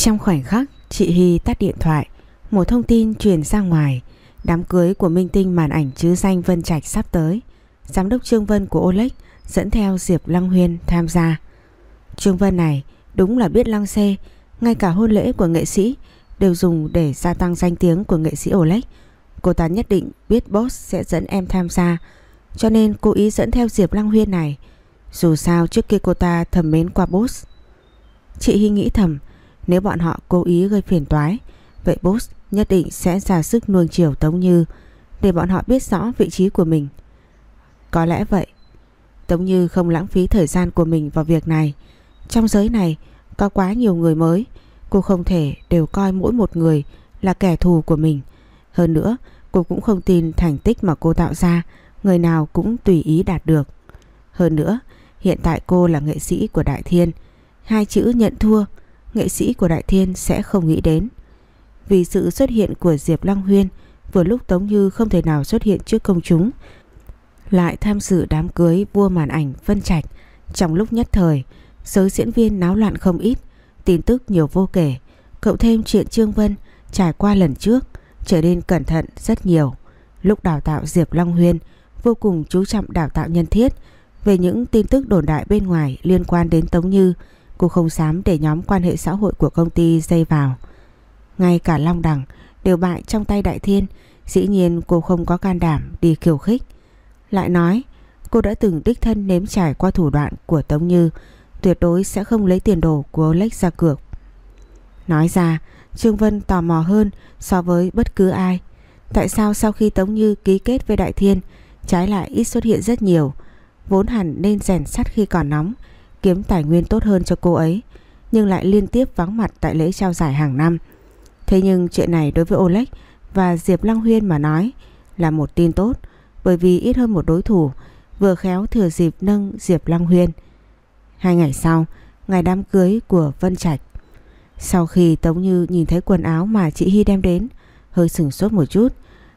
Trong khoảnh khắc, chị Hy tắt điện thoại, Một thông tin truyền ra ngoài. Đám cưới của minh tinh màn ảnh chứ danh Vân Trạch sắp tới. Giám đốc Trương Vân của olex dẫn theo Diệp Lăng Huyên tham gia. Trương Vân này đúng là biết lăng xê. Ngay cả hôn lễ của nghệ sĩ đều dùng để gia tăng danh tiếng của nghệ sĩ olex. Cô ta nhất định biết boss sẽ dẫn em tham gia. Cho nên cố ý dẫn theo Diệp Lăng Huyên này. Dù sao trước kia cô ta thầm mến qua boss. Chị Hy nghĩ thầm nếu bọn họ cố ý gây phiền toái, Vậy boss nhất định sẽ ra sức nuông chiều Tống Như Để bọn họ biết rõ vị trí của mình. Có lẽ vậy, Tống Như không lãng phí thời gian của mình vào việc này. Trong giới này, có quá nhiều người mới, Cô không thể đều coi mỗi một người là kẻ thù của mình. Hơn nữa, cô cũng không tin thành tích mà cô tạo ra, Người nào cũng tùy ý đạt được. Hơn nữa, hiện tại cô là nghệ sĩ của Đại Thiên, Hai chữ nhận thua Nghệ sĩ của Đại Thiên sẽ không nghĩ đến. Vì sự xuất hiện của Diệp Lăng Huyên Vừa lúc Tống Như không thể nào xuất hiện trước công chúng, Lại tham dự đám cưới vua màn ảnh Vân Trạch Trong lúc nhất thời, Giới diễn viên náo loạn không ít, Tin tức nhiều vô kể. Cậu thêm chuyện Trương Vân trải qua lần trước, Trở nên cẩn thận rất nhiều. Lúc đào tạo Diệp Long Huyên, Vô cùng chú trọng đào tạo nhân thiết Về những tin tức đồn đại bên ngoài Liên quan đến Tống Như Cô không dám để nhóm quan hệ xã hội của công ty dây vào Ngay cả Long Đằng Đều bại trong tay Đại Thiên Dĩ nhiên cô không có can đảm đi khiêu khích Lại nói Cô đã từng đích thân nếm trải qua thủ đoạn của Tống Như tuyệt đối sẽ không lấy tiền đồ của Oleg ra cược. Nói ra, Trương Vân tò mò hơn so với bất cứ ai. Tại sao sau khi Tống Như ký kết với Đại Thiên, trái lại ít xuất hiện rất nhiều, vốn hẳn nên rèn sắt khi còn nóng, kiếm tài nguyên tốt hơn cho cô ấy, nhưng lại liên tiếp vắng mặt tại lễ trao giải hàng năm. Thế nhưng chuyện này đối với Oleg và Diệp Lăng Huyên mà nói là một tin tốt, bởi vì ít hơn một đối thủ, vừa khéo thừa dịp nâng Diệp Lăng Huyên. Hai ngày sau, ngày đám cưới của Vân Trạch. Sau khi Tống Như nhìn thấy quần áo mà chị Hy đem đến, hơi sửng sốt một chút.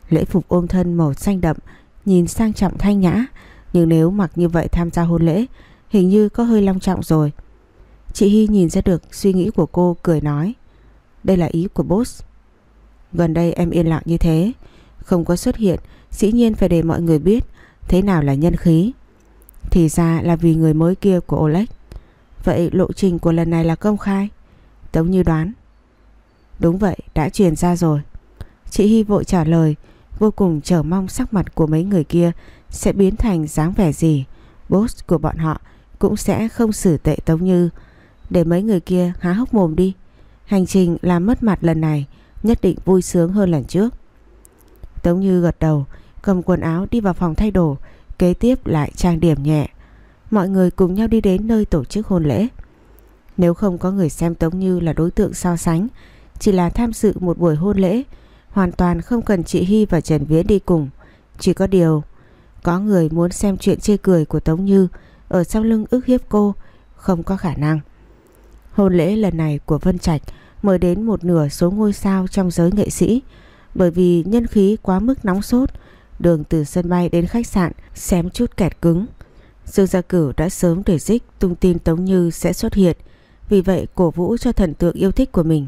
Lễ phục ôm thân màu xanh đậm, nhìn sang trọng thanh nhã. Nhưng nếu mặc như vậy tham gia hôn lễ, hình như có hơi long trọng rồi. Chị Hy nhìn ra được suy nghĩ của cô cười nói. Đây là ý của boss. Gần đây em yên lặng như thế, không có xuất hiện, dĩ nhiên phải để mọi người biết thế nào là nhân khí. Thì ra là vì người mới kia của Oleg Vậy lộ trình của lần này là công khai Tống như đoán Đúng vậy đã truyền ra rồi Chị Hy vội trả lời Vô cùng chờ mong sắc mặt của mấy người kia Sẽ biến thành dáng vẻ gì Boss của bọn họ cũng sẽ không xử tệ Tống Như. Để mấy người kia há hốc mồm đi. Hành trình làm mất mặt lần này Nhất định vui sướng hơn lần trước. Tống Như gật đầu, Cầm quần áo đi vào phòng thay đồ, Kế tiếp lại trang điểm nhẹ. Mọi người cùng nhau đi đến nơi tổ chức hôn lễ. Nếu không có người xem Tống Như là đối tượng so sánh, Chỉ là tham dự một buổi hôn lễ, Hoàn toàn không cần chị Hy và Trần Viễn đi cùng. Chỉ có điều, Có người muốn xem chuyện chê cười của Tống Như ở sau lưng ức hiếp cô, Không có khả năng Hôn lễ lần này của Vân Trạch Mời đến một nửa số ngôi sao trong giới nghệ sĩ, Bởi vì nhân khí quá mức nóng sốt, Đường từ sân bay đến khách sạn xém chút kẹt cứng. Dương Gia Cửu đã sớm để dích tung tin Tống Như sẽ xuất hiện. Vì vậy cổ vũ cho thần tượng yêu thích của mình.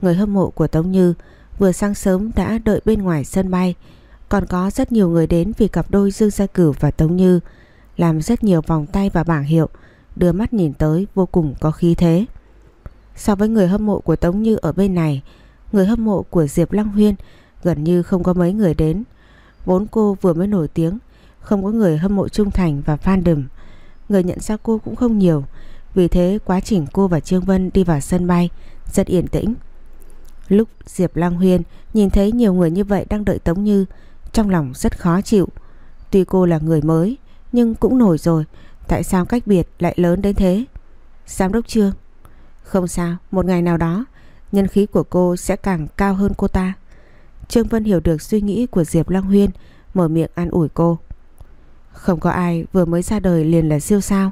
Người hâm mộ của Tống Như vừa sáng sớm đã đợi bên ngoài sân bay. Còn có rất nhiều người đến vì cặp đôi Dương Gia Cửu và Tống Như. Làm rất nhiều vòng tay và bảng hiệu. Đưa mắt nhìn tới vô cùng có khí thế. So với người hâm mộ của Tống Như ở bên này, người hâm mộ của Diệp Lăng Huyên gần như không có mấy người đến. Vốn cô vừa mới nổi tiếng Không có người hâm mộ trung thành và fandom Người nhận ra cô cũng không nhiều Vì thế quá trình cô và Trương Vân đi vào sân bay Rất yên tĩnh Lúc Diệp Lang Huyên nhìn thấy nhiều người như vậy đang đợi Tống Như Trong lòng rất khó chịu Tuy cô là người mới nhưng cũng nổi rồi. Tại sao cách biệt lại lớn đến thế? Giám đốc Trương. Không sao, một ngày nào đó, Nhân khí của cô sẽ càng cao hơn cô ta. Trương Vân hiểu được suy nghĩ của Diệp long Huyên, Mở miệng an ủi cô. Không có ai vừa mới ra đời liền là siêu sao.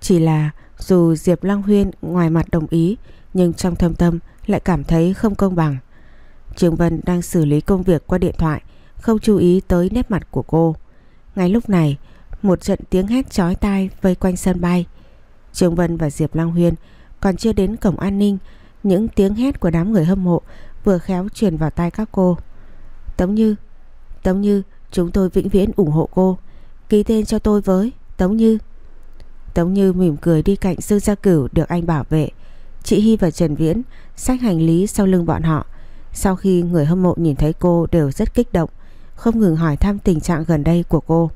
Chỉ là dù Diệp long Huyên ngoài mặt đồng ý, Nhưng trong thâm tâm lại cảm thấy không công bằng. Trương Vân đang xử lý công việc qua điện thoại, Không chú ý tới nét mặt của cô. Ngay lúc này một trận tiếng hét chói tai vây quanh sân bay Trương Vân và Diệp Lăng Huyên Còn chưa đến cổng an ninh Những tiếng hét của đám người hâm mộ vừa khéo truyền vào tai các cô. Tống Như, Tống Như, chúng tôi vĩnh viễn ủng hộ cô. Ký tên cho tôi với, Tống Như. Tống Như mỉm cười đi cạnh sư Gia Cửu được anh bảo vệ. Chị Hy và Trần Viễn xách hành lý sau lưng bọn họ. Sau khi người hâm mộ nhìn thấy cô đều rất kích động, không ngừng hỏi thăm tình trạng gần đây của cô.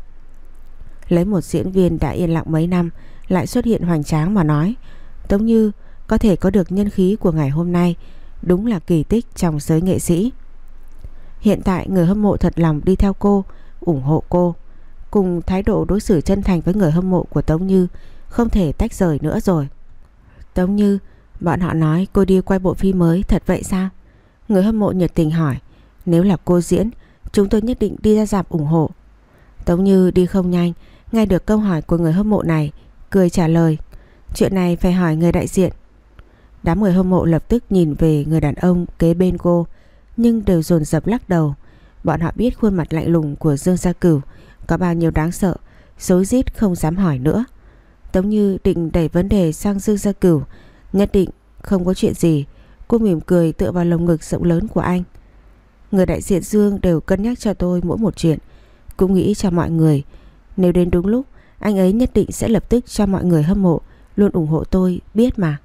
Lấy một diễn viên đã yên lặng mấy năm lại xuất hiện hoành tráng mà nói, Tống Như có thể có được nhân khí của ngày hôm nay, đúng là kỳ tích trong giới nghệ sĩ. Hiện tại người hâm mộ thật lòng đi theo cô, ủng hộ cô, cùng thái độ đối xử chân thành với người hâm mộ của Tống Như không thể tách rời nữa rồi. Tống Như, bọn họ nói cô đi quay bộ phim mới thật vậy sao? Người hâm mộ nhiệt tình hỏi, nếu là cô diễn, chúng tôi nhất định đi ra dạp ủng hộ. Tống Như đi không nhanh, nghe được câu hỏi của người hâm mộ này, cười trả lời, chuyện này phải hỏi người đại diện. Đám người hâm mộ lập tức nhìn về người đàn ông kế bên cô, nhưng đều dồn dập lắc đầu. Bọn họ biết khuôn mặt lạnh lùng của Dương Gia Cửu có bao nhiêu đáng sợ, dối rít không dám hỏi nữa. Tống Như định đẩy vấn đề sang Dương Gia Cửu, nhất định không có chuyện gì. Cô mỉm cười tựa vào lồng ngực rộng lớn của anh. Người đại diện Dương đều cân nhắc cho tôi mỗi một chuyện, cũng nghĩ cho mọi người. Nếu đến đúng lúc, anh ấy nhất định sẽ lập tức cho mọi người hâm mộ, luôn ủng hộ tôi, biết mà.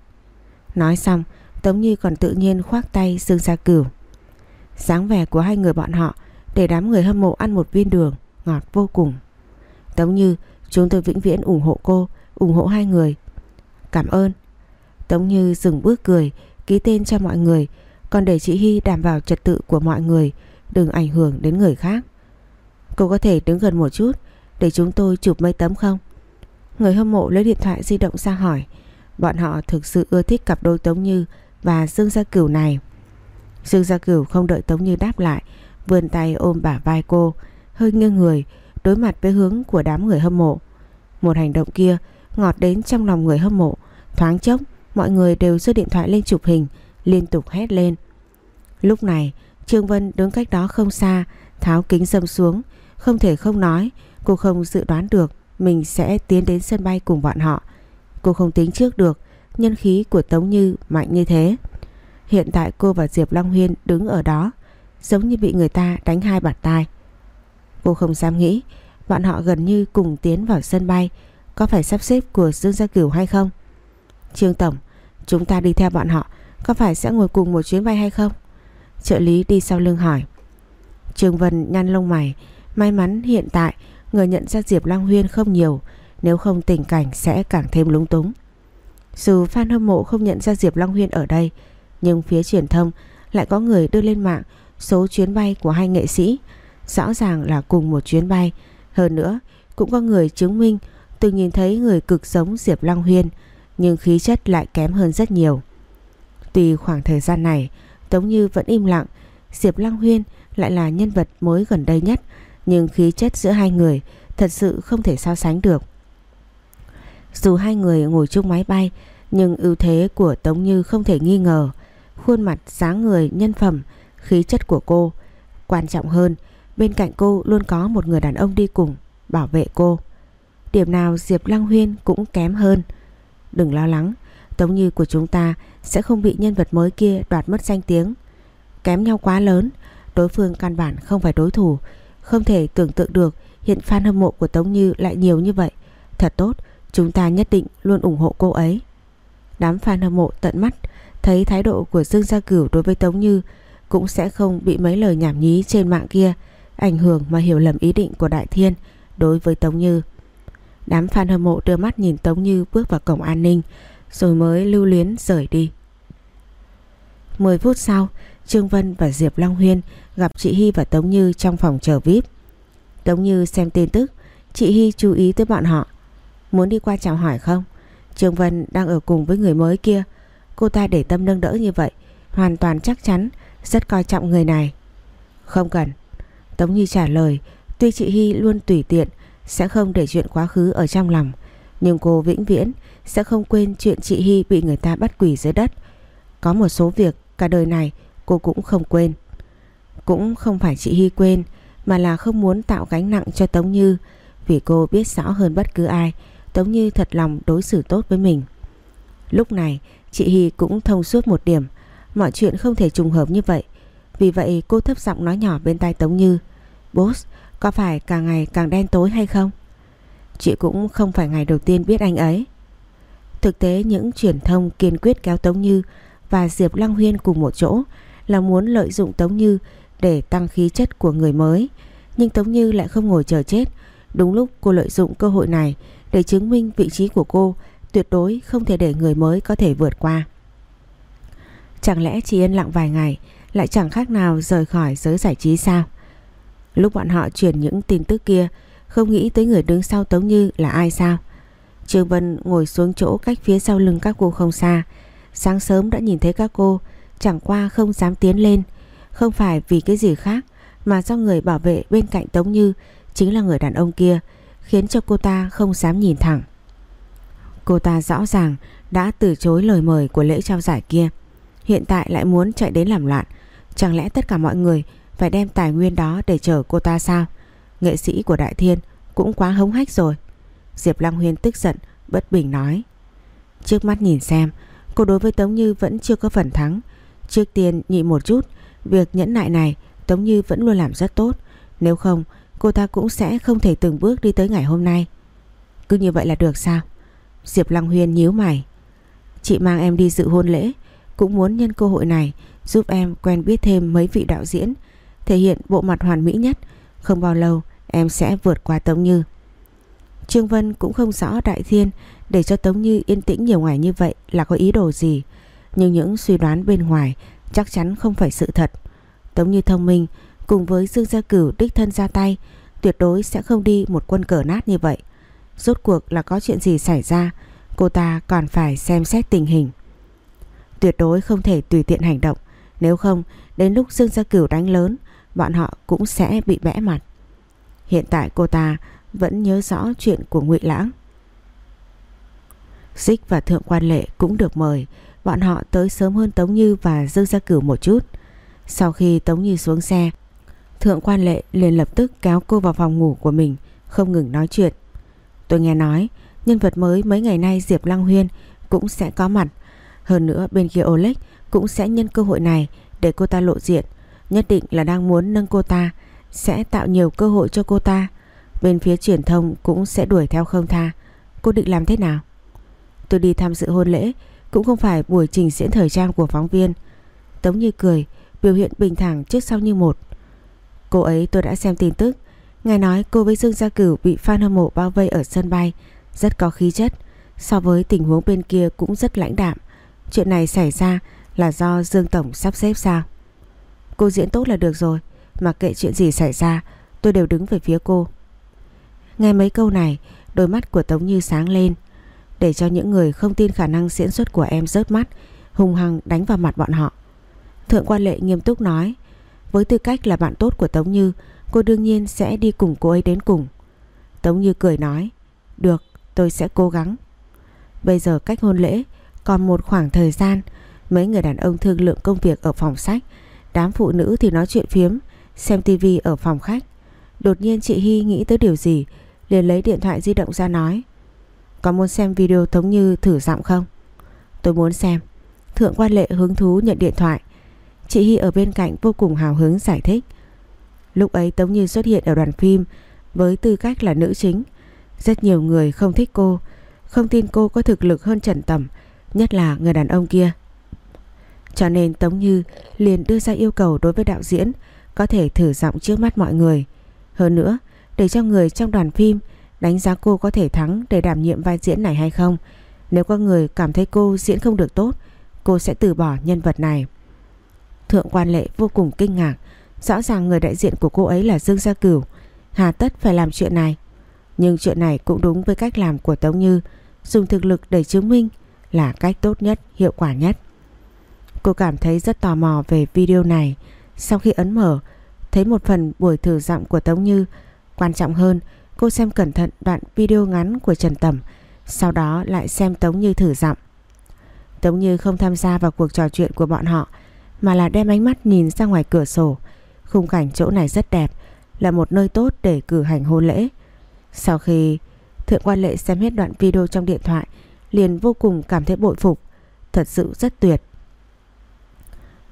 Nói xong, Tống Như còn tự nhiên khoác tay Dương Gia Cửu dáng vẻ của hai người bọn họ để đám người hâm mộ ăn một viên đường ngọt vô cùng. Tống Như, chúng tôi vĩnh viễn ủng hộ cô, ủng hộ hai người. Cảm ơn. Tống Như dừng bước cười, ký tên cho mọi người, còn để chị Hy đảm bảo trật tự của mọi người, đừng ảnh hưởng đến người khác. Cô có thể đứng gần một chút để chúng tôi chụp mấy tấm không? Người hâm mộ lấy điện thoại di động ra hỏi. Bọn họ thực sự ưa thích cặp đôi Tống Như và Dương Gia Cửu này. Dương Gia Cửu không đợi Tống Như đáp lại, vươn tay ôm bả vai cô, hơi nghiêng người, đối mặt với hướng của đám người hâm mộ. Một hành động kia ngọt đến trong lòng người hâm mộ, thoáng chốc mọi người đều giơ điện thoại lên chụp hình, liên tục hét lên. Lúc này, Trương Vân đứng cách đó không xa, tháo kính dâm xuống, không thể không nói, cô không dự đoán được mình sẽ tiến đến sân bay cùng bọn họ. Cô không tính trước được nhân khí của Tống Như mạnh như thế. Hiện tại cô và Diệp Long Huyên đứng ở đó giống như bị người ta đánh hai bạt tai. Cô không dám nghĩ bọn họ gần như cùng tiến vào sân bay có phải sắp xếp của Dương Gia Cửu hay không? Trương Tổng, chúng ta đi theo bọn họ có phải sẽ ngồi cùng một chuyến bay hay không? Trợ lý đi sau lưng hỏi. Trương Vân nhăn lông mày, may mắn hiện tại người nhận ra Diệp Long Huyên không nhiều, nếu không tình cảnh sẽ càng thêm lúng túng. Dù fan hâm mộ không nhận ra Diệp Long Huyên ở đây, nhưng phía truyền thông lại có người đưa lên mạng số chuyến bay của hai nghệ sĩ, rõ ràng là cùng một chuyến bay. Hơn nữa, cũng có người chứng minh từng nhìn thấy người cực giống Diệp Long Huyên, nhưng khí chất lại kém hơn rất nhiều. Tuy khoảng thời gian này, Tống Như vẫn im lặng, Diệp Long Huyên lại là nhân vật mới gần đây nhất, nhưng khí chất giữa hai người thật sự không thể so sánh được. Dù hai người ngồi chung máy bay, nhưng ưu thế của Tống Như không thể nghi ngờ khuôn mặt, dáng người, nhân phẩm, khí chất của cô. Quan trọng hơn, bên cạnh cô luôn có một người đàn ông đi cùng, bảo vệ cô. Điểm nào Diệp Lăng Huyên cũng kém hơn. Đừng lo lắng, Tống Như của chúng ta sẽ không bị nhân vật mới kia đoạt mất danh tiếng. Kém nhau quá lớn, đối phương căn bản không phải đối thủ. Không thể tưởng tượng được hiện fan hâm mộ của Tống Như lại nhiều như vậy. Thật tốt, chúng ta nhất định luôn ủng hộ cô ấy. Đám fan hâm mộ tận mắt Thấy thái độ của Dương Gia Cửu đối với Tống Như cũng sẽ không bị mấy lời nhảm nhí trên mạng kia ảnh hưởng mà hiểu lầm ý định của Đại Thiên đối với Tống Như. Đám fan hâm mộ đưa mắt nhìn Tống Như bước vào cổng an ninh rồi mới lưu luyến rời đi. 10 phút sau, Trương Vân và Diệp Long Huyên gặp chị Hy và Tống Như trong phòng chờ VIP. Tống Như xem tin tức, chị Hy chú ý tới bọn họ. Muốn đi qua chào hỏi không? Trương Vân đang ở cùng với người mới kia, Cô ta để tâm nâng đỡ như vậy Hoàn toàn chắc chắn Rất coi trọng người này Không cần Tống Như trả lời Tuy chị Hy luôn tùy tiện Sẽ không để chuyện quá khứ ở trong lòng Nhưng cô vĩnh viễn Sẽ không quên chuyện chị Hy bị người ta bắt quỷ dưới đất Có một số việc Cả đời này cô cũng không quên cũng không phải chị Hy quên, Mà là không muốn tạo gánh nặng cho Tống Như, Vì cô biết rõ hơn bất cứ ai, Tống Như thật lòng đối xử tốt với mình. Lúc này, chị Hy cũng thông suốt một điểm, Mọi chuyện không thể trùng hợp như vậy. Vì vậy, cô thấp giọng nói nhỏ bên tai Tống Như, Boss, có phải càng ngày càng đen tối hay không? Chị cũng không phải ngày đầu tiên biết anh ấy. Thực tế, những truyền thông kiên quyết kéo Tống Như và Diệp Lăng Huyên cùng một chỗ là muốn lợi dụng Tống Như để tăng khí chất của người mới. Nhưng Tống Như lại không ngồi chờ chết. Đúng lúc cô lợi dụng cơ hội này để chứng minh vị trí của cô tuyệt đối không thể để người mới có thể vượt qua. Chẳng lẽ chỉ yên lặng vài ngày lại chẳng khác nào rời khỏi giới giải trí sao? Lúc bọn họ truyền những tin tức kia không nghĩ tới người đứng sau Tống Như là ai sao? Trương Vân ngồi xuống chỗ cách phía sau lưng các cô không xa. Sáng sớm đã nhìn thấy các cô, chẳng qua không dám tiến lên. Không phải vì cái gì khác, mà do người bảo vệ bên cạnh Tống Như chính là người đàn ông kia, khiến cho cô ta không dám nhìn thẳng. Cô ta rõ ràng đã từ chối lời mời của lễ trao giải kia. Hiện tại lại muốn chạy đến làm loạn. Chẳng lẽ tất cả mọi người phải đem tài nguyên đó để chờ cô ta sao? Nghệ sĩ của Đại Thiên cũng quá hống hách rồi. Diệp Lăng Huyên tức giận bất bình nói Trước mắt nhìn xem Cô đối với Tống Như vẫn chưa có phần thắng Trước tiên nhị một chút Việc nhẫn nại này, Tống Như vẫn luôn làm rất tốt. Nếu không, cô ta cũng sẽ không thể từng bước đi tới ngày hôm nay. Cứ như vậy là được sao? Diệp Lăng Huyên nhíu mày. Chị mang em đi dự hôn lễ, Cũng muốn nhân cơ hội này Giúp em quen biết thêm mấy vị đạo diễn, Thể hiện bộ mặt hoàn mỹ nhất. Không bao lâu, em sẽ vượt qua Tống Như. Trương Vân cũng không rõ Đại Thiên để cho Tống Như yên tĩnh nhiều ngày như vậy là có ý đồ gì. Nhưng những suy đoán bên ngoài chắc chắn không phải sự thật. Tống Như thông minh cùng với Dương Gia Cửu đích thân ra tay tuyệt đối sẽ không đi một quân cờ nát như vậy. Rốt cuộc là có chuyện gì xảy ra cô ta còn phải xem xét tình hình. Tuyệt đối không thể tùy tiện hành động nếu không đến lúc Dương Gia Cửu đánh lớn bọn họ cũng sẽ bị bẽ mặt. Hiện tại cô ta vẫn nhớ rõ chuyện của Ngụy Lãng. Dích và Thượng Quan Lệ cũng được mời, bọn họ tới sớm hơn Tống Như và Dương Gia Cửu một chút. Sau khi Tống Như xuống xe, Thượng Quan Lệ liền lập tức kéo cô vào phòng ngủ của mình, không ngừng nói chuyện. Tôi nghe nói, nhân vật mới mấy ngày nay Diệp Lăng Huyên cũng sẽ có mặt. Hơn nữa bên kia Oleg cũng sẽ nhân cơ hội này để cô ta lộ diện. Nhất định là đang muốn nâng cô ta, sẽ tạo nhiều cơ hội cho cô ta. Bên phía truyền thông cũng sẽ đuổi theo không tha Cô định làm thế nào Tôi đi tham dự hôn lễ cũng không phải buổi trình diễn thời trang của phóng viên. Tống như cười, Biểu hiện bình thản trước sau như một. Cô ấy, tôi đã xem tin tức. Ngài nói cô với Dương Gia Cửu bị fan hâm mộ bao vây ở sân bay. Rất có khí chất. So với tình huống bên kia cũng rất lãnh đạm. Chuyện này xảy ra là do Dương Tổng sắp xếp sao? Cô diễn tốt là được rồi Mặc kệ chuyện gì xảy ra, Tôi đều đứng về phía cô. Nghe mấy câu này, Đôi mắt của Tống Như sáng lên. Để cho những người không tin khả năng diễn xuất của em rớt mắt, hung hăng đánh vào mặt bọn họ. Thượng quan lệ nghiêm túc nói, Với tư cách là bạn tốt của Tống Như, Cô đương nhiên sẽ đi cùng cô ấy đến cùng. Tống Như cười nói, Được, tôi sẽ cố gắng. Bây giờ cách hôn lễ Còn một khoảng thời gian, Mấy người đàn ông thương lượng công việc ở phòng sách, Đám phụ nữ thì nói chuyện phiếm, Xem tivi ở phòng khách. Đột nhiên chị Hy nghĩ tới điều gì, liền lấy điện thoại di động ra nói có muốn xem video Tống Như thử giọng không? Tôi muốn xem. Thượng quan lệ hứng thú nhận điện thoại. Chị Hy ở bên cạnh vô cùng hào hứng giải thích. Lúc ấy Tống Như xuất hiện ở đoàn phim Với tư cách là nữ chính. Rất nhiều người không thích cô, Không tin cô có thực lực hơn Trần Tầm, Nhất là người đàn ông kia. Cho nên Tống Như liền đưa ra yêu cầu đối với đạo diễn Có thể thử giọng trước mắt mọi người. Hơn nữa, để cho người trong đoàn phim đánh giá cô có thể thắng để đảm nhiệm vai diễn này hay không. Nếu có người cảm thấy cô diễn không được tốt, cô sẽ từ bỏ nhân vật này. Thượng quan lệ vô cùng kinh ngạc, rõ ràng người đại diện của cô ấy là Dương Gia Cửu, hà tất phải làm chuyện này. Nhưng chuyện này cũng đúng với cách làm của Tống Như, dùng thực lực để chứng minh là cách tốt nhất, hiệu quả nhất. Cô cảm thấy rất tò mò về video này. Sau khi ấn mở, thấy một phần buổi thử giọng của Tống Như Quan trọng hơn, cô xem cẩn thận đoạn video ngắn của Trần Tẩm, sau đó lại xem Tống Như thử giọng. Tống Như không tham gia vào cuộc trò chuyện của bọn họ, mà là đem ánh mắt nhìn ra ngoài cửa sổ. Khung cảnh chỗ này rất đẹp, là một nơi tốt để cử hành hôn lễ. Sau khi Thượng quan lệ xem hết đoạn video trong điện thoại, liền vô cùng cảm thấy bội phục, thật sự rất tuyệt.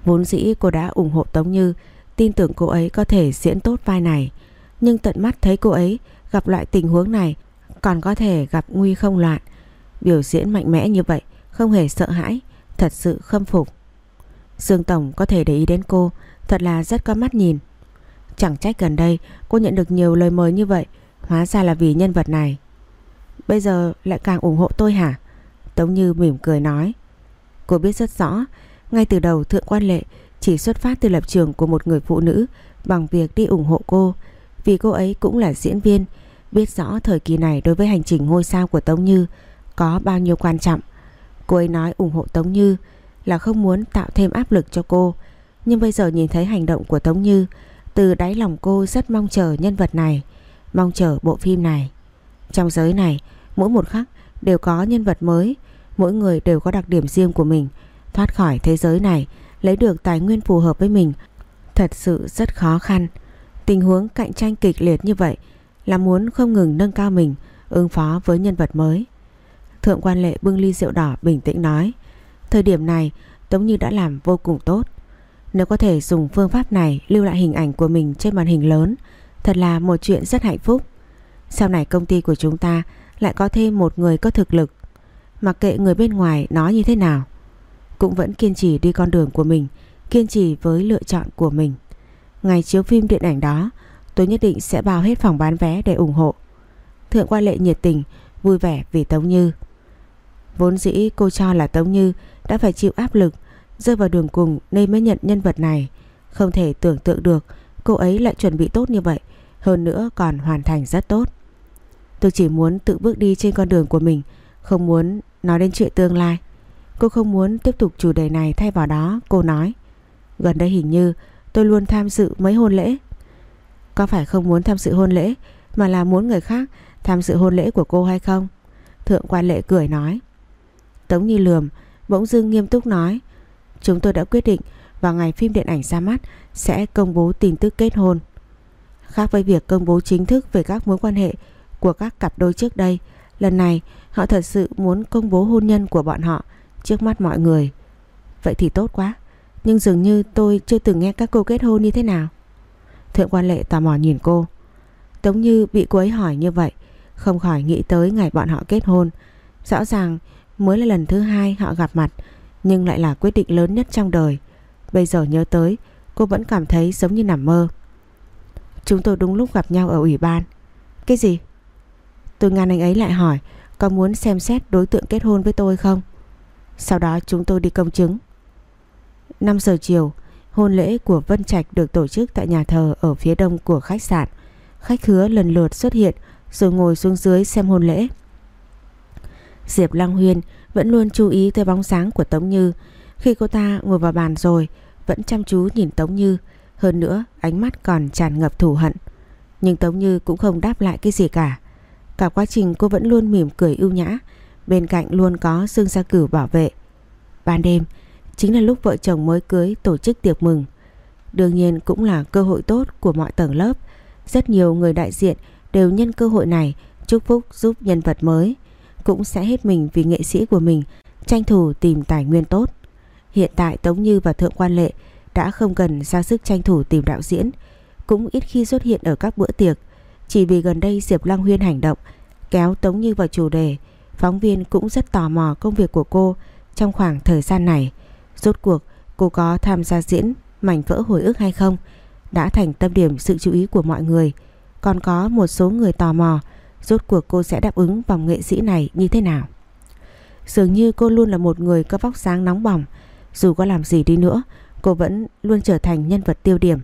Vốn dĩ cô đã ủng hộ Tống Như, tin tưởng cô ấy có thể diễn tốt vai này, nhưng tận mắt thấy cô ấy gặp loại tình huống này còn có thể gặp nguy không loạn. Biểu diễn mạnh mẽ như vậy, không hề sợ hãi, thật sự khâm phục. Dương Tổng có thể để ý đến cô, thật là rất có mắt nhìn. Chẳng trách gần đây cô nhận được nhiều lời mời như vậy, hóa ra là vì nhân vật này. Bây giờ lại càng ủng hộ tôi hả? Tống Như mỉm cười nói. Cô biết rất rõ, ngay từ đầu Thượng Quan Lệ chỉ xuất phát từ lập trường của một người phụ nữ bằng việc đi ủng hộ cô, vì cô ấy cũng là diễn viên, biết rõ thời kỳ này đối với hành trình ngôi sao của Tống Như có bao nhiêu quan trọng. Cô ấy nói ủng hộ Tống Như là không muốn tạo thêm áp lực cho cô, nhưng bây giờ nhìn thấy hành động của Tống Như, từ đáy lòng cô rất mong chờ nhân vật này, mong chờ bộ phim này. Trong giới này, mỗi một khắc đều có nhân vật mới, mỗi người đều có đặc điểm riêng của mình. Thoát khỏi thế giới này, lấy được tài nguyên phù hợp với mình, thật sự rất khó khăn. Tình huống cạnh tranh kịch liệt như vậy là muốn không ngừng nâng cao mình, ứng phó với nhân vật mới. Thượng quan lệ bưng ly rượu đỏ bình tĩnh nói, thời điểm này Tống Như đã làm vô cùng tốt. Nếu có thể dùng phương pháp này lưu lại hình ảnh của mình trên màn hình lớn, thật là một chuyện rất hạnh phúc. Sau này công ty của chúng ta lại có thêm một người có thực lực. Mặc kệ người bên ngoài nói như thế nào, cũng vẫn kiên trì đi con đường của mình, kiên trì với lựa chọn của mình. Ngày chiếu phim điện ảnh đó, tôi nhất định sẽ bao hết phòng bán vé để ủng hộ. Thượng quan lệ nhiệt tình, vui vẻ vì Tống Như. Vốn dĩ cô cho là Tống Như đã phải chịu áp lực, rơi vào đường cùng nên mới nhận nhân vật này. Không thể tưởng tượng được cô ấy lại chuẩn bị tốt như vậy, hơn nữa còn hoàn thành rất tốt. Tôi chỉ muốn tự bước đi trên con đường của mình, không muốn nói đến chuyện tương lai. Cô không muốn tiếp tục chủ đề này thay vào đó, cô nói. Gần đây hình như tôi luôn tham dự mấy hôn lễ. Có phải không muốn tham dự hôn lễ mà là muốn người khác tham dự hôn lễ của cô hay không? Thượng quan lệ cười nói. Tống Nhi lườm, bỗng dưng nghiêm túc nói. Chúng tôi đã quyết định vào ngày phim điện ảnh ra mắt sẽ công bố tin tức kết hôn. Khác với việc công bố chính thức về các mối quan hệ của các cặp đôi trước đây, lần này họ thật sự muốn công bố hôn nhân của bọn họ trước mắt mọi người. Vậy thì tốt quá, nhưng dường như tôi chưa từng nghe các cô kết hôn như thế nào. Thượng quan lệ tò mò nhìn cô. Tống như bị cô ấy hỏi như vậy, không khỏi nghĩ tới ngày bọn họ kết hôn. Rõ ràng mới là lần thứ hai họ gặp mặt, nhưng lại là quyết định lớn nhất trong đời. Bây giờ nhớ tới, cô vẫn cảm thấy giống như nằm mơ. Chúng tôi đúng lúc gặp nhau ở ủy ban. Cái gì? Tôi ngăn anh ấy lại hỏi có muốn xem xét đối tượng kết hôn với tôi không? Sau đó chúng tôi đi công chứng. 5 giờ chiều, hôn lễ của Vân Trạch được tổ chức tại nhà thờ ở phía đông của khách sạn. Khách hứa lần lượt xuất hiện rồi ngồi xuống dưới xem hôn lễ. Diệp Lăng Huyên vẫn luôn chú ý tới bóng sáng của Tống Như. Khi cô ta ngồi vào bàn rồi, vẫn chăm chú nhìn Tống Như. Hơn nữa, ánh mắt còn tràn ngập thù hận. Nhưng Tống Như cũng không đáp lại cái gì cả. Cả quá trình cô vẫn luôn mỉm cười ưu nhã, bên cạnh luôn có Dương Gia Cửu bảo vệ. Ban đêm, chính là lúc vợ chồng mới cưới tổ chức tiệc mừng. Đương nhiên cũng là cơ hội tốt của mọi tầng lớp. Rất nhiều người đại diện đều nhân cơ hội này chúc phúc giúp nhân vật mới, cũng sẽ hết mình vì nghệ sĩ của mình, tranh thủ tìm tài nguyên tốt. Hiện tại Tống Như và Thượng Quan Lệ đã không cần ra sức tranh thủ tìm đạo diễn, cũng ít khi xuất hiện ở các bữa tiệc. Chỉ vì gần đây Diệp Lăng Huyên hành động kéo Tống Như vào chủ đề, phóng viên cũng rất tò mò công việc của cô trong khoảng thời gian này. Rốt cuộc cô có tham gia diễn mảnh vỡ hồi ức hay không đã thành tâm điểm sự chú ý của mọi người. Còn có một số người tò mò rốt cuộc cô sẽ đáp ứng vòng nghệ sĩ này như thế nào. Dường như cô luôn là một người có vóc sáng nóng bỏng, dù có làm gì đi nữa, cô vẫn luôn trở thành nhân vật tiêu điểm.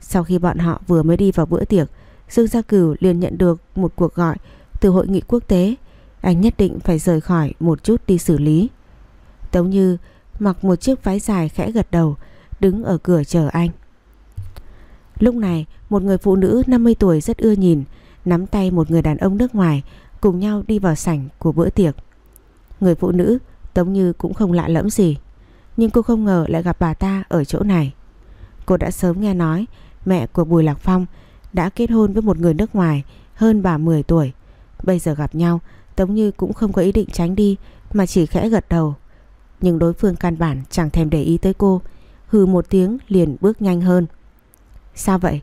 Sau khi bọn họ vừa mới đi vào bữa tiệc, Dương Gia Cửu liền nhận được một cuộc gọi từ hội nghị quốc tế. Anh nhất định phải rời khỏi một chút đi xử lý. Tống Như mặc một chiếc váy dài khẽ gật đầu, đứng ở cửa chờ anh. Lúc này, một người phụ nữ 50 tuổi rất ưa nhìn, nắm tay một người đàn ông nước ngoài cùng nhau đi vào sảnh của bữa tiệc. Người phụ nữ Tống Như cũng không lạ lẫm gì, nhưng cô không ngờ lại gặp bà ta ở chỗ này. Cô đã sớm nghe nói mẹ của Bùi Lạc Phong đã kết hôn với một người nước ngoài hơn bà 10 tuổi. Bây giờ gặp nhau, Tống Như cũng không có ý định tránh đi mà chỉ khẽ gật đầu. Nhưng đối phương căn bản chẳng thèm để ý tới cô, hừ một tiếng liền bước nhanh hơn. Sao vậy?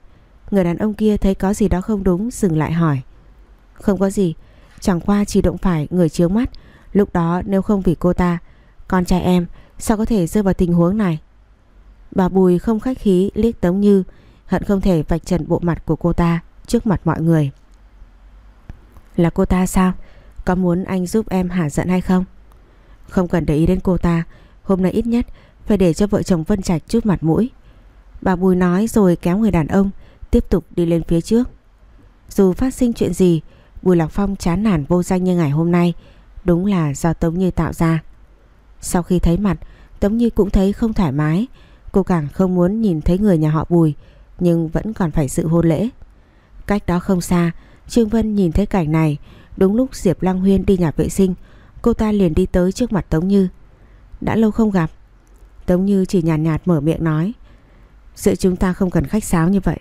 Người đàn ông kia thấy có gì đó không đúng dừng lại hỏi. Không có gì, chẳng qua chỉ động phải người chiếu mắt. Lúc đó nếu không vì cô ta, con trai em sao có thể rơi vào tình huống này? Bà Bùi không khách khí liếc Tống Như, hận không thể vạch trần bộ mặt của cô ta trước mặt mọi người. Là cô ta sao? Có muốn anh giúp em hả giận hay không? Không cần để ý đến cô ta, hôm nay ít nhất phải để cho vợ chồng Vân Trạch chút mặt mũi. Bà Bùi nói rồi kéo người đàn ông tiếp tục đi lên phía trước. Dù phát sinh chuyện gì, Bùi Lạc Phong chán nản vô danh như ngày hôm nay đúng là do Tống Như tạo ra. Sau khi thấy mặt, Tống Như cũng thấy không thoải mái, cô càng không muốn nhìn thấy người nhà họ Bùi, nhưng vẫn còn phải sự hôn lễ. Cách đó không xa, Trương Vân nhìn thấy cảnh này, đúng lúc Diệp Lăng Huyên đi nhà vệ sinh, cô ta liền đi tới trước mặt Tống Như. Đã lâu không gặp. Tống Như chỉ nhàn nhạt, nhạt mở miệng nói, giữa chúng ta không cần khách sáo như vậy.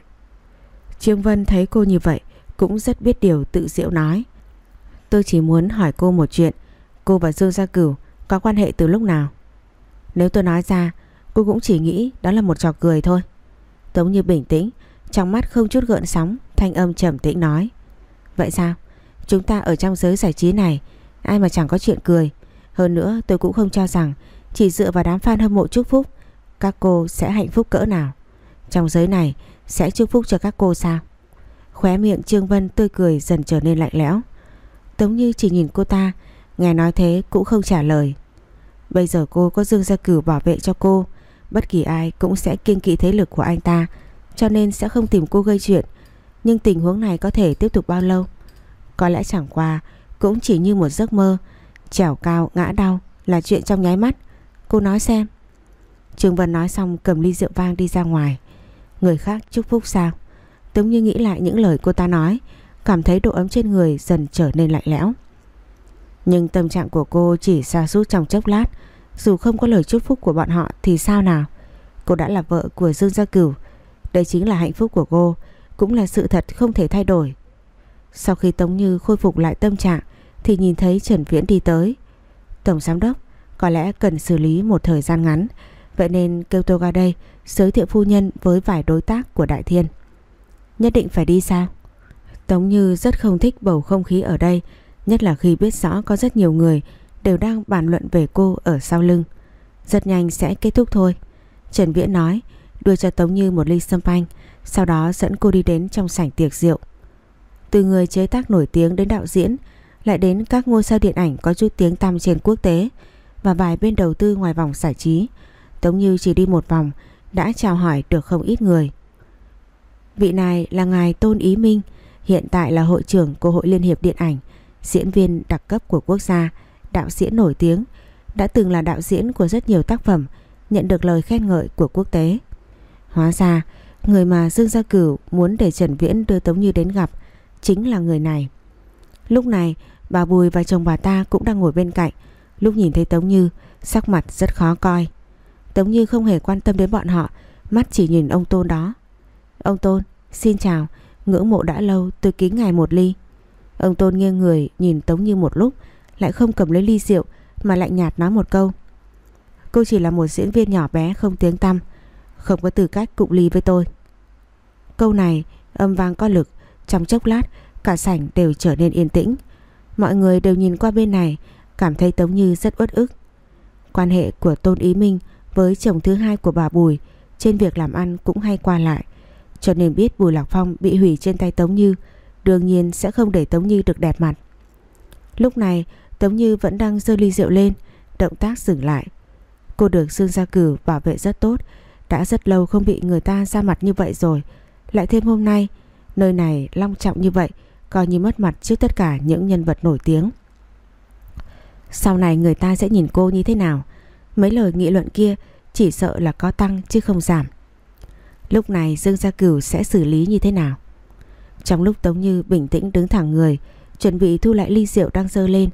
Trương Vân thấy cô như vậy cũng rất biết điều tự diệu nói. Tôi chỉ muốn hỏi cô một chuyện, cô và Dương Gia Cửu có quan hệ từ lúc nào? Nếu tôi nói ra, cô cũng chỉ nghĩ đó là một trò cười thôi. Tống như bình tĩnh, trong mắt không chút gợn sóng, thanh âm trầm tĩnh nói. Vậy sao? Chúng ta ở trong giới giải trí này, ai mà chẳng có chuyện cười. Hơn nữa tôi cũng không cho rằng chỉ dựa vào đám fan hâm mộ chúc phúc, các cô sẽ hạnh phúc cỡ nào. Trong giới này sẽ chúc phúc cho các cô sao? Khóe miệng Trương Vân tươi cười dần trở nên lạnh lẽo. Tống Như chỉ nhìn cô ta, nghe nói thế cũng không trả lời. Bây giờ cô có Dương Gia Cửu bảo vệ cho cô, bất kỳ ai cũng sẽ kiên kỵ thế lực của anh ta, cho nên sẽ không tìm cô gây chuyện. Nhưng tình huống này có thể tiếp tục bao lâu? Có lẽ chẳng qua cũng chỉ như một giấc mơ, trèo cao ngã đau là chuyện trong nháy mắt. Cô nói xem. Trương Vân nói xong cầm ly rượu vang đi ra ngoài. Người khác chúc phúc sao? Tống như nghĩ lại những lời cô ta nói, cảm thấy độ ấm trên người dần trở nên lạnh lẽo. Nhưng tâm trạng của cô chỉ xa sút trong chốc lát, dù không có lời chúc phúc của bọn họ thì sao nào? Cô đã là vợ của Dương Gia Cửu, đây chính là hạnh phúc của cô, cũng là sự thật không thể thay đổi. Sau khi Tống Như khôi phục lại tâm trạng thì nhìn thấy Trần Viễn đi tới. Tổng giám đốc có lẽ cần xử lý một thời gian ngắn, vậy nên kêu tôi ra đây giới thiệu phu nhân với vài đối tác của Đại Thiên. Nhất định phải đi sao? Tống Như rất không thích bầu không khí ở đây, nhất là khi biết rõ có rất nhiều người đều đang bàn luận về cô ở sau lưng. Rất nhanh sẽ kết thúc thôi. Trần Viễn nói, đưa cho Tống Như một ly sâm panh, sau đó dẫn cô đi đến trong sảnh tiệc rượu. Từ người chế tác nổi tiếng đến đạo diễn, lại đến các ngôi sao điện ảnh có chút tiếng tăm trên quốc tế và vài bên đầu tư ngoài vòng giải trí. Tống Như chỉ đi một vòng đã chào hỏi được không ít người. Vị này là ngài Tôn Ý Minh, hiện tại là hội trưởng của Hội Liên hiệp Điện ảnh, diễn viên đặc cấp của quốc gia, đạo diễn nổi tiếng, đã từng là đạo diễn của rất nhiều tác phẩm, nhận được lời khen ngợi của quốc tế. Hóa ra, người mà Dương Gia Cửu muốn để Trần Viễn đưa Tống Như đến gặp chính là người này. Lúc này, bà Bùi và chồng bà ta cũng đang ngồi bên cạnh, lúc nhìn thấy Tống Như, sắc mặt rất khó coi. Tống Như không hề quan tâm đến bọn họ, mắt chỉ nhìn ông Tôn đó. Ông Tôn, xin chào, ngưỡng mộ đã lâu tôi kính ngài một ly. Ông Tôn nghiêng người nhìn Tống Như một lúc, lại không cầm lấy ly rượu mà lạnh nhạt nói một câu. Cô chỉ là một diễn viên nhỏ bé không tiếng tăm, không có tư cách cụng ly với tôi. Câu này âm vang có lực, trong chốc lát cả sảnh đều trở nên yên tĩnh. Mọi người đều nhìn qua bên này, cảm thấy Tống Như rất uất ức. Quan hệ của Tôn Ý Minh với chồng thứ hai của bà Bùi trên việc làm ăn cũng hay qua lại. Cho nên biết Bùi Lạc Phong bị hủy trên tay Tống Như Đương nhiên sẽ không để Tống Như được đẹp mặt Lúc này Tống Như vẫn đang dơ ly rượu lên Động tác dừng lại Cô được Dương Gia Cử bảo vệ rất tốt Đã rất lâu không bị người ta ra mặt như vậy rồi Lại thêm hôm nay Nơi này long trọng như vậy Coi như mất mặt trước tất cả những nhân vật nổi tiếng Sau này người ta sẽ nhìn cô như thế nào Mấy lời nghị luận kia Chỉ sợ là có tăng chứ không giảm Lúc này Dương Gia Cửu sẽ xử lý như thế nào? Trong lúc Tống Như bình tĩnh đứng thẳng người, chuẩn bị thu lại ly rượu đang dơ lên,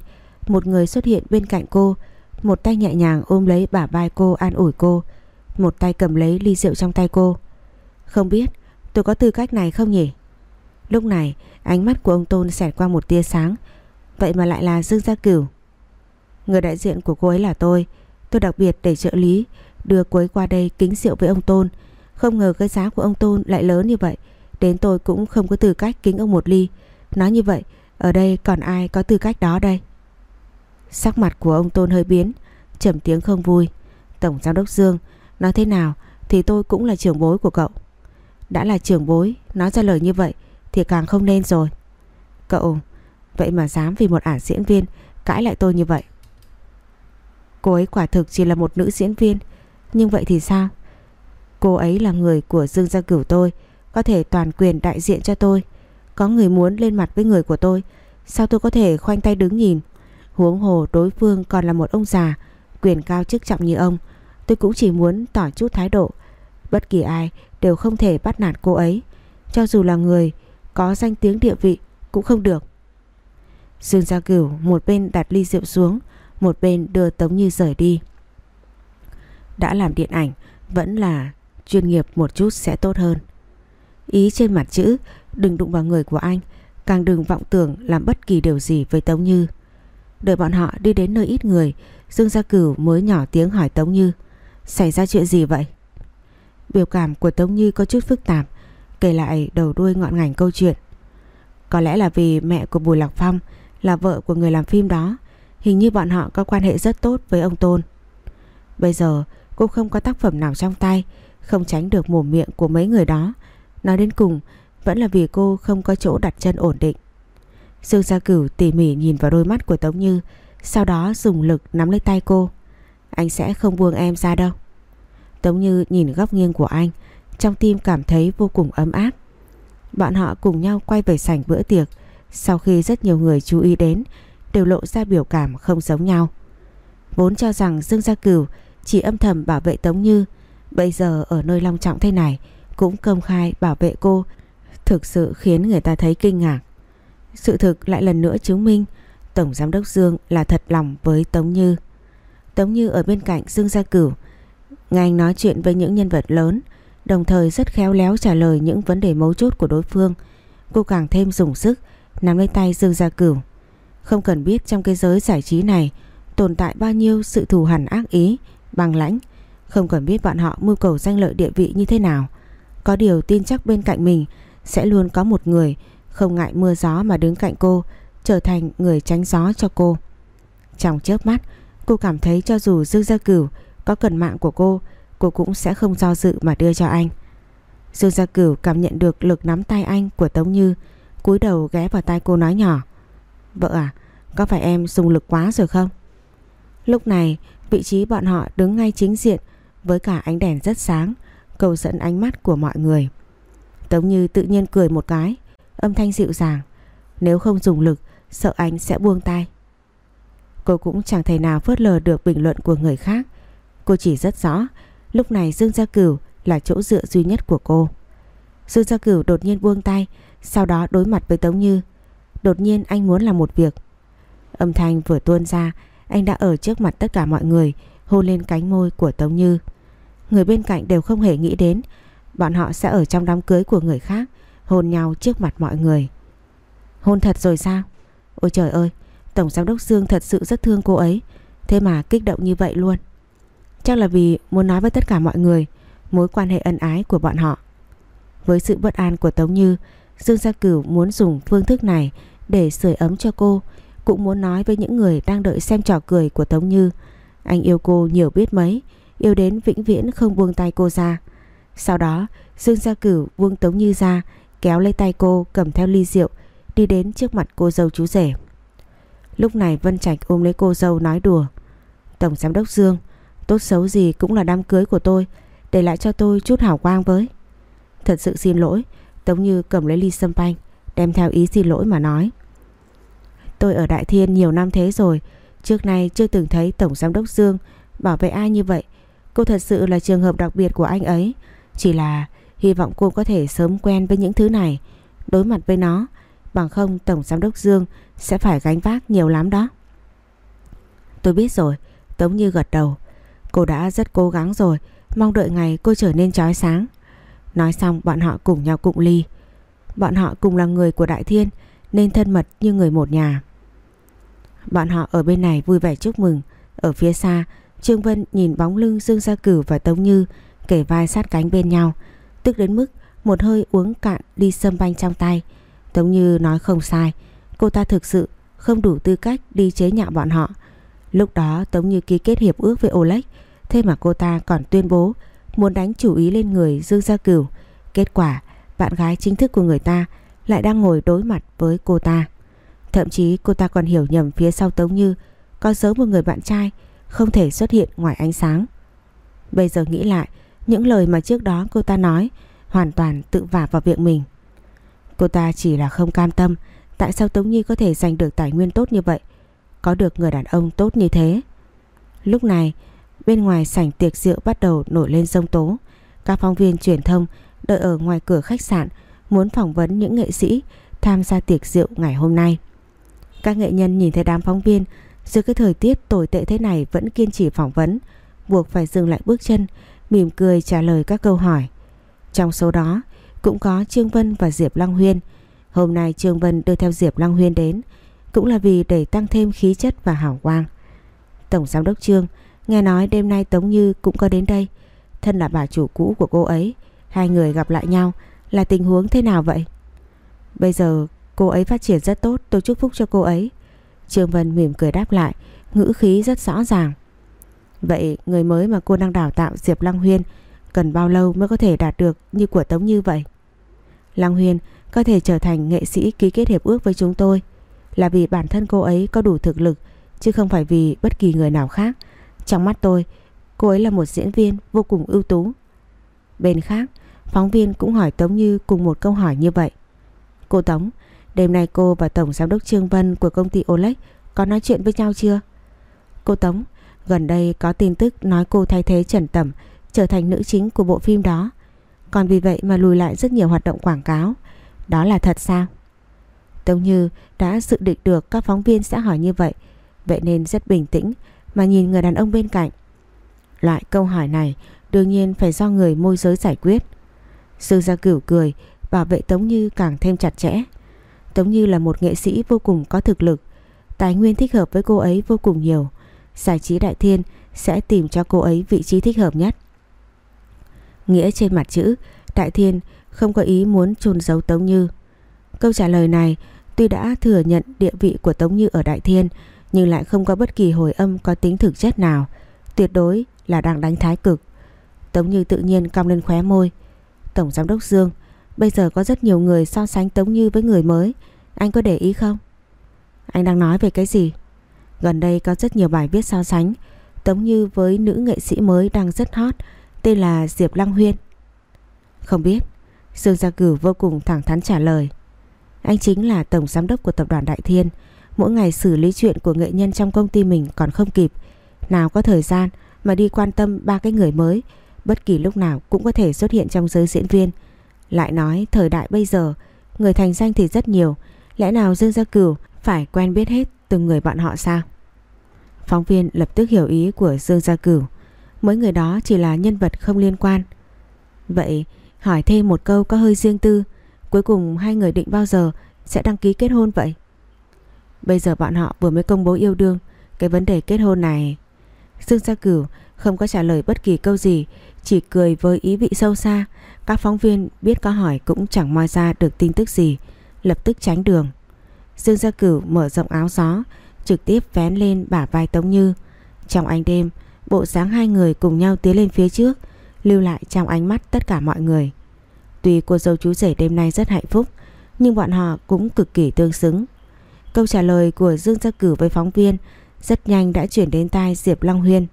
một người xuất hiện bên cạnh cô, một tay nhẹ nhàng ôm lấy bả vai cô an ủi cô, một tay cầm lấy ly rượu trong tay cô. Không biết tôi có tư cách này không nhỉ? Lúc này ánh mắt của ông Tôn xẹt qua một tia sáng, vậy mà lại là Dương Gia Cửu. Người đại diện của cô ấy là tôi. Tôi đặc biệt để trợ lý Đưa cô ấy qua đây kính rượu với ông Tôn. Không ngờ cái giá của ông Tôn lại lớn như vậy. Đến tôi cũng không có tư cách kính ông một ly. Nói như vậy Ở đây còn ai có tư cách đó đây? Sắc mặt của ông Tôn hơi biến trầm tiếng không vui. Tổng giám đốc Dương Nói thế nào thì tôi cũng là trưởng bối của cậu. Đã là trưởng bối Nói ra lời như vậy thì càng không nên rồi. Cậu, Vậy mà dám vì một ả diễn viên Cãi lại tôi như vậy. Cô ấy quả thực chỉ là một nữ diễn viên, Nhưng vậy thì sao? Cô ấy là người của Dương Gia Cửu tôi, Có thể toàn quyền đại diện cho tôi. Có người muốn lên mặt với người của tôi, Sao tôi có thể khoanh tay đứng nhìn? Huống hồ đối phương còn là một ông già, Quyền cao chức trọng như ông, Tôi cũng chỉ muốn tỏ chút thái độ. Bất kỳ ai đều không thể bắt nạt cô ấy. Cho dù là người có danh tiếng địa vị cũng không được. Dương Gia Cửu một bên đặt ly rượu xuống, Một bên đưa Tống Như rời đi. Đã làm điện ảnh, Vẫn là chuyên nghiệp một chút sẽ tốt hơn. Ý trên mặt chữ, Đừng đụng vào người của anh, Càng đừng vọng tưởng làm bất kỳ điều gì với Tống Như. Đợi bọn họ đi đến nơi ít người, Dương Gia Cửu mới nhỏ tiếng hỏi Tống Như, Xảy ra chuyện gì vậy? Biểu cảm của Tống Như có chút phức tạp Kể lại đầu đuôi ngọn ngành câu chuyện. Có lẽ là vì mẹ của Bùi Lạc Phong Là vợ của người làm phim đó, Hình như bọn họ có quan hệ rất tốt với ông Tôn. Bây giờ, cô không có tác phẩm nào trong tay, Không tránh được mồm miệng của mấy người đó. Nói đến cùng, Vẫn là vì cô không có chỗ đặt chân ổn định. Dương Gia Cửu tỉ mỉ nhìn vào đôi mắt của Tống Như, Sau đó dùng lực nắm lấy tay cô. Anh sẽ không buông em ra đâu. Tống Như nhìn góc nghiêng của anh trong tim cảm thấy vô cùng ấm áp. Bọn họ cùng nhau quay về sảnh bữa tiệc. Sau khi rất nhiều người chú ý đến, Đều lộ ra biểu cảm không giống nhau. Vốn cho rằng Dương Gia Cửu Chỉ âm thầm bảo vệ Tống Như, Bây giờ ở nơi long trọng thế này Cũng công khai bảo vệ cô, Thực sự khiến người ta thấy kinh ngạc. Sự thực lại lần nữa chứng minh Tổng Giám đốc Dương là thật lòng với Tống Như. Tống Như ở bên cạnh Dương Gia Cửu, Nghe anh nói chuyện với những nhân vật lớn Đồng thời rất khéo léo trả lời những vấn đề mấu chốt của đối phương. Cô càng thêm dùng sức, Nắm lấy tay Dương Gia Cửu. Không cần biết trong cái giới giải trí này Tồn tại bao nhiêu sự thù hằn ác ý Bằng lãnh. Không cần biết bọn họ mưu cầu danh lợi địa vị như thế nào. Có điều tin chắc bên cạnh mình Sẽ luôn có một người Không ngại mưa gió mà đứng cạnh cô, Trở thành người tránh gió cho cô. Trong chớp mắt, Cô cảm thấy cho dù Dương Gia Cửu có cần mạng của cô Cô cũng sẽ không do dự mà đưa cho anh. Dương Gia Cửu cảm nhận được lực nắm tay anh của Tống Như, cúi đầu ghé vào tay cô nói nhỏ. Vợ à Có phải em dùng lực quá rồi không? Lúc này, vị trí bọn họ đứng ngay chính diện Với cả ánh đèn rất sáng, Cầu dẫn ánh mắt của mọi người. Tống Như tự nhiên cười một cái, Âm thanh dịu dàng. Nếu không dùng lực, Sợ anh sẽ buông tay. Cô cũng chẳng thể nào phớt lờ được bình luận của người khác. Cô chỉ rất rõ Lúc này Dương Gia Cửu là chỗ dựa duy nhất của cô. Dương Gia Cửu đột nhiên buông tay, Sau đó đối mặt với Tống Như. Đột nhiên anh muốn làm một việc. Âm thanh vừa tuôn ra, Anh đã ở trước mặt tất cả mọi người Hôn lên cánh môi của Tống Như. Người bên cạnh đều không hề nghĩ đến, Bọn họ sẽ ở trong đám cưới của người khác, Hôn nhau trước mặt mọi người. Hôn thật rồi sao? Ôi trời ơi, Tổng giám đốc Dương thật sự rất thương cô ấy, Thế mà kích động như vậy luôn. Chắc là vì muốn nói với tất cả mọi người mối quan hệ ân ái của bọn họ. Với sự bất an của Tống Như, Dương Gia Cửu muốn dùng phương thức này để sưởi ấm cho cô, cũng muốn nói với những người đang đợi xem trò cười của Tống Như. Anh yêu cô nhiều biết mấy, yêu đến vĩnh viễn không buông tay cô ra. Sau đó, Dương Gia Cửu buông Tống Như ra, kéo lấy tay cô cầm theo ly rượu, đi đến trước mặt cô dâu chú rể. Lúc này Vân Trạch ôm lấy cô dâu nói đùa. Tổng giám đốc Dương, Tốt xấu gì cũng là đám cưới của tôi, Để lại cho tôi chút hào quang với. Thật sự xin lỗi Tống Như cầm lấy ly sâm panh, Đem theo ý xin lỗi mà nói. Tôi ở Đại Thiên nhiều năm thế rồi, Trước nay chưa từng thấy Tổng Giám đốc Dương Bảo vệ ai như vậy. Cô thật sự là trường hợp đặc biệt của anh ấy, Chỉ là hy vọng cô có thể sớm quen với những thứ này, Đối mặt với nó, Bằng không Tổng Giám đốc Dương Sẽ phải gánh vác nhiều lắm đó. Tôi biết rồi Tống Như gật đầu Cô đã rất cố gắng rồi, Mong đợi ngày cô trở nên trói sáng. Nói xong, bọn họ cùng nhau cụng ly. Bọn họ cùng là người của Đại Thiên, Nên thân mật như người một nhà. Bọn họ ở bên này vui vẻ chúc mừng. Ở phía xa, Trương Vân nhìn bóng lưng Dương Gia Cửu và Tống Như Kể vai sát cánh bên nhau. Tức đến mức một hơi uống cạn ly sâm banh trong tay. Tống Như nói không sai, Cô ta thực sự không đủ tư cách đi chế nhạo bọn họ. Lúc đó Tống Như ký kết hiệp ước với Oleg, Thế mà cô ta còn tuyên bố Muốn đánh chủ ý lên người Dương Gia Cửu. Kết quả, bạn gái chính thức của người ta Lại đang ngồi đối mặt với cô ta. Thậm chí cô ta còn hiểu nhầm phía sau Tống Như, Có giấu một người bạn trai Không thể xuất hiện ngoài ánh sáng. Bây giờ nghĩ lại, Những lời mà trước đó cô ta nói Hoàn toàn tự vả vào việc mình. Cô ta chỉ là không cam tâm, Tại sao Tống Nhi có thể giành được tài nguyên tốt như vậy? Có được người đàn ông tốt như thế. Lúc này, Bên ngoài sảnh tiệc rượu bắt đầu nổi lên sông tố. Các phóng viên truyền thông Đợi ở ngoài cửa khách sạn Muốn phỏng vấn những nghệ sĩ Tham gia tiệc rượu ngày hôm nay. Các nghệ nhân nhìn thấy đám phóng viên Giữa cái thời tiết tồi tệ thế này Vẫn kiên trì phỏng vấn, Buộc phải dừng lại bước chân, Mỉm cười trả lời các câu hỏi. Trong số đó, cũng có Trương Vân và Diệp long Huyên. Hôm nay Trương Vân đưa theo Diệp long Huyên đến cũng là vì để tăng thêm khí chất và hào quang. Tổng giám đốc Trương nghe nói đêm nay Tống Như cũng có đến đây. Thân là bà chủ cũ của cô ấy, hai người gặp lại nhau là tình huống thế nào vậy? Bây giờ cô ấy phát triển rất tốt, tôi chúc phúc cho cô ấy. Trương Vân mỉm cười đáp lại, ngữ khí rất rõ ràng. Vậy người mới mà cô đang đào tạo Diệp Lăng Huyên cần bao lâu mới có thể đạt được như của Tống Như vậy? Lăng Huyên có thể trở thành nghệ sĩ ký kết hiệp ước với chúng tôi là vì bản thân cô ấy có đủ thực lực chứ không phải vì bất kỳ người nào khác. Trong mắt tôi, cô ấy là một diễn viên vô cùng ưu tú. Bên khác, phóng viên cũng hỏi Tống Như cùng một câu hỏi như vậy. Cô Tống, đêm nay cô và Tổng Giám đốc Trương Vân của công ty Olex có nói chuyện với nhau chưa? Cô Tống, gần đây có tin tức nói cô thay thế Trần Tẩm trở thành nữ chính của bộ phim đó. Còn vì vậy mà lùi lại rất nhiều hoạt động quảng cáo. Đó là thật sao? Tống Như đã dự định được các phóng viên sẽ hỏi như vậy. Vậy nên rất bình tĩnh mà nhìn người đàn ông bên cạnh. Loại câu hỏi này đương nhiên phải do người môi giới giải quyết. Sư Gia Cửu cười, bảo vệ Tống Như càng thêm chặt chẽ. Tống Như là một nghệ sĩ vô cùng có thực lực. Tài nguyên thích hợp với cô ấy vô cùng nhiều. Giải trí Đại Thiên sẽ tìm cho cô ấy vị trí thích hợp nhất. Nghĩa trên mặt chữ, Đại Thiên không có ý muốn chôn giấu Tống Như. Câu trả lời này tuy đã thừa nhận địa vị của Tống Như ở Đại Thiên nhưng lại không có bất kỳ hồi âm có tính thực chất nào, tuyệt đối là đang đánh thái cực. Tống Như tự nhiên cong lên khóe môi. Tổng Giám đốc Dương, bây giờ có rất nhiều người so sánh Tống Như với người mới, anh có để ý không? Anh đang nói về cái gì? Gần đây có rất nhiều bài viết so sánh Tống Như với nữ nghệ sĩ mới đang rất hot Tên là Diệp Lăng Huyên Không biết Dương Gia Cửu vô cùng thẳng thắn trả lời anh chính là tổng giám đốc của tập đoàn Đại Thiên. Mỗi ngày xử lý chuyện của nghệ nhân trong công ty mình còn không kịp. Nào có thời gian mà đi quan tâm ba cái người mới, Bất kỳ lúc nào cũng có thể xuất hiện trong giới diễn viên. Lại nói thời đại bây giờ, Người thành danh thì rất nhiều. Lẽ nào Dương Gia Cửu phải quen biết hết từng người bạn họ sao? Phóng viên lập tức hiểu ý của Dương Gia Cửu. Mấy người đó chỉ là nhân vật không liên quan. Vậy, hỏi thêm một câu có hơi riêng tư. Cuối cùng hai người định bao giờ sẽ đăng ký kết hôn vậy? Bây giờ bọn họ vừa mới công bố yêu đương, Cái vấn đề kết hôn này, Dương Gia Cửu không có trả lời bất kỳ câu gì, Chỉ cười với ý vị sâu xa. Các phóng viên biết có hỏi cũng chẳng moi ra được tin tức gì, Lập tức tránh đường. Dương Gia Cửu mở rộng áo gió, Trực tiếp vén lên bả vai Tống Như. Trong ánh đêm, Bộ sáng hai người cùng nhau tiến lên phía trước, Lưu lại trong ánh mắt tất cả mọi người. Tuy cô dâu chú rể đêm nay rất hạnh phúc, Nhưng bọn họ cũng cực kỳ tương xứng. Câu trả lời của Dương Gia Cử với phóng viên Rất nhanh đã chuyển đến tai Diệp Long Huyên.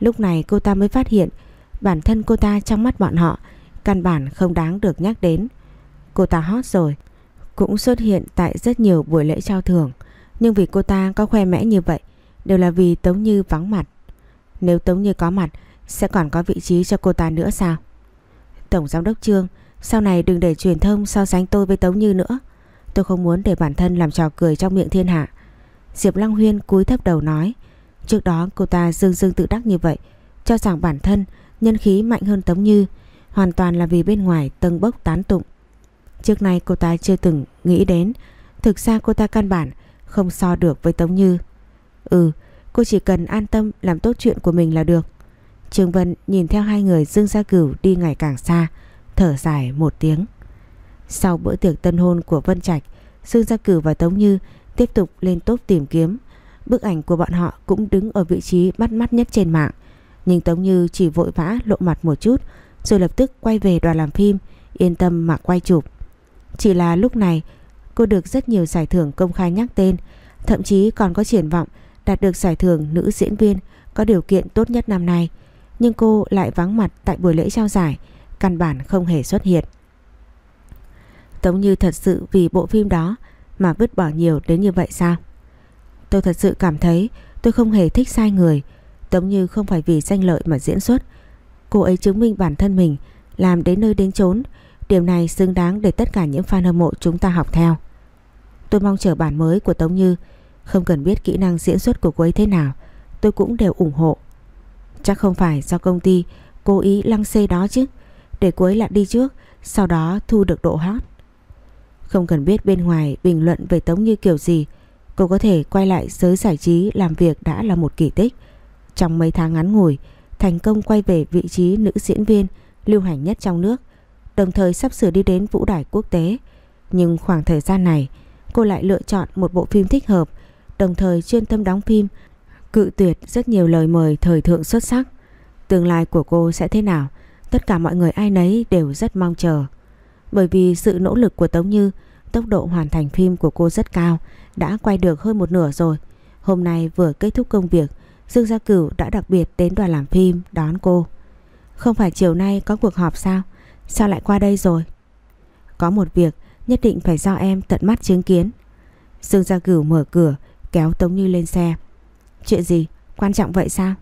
Lúc này cô ta mới phát hiện Bản thân cô ta trong mắt bọn họ Căn bản không đáng được nhắc đến. Cô ta hot rồi. Cũng xuất hiện tại rất nhiều buổi lễ trao thưởng, Nhưng vì cô ta có khoe mẽ như vậy, Đều là vì Tống Như vắng mặt. Nếu Tống Như có mặt, Sẽ còn có vị trí cho cô ta nữa sao? Tổng Giám đốc Trương sau này đừng để truyền thông so sánh tôi với Tống Như nữa. Tôi không muốn để bản thân làm trò cười trong miệng thiên hạ. Diệp Lăng Huyên cúi thấp đầu nói Trước đó cô ta dương dương tự đắc như vậy Cho rằng bản thân nhân khí mạnh hơn Tống Như Hoàn toàn là vì bên ngoài tâng bốc tán tụng. Trước nay cô ta chưa từng nghĩ đến Thực ra cô ta căn bản không so được với Tống Như. Ừ, cô chỉ cần an tâm làm tốt chuyện của mình là được. Trương Vân nhìn theo hai người Dương Gia Cửu đi ngày càng xa, thở dài một tiếng. Sau bữa tiệc tân hôn của Vân Trạch, Dương Gia Cử và Tống Như tiếp tục lên tốt tìm kiếm. Bức ảnh của bọn họ cũng đứng ở vị trí bắt mắt nhất trên mạng. Nhưng Tống Như chỉ vội vã lộ mặt một chút rồi lập tức quay về đoàn làm phim, yên tâm mà quay chụp. Chỉ là lúc này cô được rất nhiều giải thưởng công khai nhắc tên, thậm chí còn có triển vọng đạt được giải thưởng nữ diễn viên có điều kiện tốt nhất năm nay. Nhưng cô lại vắng mặt tại buổi lễ trao giải, căn bản không hề xuất hiện. Tống Như thật sự vì bộ phim đó mà vứt bỏ nhiều đến như vậy sao? Tôi thật sự cảm thấy tôi không hề thích sai người. Tống Như không phải vì danh lợi mà diễn xuất. Cô ấy chứng minh bản thân mình, làm đến nơi đến chốn. Điều này xứng đáng để tất cả những fan hâm mộ chúng ta học theo. Tôi mong chờ bản mới của Tống Như. Không cần biết kỹ năng diễn xuất của cô ấy thế nào, tôi cũng đều ủng hộ. Chắc không phải do công ty cố ý lăng xê đó chứ, để cô ấy lại đi trước, sau đó thu được độ hot. Không cần biết bên ngoài bình luận về Tống Như kiểu gì, cô có thể quay lại giới giải trí làm việc đã là một kỳ tích. Trong mấy tháng ngắn ngủi, thành công quay về vị trí nữ diễn viên lưu hành nhất trong nước, đồng thời sắp sửa đi đến vũ đài quốc tế. Nhưng khoảng thời gian này, cô lại lựa chọn một bộ phim thích hợp, đồng thời chuyên tâm đóng phim, cự tuyệt rất nhiều lời mời thời thượng xuất sắc. Tương lai của cô sẽ thế nào? Tất cả mọi người ai nấy đều rất mong chờ. Bởi vì sự nỗ lực của Tống Như, tốc độ hoàn thành phim của cô rất cao, đã quay được hơn một nửa rồi. Hôm nay vừa kết thúc công việc, Dương Gia Cửu đã đặc biệt đến đoàn làm phim đón cô. Không phải chiều nay có cuộc họp sao? Sao lại qua đây rồi? Có một việc nhất định phải do em tận mắt chứng kiến. Dương Gia Cửu mở cửa, kéo Tống Như lên xe. Chuyện gì? Quan trọng vậy sao?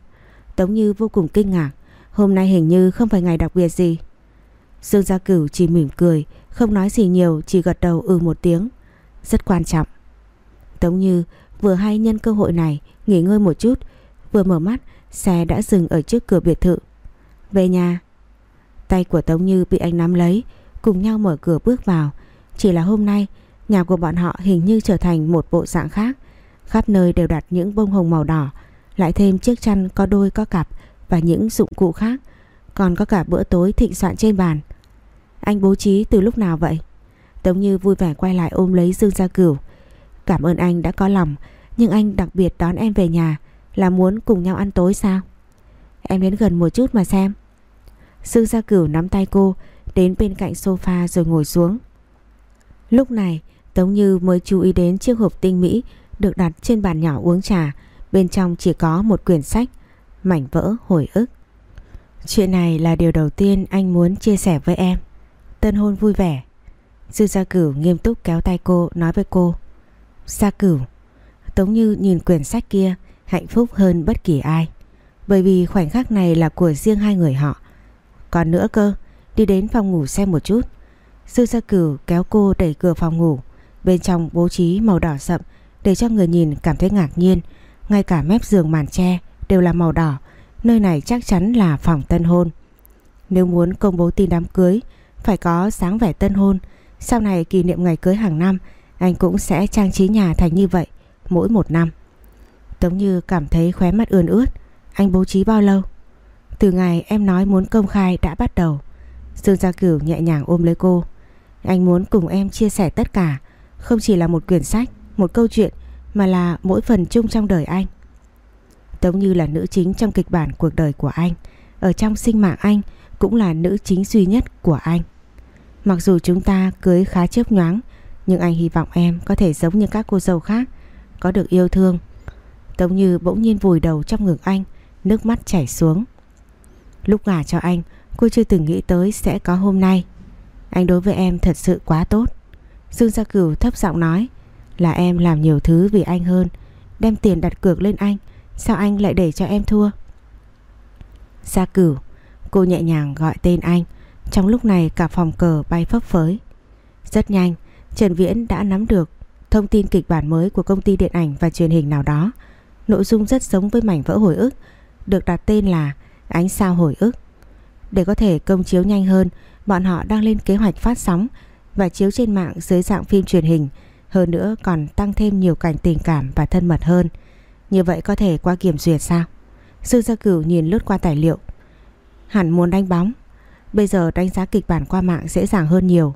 Tống Như vô cùng kinh ngạc. Hôm nay hình như không phải ngày đặc biệt gì. Dương Gia Cửu chỉ mỉm cười, không nói gì nhiều, chỉ gật đầu ừ một tiếng. Rất quan trọng. Tống Như vừa hay nhân cơ hội này nghỉ ngơi một chút, vừa mở mắt, xe đã dừng ở trước cửa biệt thự. Về nhà. Tay của Tống Như bị anh nắm lấy, cùng nhau mở cửa bước vào. Chỉ là hôm nay, nhà của bọn họ hình như trở thành một bộ dạng khác. Khắp nơi đều đặt những bông hồng màu đỏ, lại thêm chiếc chăn có đôi có cặp và những dụng cụ khác. Còn có cả bữa tối thịnh soạn trên bàn. Anh bố trí từ lúc nào vậy? Tống Như vui vẻ quay lại ôm lấy Dương Gia Cửu. Cảm ơn anh đã có lòng, nhưng anh đặc biệt đón em về nhà là muốn cùng nhau ăn tối sao? Em đến gần một chút mà xem. Dương Gia Cửu nắm tay cô đến bên cạnh sofa rồi ngồi xuống. Lúc này Tống Như mới chú ý đến chiếc hộp tinh mỹ được đặt trên bàn nhỏ uống trà. Bên trong chỉ có một quyển sách, mảnh vỡ hồi ức. Chuyện này là điều đầu tiên anh muốn chia sẻ với em. Tân hôn vui vẻ. Dư Gia Cửu nghiêm túc kéo tay cô nói với cô. Gia Cửu. Tống Như nhìn quyển sách kia hạnh phúc hơn bất kỳ ai. Bởi vì khoảnh khắc này là của riêng hai người họ. Còn nữa cơ, đi đến phòng ngủ xem một chút. Dư Gia Cửu kéo cô đẩy cửa phòng ngủ. Bên trong bố trí màu đỏ sậm để cho người nhìn cảm thấy ngạc nhiên. Ngay cả mép giường màn tre đều là màu đỏ. Nơi này chắc chắn là phòng tân hôn. Nếu muốn công bố tin đám cưới, phải có sáng vẻ tân hôn. Sau này kỷ niệm ngày cưới hàng năm, anh cũng sẽ trang trí nhà thành như vậy mỗi một năm. Tống Như cảm thấy khóe mắt ươn ướt. Anh bố trí bao lâu? Từ ngày em nói muốn công khai đã bắt đầu. Dương Gia Cửu nhẹ nhàng ôm lấy cô. Anh muốn cùng em chia sẻ tất cả, không chỉ là một quyển sách, một câu chuyện, mà là mỗi phần chung trong đời anh. Tống Như là nữ chính trong kịch bản cuộc đời của anh. Ở trong sinh mạng anh cũng là nữ chính duy nhất của anh. Mặc dù chúng ta cưới khá chớp nhoáng, nhưng anh hy vọng em có thể giống như các cô dâu khác, có được yêu thương. Tống Như bỗng nhiên vùi đầu trong ngực anh, nước mắt chảy xuống. Lúc gả cho anh, cô chưa từng nghĩ tới sẽ có hôm nay. Anh đối với em thật sự quá tốt. Dương Gia Cửu thấp giọng nói là em làm nhiều thứ vì anh hơn, đem tiền đặt cược lên anh, sao anh lại để cho em thua? Gia Cửu, cô nhẹ nhàng gọi tên anh, trong lúc này cả phòng cờ bay phấp phới. Rất nhanh, Trần Viễn đã nắm được thông tin kịch bản mới của công ty điện ảnh và truyền hình nào đó. Nội dung rất giống với mảnh vỡ hồi ức, được đặt tên là Ánh sao hồi ức. Để có thể công chiếu nhanh hơn, bọn họ đang lên kế hoạch phát sóng và chiếu trên mạng dưới dạng phim truyền hình, hơn nữa còn tăng thêm nhiều cảnh tình cảm và thân mật hơn. Như vậy có thể qua kiểm duyệt sao? Sư Gia Cửu nhìn lướt qua tài liệu. Hẳn muốn đánh bóng. Bây giờ đánh giá kịch bản qua mạng dễ dàng hơn nhiều.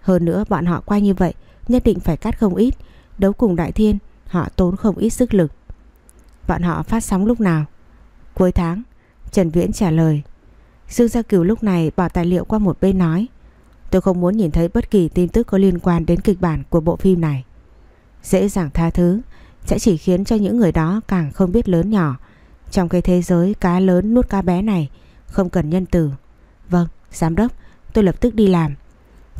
Hơn nữa bọn họ quay như vậy, Nhất định phải cắt không ít. Đấu cùng Đại Thiên, Họ tốn không ít sức lực. Bọn họ phát sóng lúc nào? Cuối tháng, Trần Viễn trả lời. Dương Gia Cửu lúc này bỏ tài liệu qua một bên nói. Tôi không muốn nhìn thấy bất kỳ tin tức có liên quan đến kịch bản của bộ phim này. Dễ dàng tha thứ. Sẽ chỉ khiến cho những người đó càng không biết lớn nhỏ. Trong cái thế giới cá lớn nuốt cá bé này Không cần nhân từ. Vâng, giám đốc Tôi lập tức đi làm.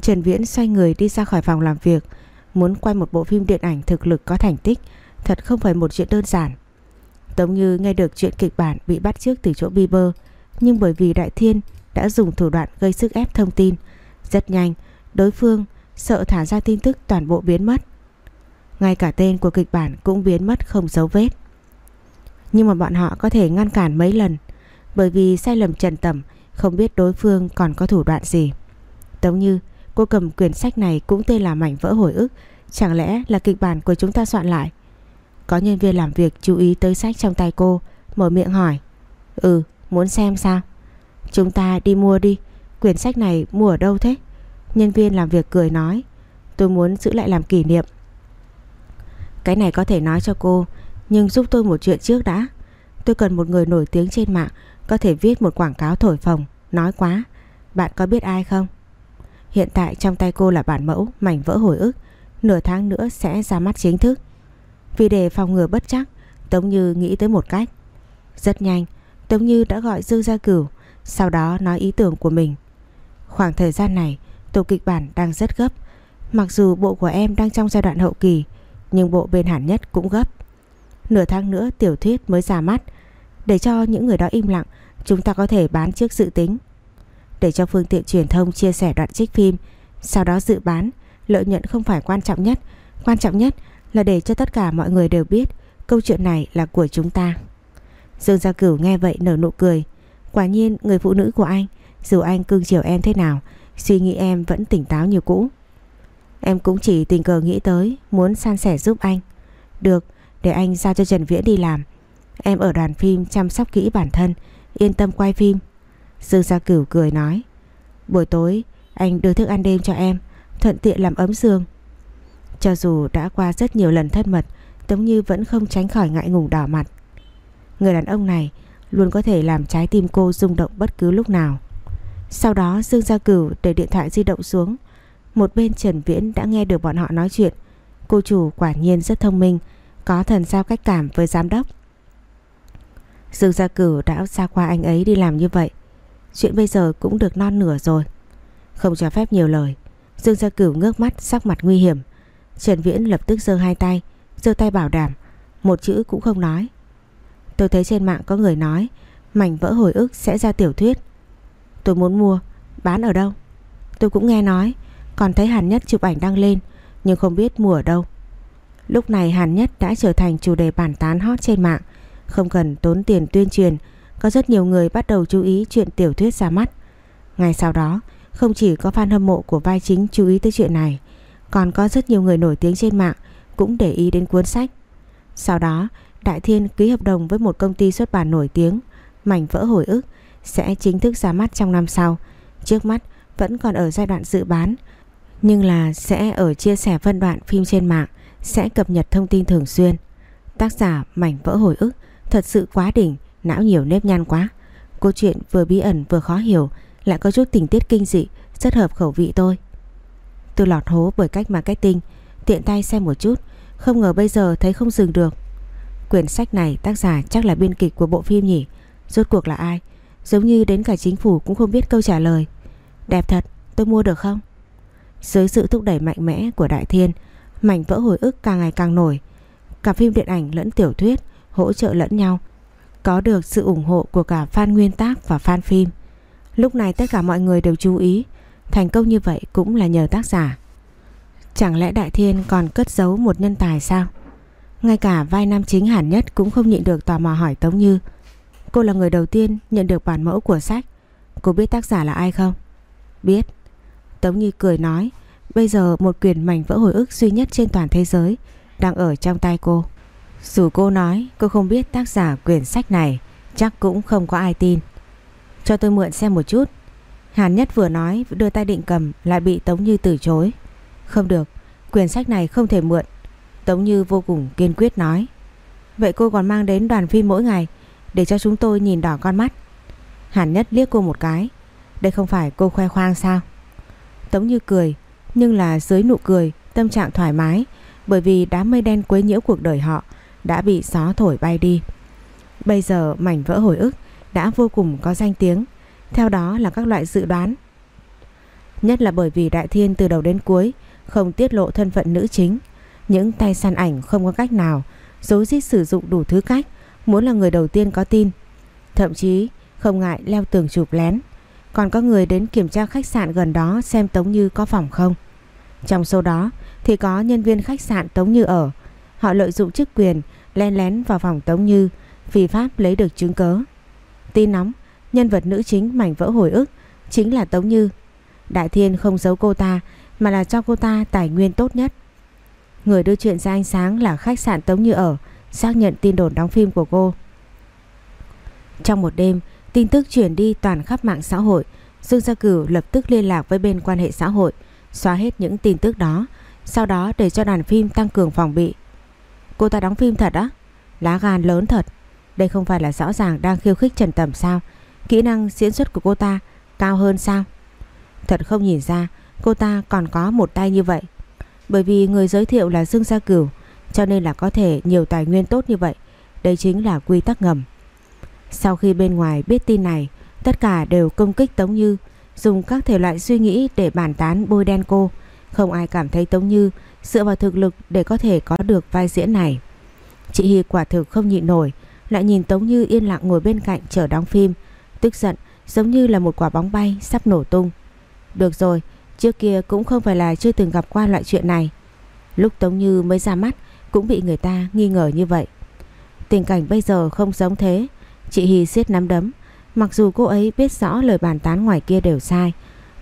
Trần Viễn xoay người đi ra khỏi phòng làm việc Muốn quay một bộ phim điện ảnh thực lực có thành tích Thật không phải một chuyện đơn giản. Tống Như nghe được chuyện kịch bản bị bắt trước từ chỗ Bieber Nhưng bởi vì Đại Thiên đã dùng thủ đoạn gây sức ép thông tin Rất nhanh đối phương sợ thả ra tin tức toàn bộ biến mất. Ngay cả tên của kịch bản cũng biến mất không dấu vết. Nhưng mà bọn họ có thể ngăn cản mấy lần, Bởi vì sai lầm trần tầm, không biết đối phương còn có thủ đoạn gì. Tống Như, Cô cầm quyển sách này cũng tên là mảnh vỡ hồi ức, Chẳng lẽ là kịch bản của chúng ta soạn lại? Có nhân viên làm việc chú ý tới sách trong tay cô, Mở miệng hỏi. Ừ muốn xem sao? Chúng ta đi mua đi, Quyển sách này mua ở đâu thế? Nhân viên làm việc cười nói. Tôi muốn giữ lại làm kỷ niệm. Cái này có thể nói cho cô, Nhưng giúp tôi một chuyện trước đã. Tôi cần một người nổi tiếng trên mạng, Có thể viết một quảng cáo thổi phồng, Nói quá. Bạn có biết ai không? Hiện tại trong tay cô là bản mẫu, mảnh vỡ hồi ức. Nửa tháng nữa sẽ ra mắt chính thức. Vì để phòng ngừa bất chắc, Tống Như nghĩ tới một cách. Rất nhanh, Tống Như đã gọi Dương Gia Cửu, Sau đó nói ý tưởng của mình. Khoảng thời gian này, Tổ kịch bản đang rất gấp. Mặc dù bộ của em đang trong giai đoạn hậu kỳ nhưng bộ bên hẳn nhất cũng gấp. Nửa tháng nữa tiểu thuyết mới ra mắt. Để cho những người đó im lặng Chúng ta có thể bán trước dự tính. Để cho phương tiện truyền thông chia sẻ đoạn trích phim, sau đó dự bán, lợi nhuận không phải quan trọng nhất, quan trọng nhất là để cho tất cả mọi người đều biết câu chuyện này là của chúng ta. Dương Gia Cửu nghe vậy nở nụ cười, quả nhiên người phụ nữ của anh, dù anh cưng chiều em thế nào, suy nghĩ em vẫn tỉnh táo như cũ. Em cũng chỉ tình cờ nghĩ tới muốn san sẻ giúp anh. Được, để anh giao cho Trần Viễn đi làm. Em ở đoàn phim chăm sóc kỹ bản thân, yên tâm quay phim. Dương Gia Cửu cười nói Buổi tối anh đưa thức ăn đêm cho em Thuận tiện làm ấm giường Cho dù đã qua rất nhiều lần thân mật Tống Như vẫn không tránh khỏi ngại ngùng đỏ mặt Người đàn ông này Luôn có thể làm trái tim cô rung động bất cứ lúc nào Sau đó Dương Gia Cửu để điện thoại di động xuống một bên Trần Viễn đã nghe được bọn họ nói chuyện. Cô chủ quả nhiên rất thông minh, Có thần giao cách cảm với giám đốc. Dương Gia Cửu đã xa qua anh ấy đi làm như vậy. Chuyện bây giờ cũng được non nửa rồi. Không cho phép nhiều lời, Dương Gia Cửu ngước mắt sắc mặt nguy hiểm. Trần Viễn lập tức giơ hai tay, giơ tay bảo đảm, Một chữ cũng không nói. Tôi thấy trên mạng có người nói, Mảnh vỡ hồi ức sẽ ra tiểu thuyết. Tôi muốn mua, Bán ở đâu? Tôi cũng nghe nói còn thấy Hàn Nhất chụp ảnh đăng lên Nhưng không biết mua ở đâu Lúc này Hàn Nhất đã trở thành chủ đề bàn tán hot trên mạng Không cần tốn tiền tuyên truyền có rất nhiều người bắt đầu chú ý chuyện tiểu thuyết ra mắt. Ngay sau đó, không chỉ có fan hâm mộ của vai chính chú ý tới chuyện này, còn có rất nhiều người nổi tiếng trên mạng cũng để ý đến cuốn sách. Sau đó, Đại Thiên ký hợp đồng với một công ty xuất bản nổi tiếng, Mảnh vỡ hồi ức, sẽ chính thức ra mắt trong năm sau. Trước mắt vẫn còn ở giai đoạn dự bán, nhưng là sẽ ở chia sẻ phân đoạn phim trên mạng, sẽ cập nhật thông tin thường xuyên. Tác giả Mảnh vỡ hồi ức thật sự quá đỉnh, não nhiều nếp nhăn quá. Câu chuyện vừa bí ẩn vừa khó hiểu, lại có chút tình tiết kinh dị, rất hợp khẩu vị tôi. Tôi lọt hố bởi cách marketing, tiện tay xem một chút, không ngờ bây giờ thấy không dừng được. Quyển sách này tác giả chắc là biên kịch của bộ phim nhỉ? Rốt cuộc là ai? Giống như đến cả chính phủ cũng không biết câu trả lời. Đẹp thật, tôi mua được không? Dưới sự thúc đẩy mạnh mẽ của Đại Thiên, mảnh vỡ hồi ức càng ngày càng nổi. Cả phim điện ảnh lẫn tiểu thuyết hỗ trợ lẫn nhau có được sự ủng hộ của cả fan nguyên tác và fan phim. Lúc này tất cả mọi người đều chú ý, thành công như vậy cũng là nhờ tác giả. Chẳng lẽ Đại Thiên còn cất giấu một nhân tài sao? Ngay cả vai nam chính hẳn nhất cũng không nhịn được tò mò hỏi Tống Như. Cô là người đầu tiên nhận được bản mẫu của sách. Cô biết tác giả là ai không? Biết. Tống Như cười nói, bây giờ một quyển mảnh vỡ hồi ức duy nhất trên toàn thế giới đang ở trong tay cô. Dù cô nói cô không biết tác giả quyển sách này Chắc cũng không có ai tin. Cho tôi mượn xem một chút. Hàn Nhất vừa nói đưa tay định cầm Lại bị Tống Như từ chối. Không được, quyển sách này không thể mượn. Tống Như vô cùng kiên quyết nói Vậy cô còn mang đến đoàn phim mỗi ngày Để cho chúng tôi nhìn đỏ con mắt? Hàn Nhất liếc cô một cái Đây không phải cô khoe khoang sao? Tống Như cười, Nhưng là dưới nụ cười, Tâm trạng thoải mái, Bởi vì đám mây đen quấy nhiễu cuộc đời họ Đã bị gió thổi bay đi. Bây giờ mảnh vỡ hồi ức Đã vô cùng có danh tiếng, Theo đó là các loại dự đoán. Nhất là bởi vì Đại Thiên từ đầu đến cuối Không tiết lộ thân phận nữ chính, Những tay săn ảnh không có cách nào Dối rít sử dụng đủ thứ cách, Muốn là người đầu tiên có tin, Thậm chí không ngại leo tường chụp lén. Còn có người đến kiểm tra khách sạn gần đó Xem Tống Như có phòng không? Trong số đó thì có nhân viên khách sạn Tống Như ở. Họ lợi dụng chức quyền, len lén vào phòng Tống Như vì pháp lấy được chứng cớ Tin nóng, Nhân vật nữ chính mảnh vỡ hồi ức Chính là Tống Như. Đại Thiên không giấu cô ta, Mà là cho cô ta tài nguyên tốt nhất. Người đưa chuyện ra ánh sáng là khách sạn Tống Như ở, Xác nhận tin đồn đóng phim của cô. Trong một đêm Tin tức chuyển đi toàn khắp mạng xã hội. Dương Gia Cửu lập tức liên lạc với bên quan hệ xã hội, Xóa hết những tin tức đó, Sau đó để cho đoàn phim tăng cường phòng bị. Cô ta đóng phim thật á? Lá gan lớn thật. Đây không phải là rõ ràng đang khiêu khích Trần Tầm sao? Kỹ năng diễn xuất của cô ta cao hơn sao? Thật không nhìn ra, Cô ta còn có một tay như vậy. Bởi vì người giới thiệu là Dương Gia Cửu, Cho nên là có thể nhiều tài nguyên tốt như vậy. Đây chính là quy tắc ngầm. Sau khi bên ngoài biết tin này, Tất cả đều công kích Tống Như, Dùng các thể loại suy nghĩ để bàn tán bôi đen cô. Không ai cảm thấy Tống Như Dựa vào thực lực để có thể có được vai diễn này. Chị Hy quả thực không nhịn nổi, Lại nhìn Tống Như yên lặng ngồi bên cạnh chờ đóng phim, Tức giận, giống như là một quả bóng bay sắp nổ tung. Được rồi, Trước kia cũng không phải là chưa từng gặp qua loại chuyện này. Lúc Tống Như mới ra mắt, Cũng bị người ta nghi ngờ như vậy. Tình cảnh bây giờ không giống thế. Chị Hy siết nắm đấm. Mặc dù cô ấy biết rõ lời bàn tán ngoài kia đều sai,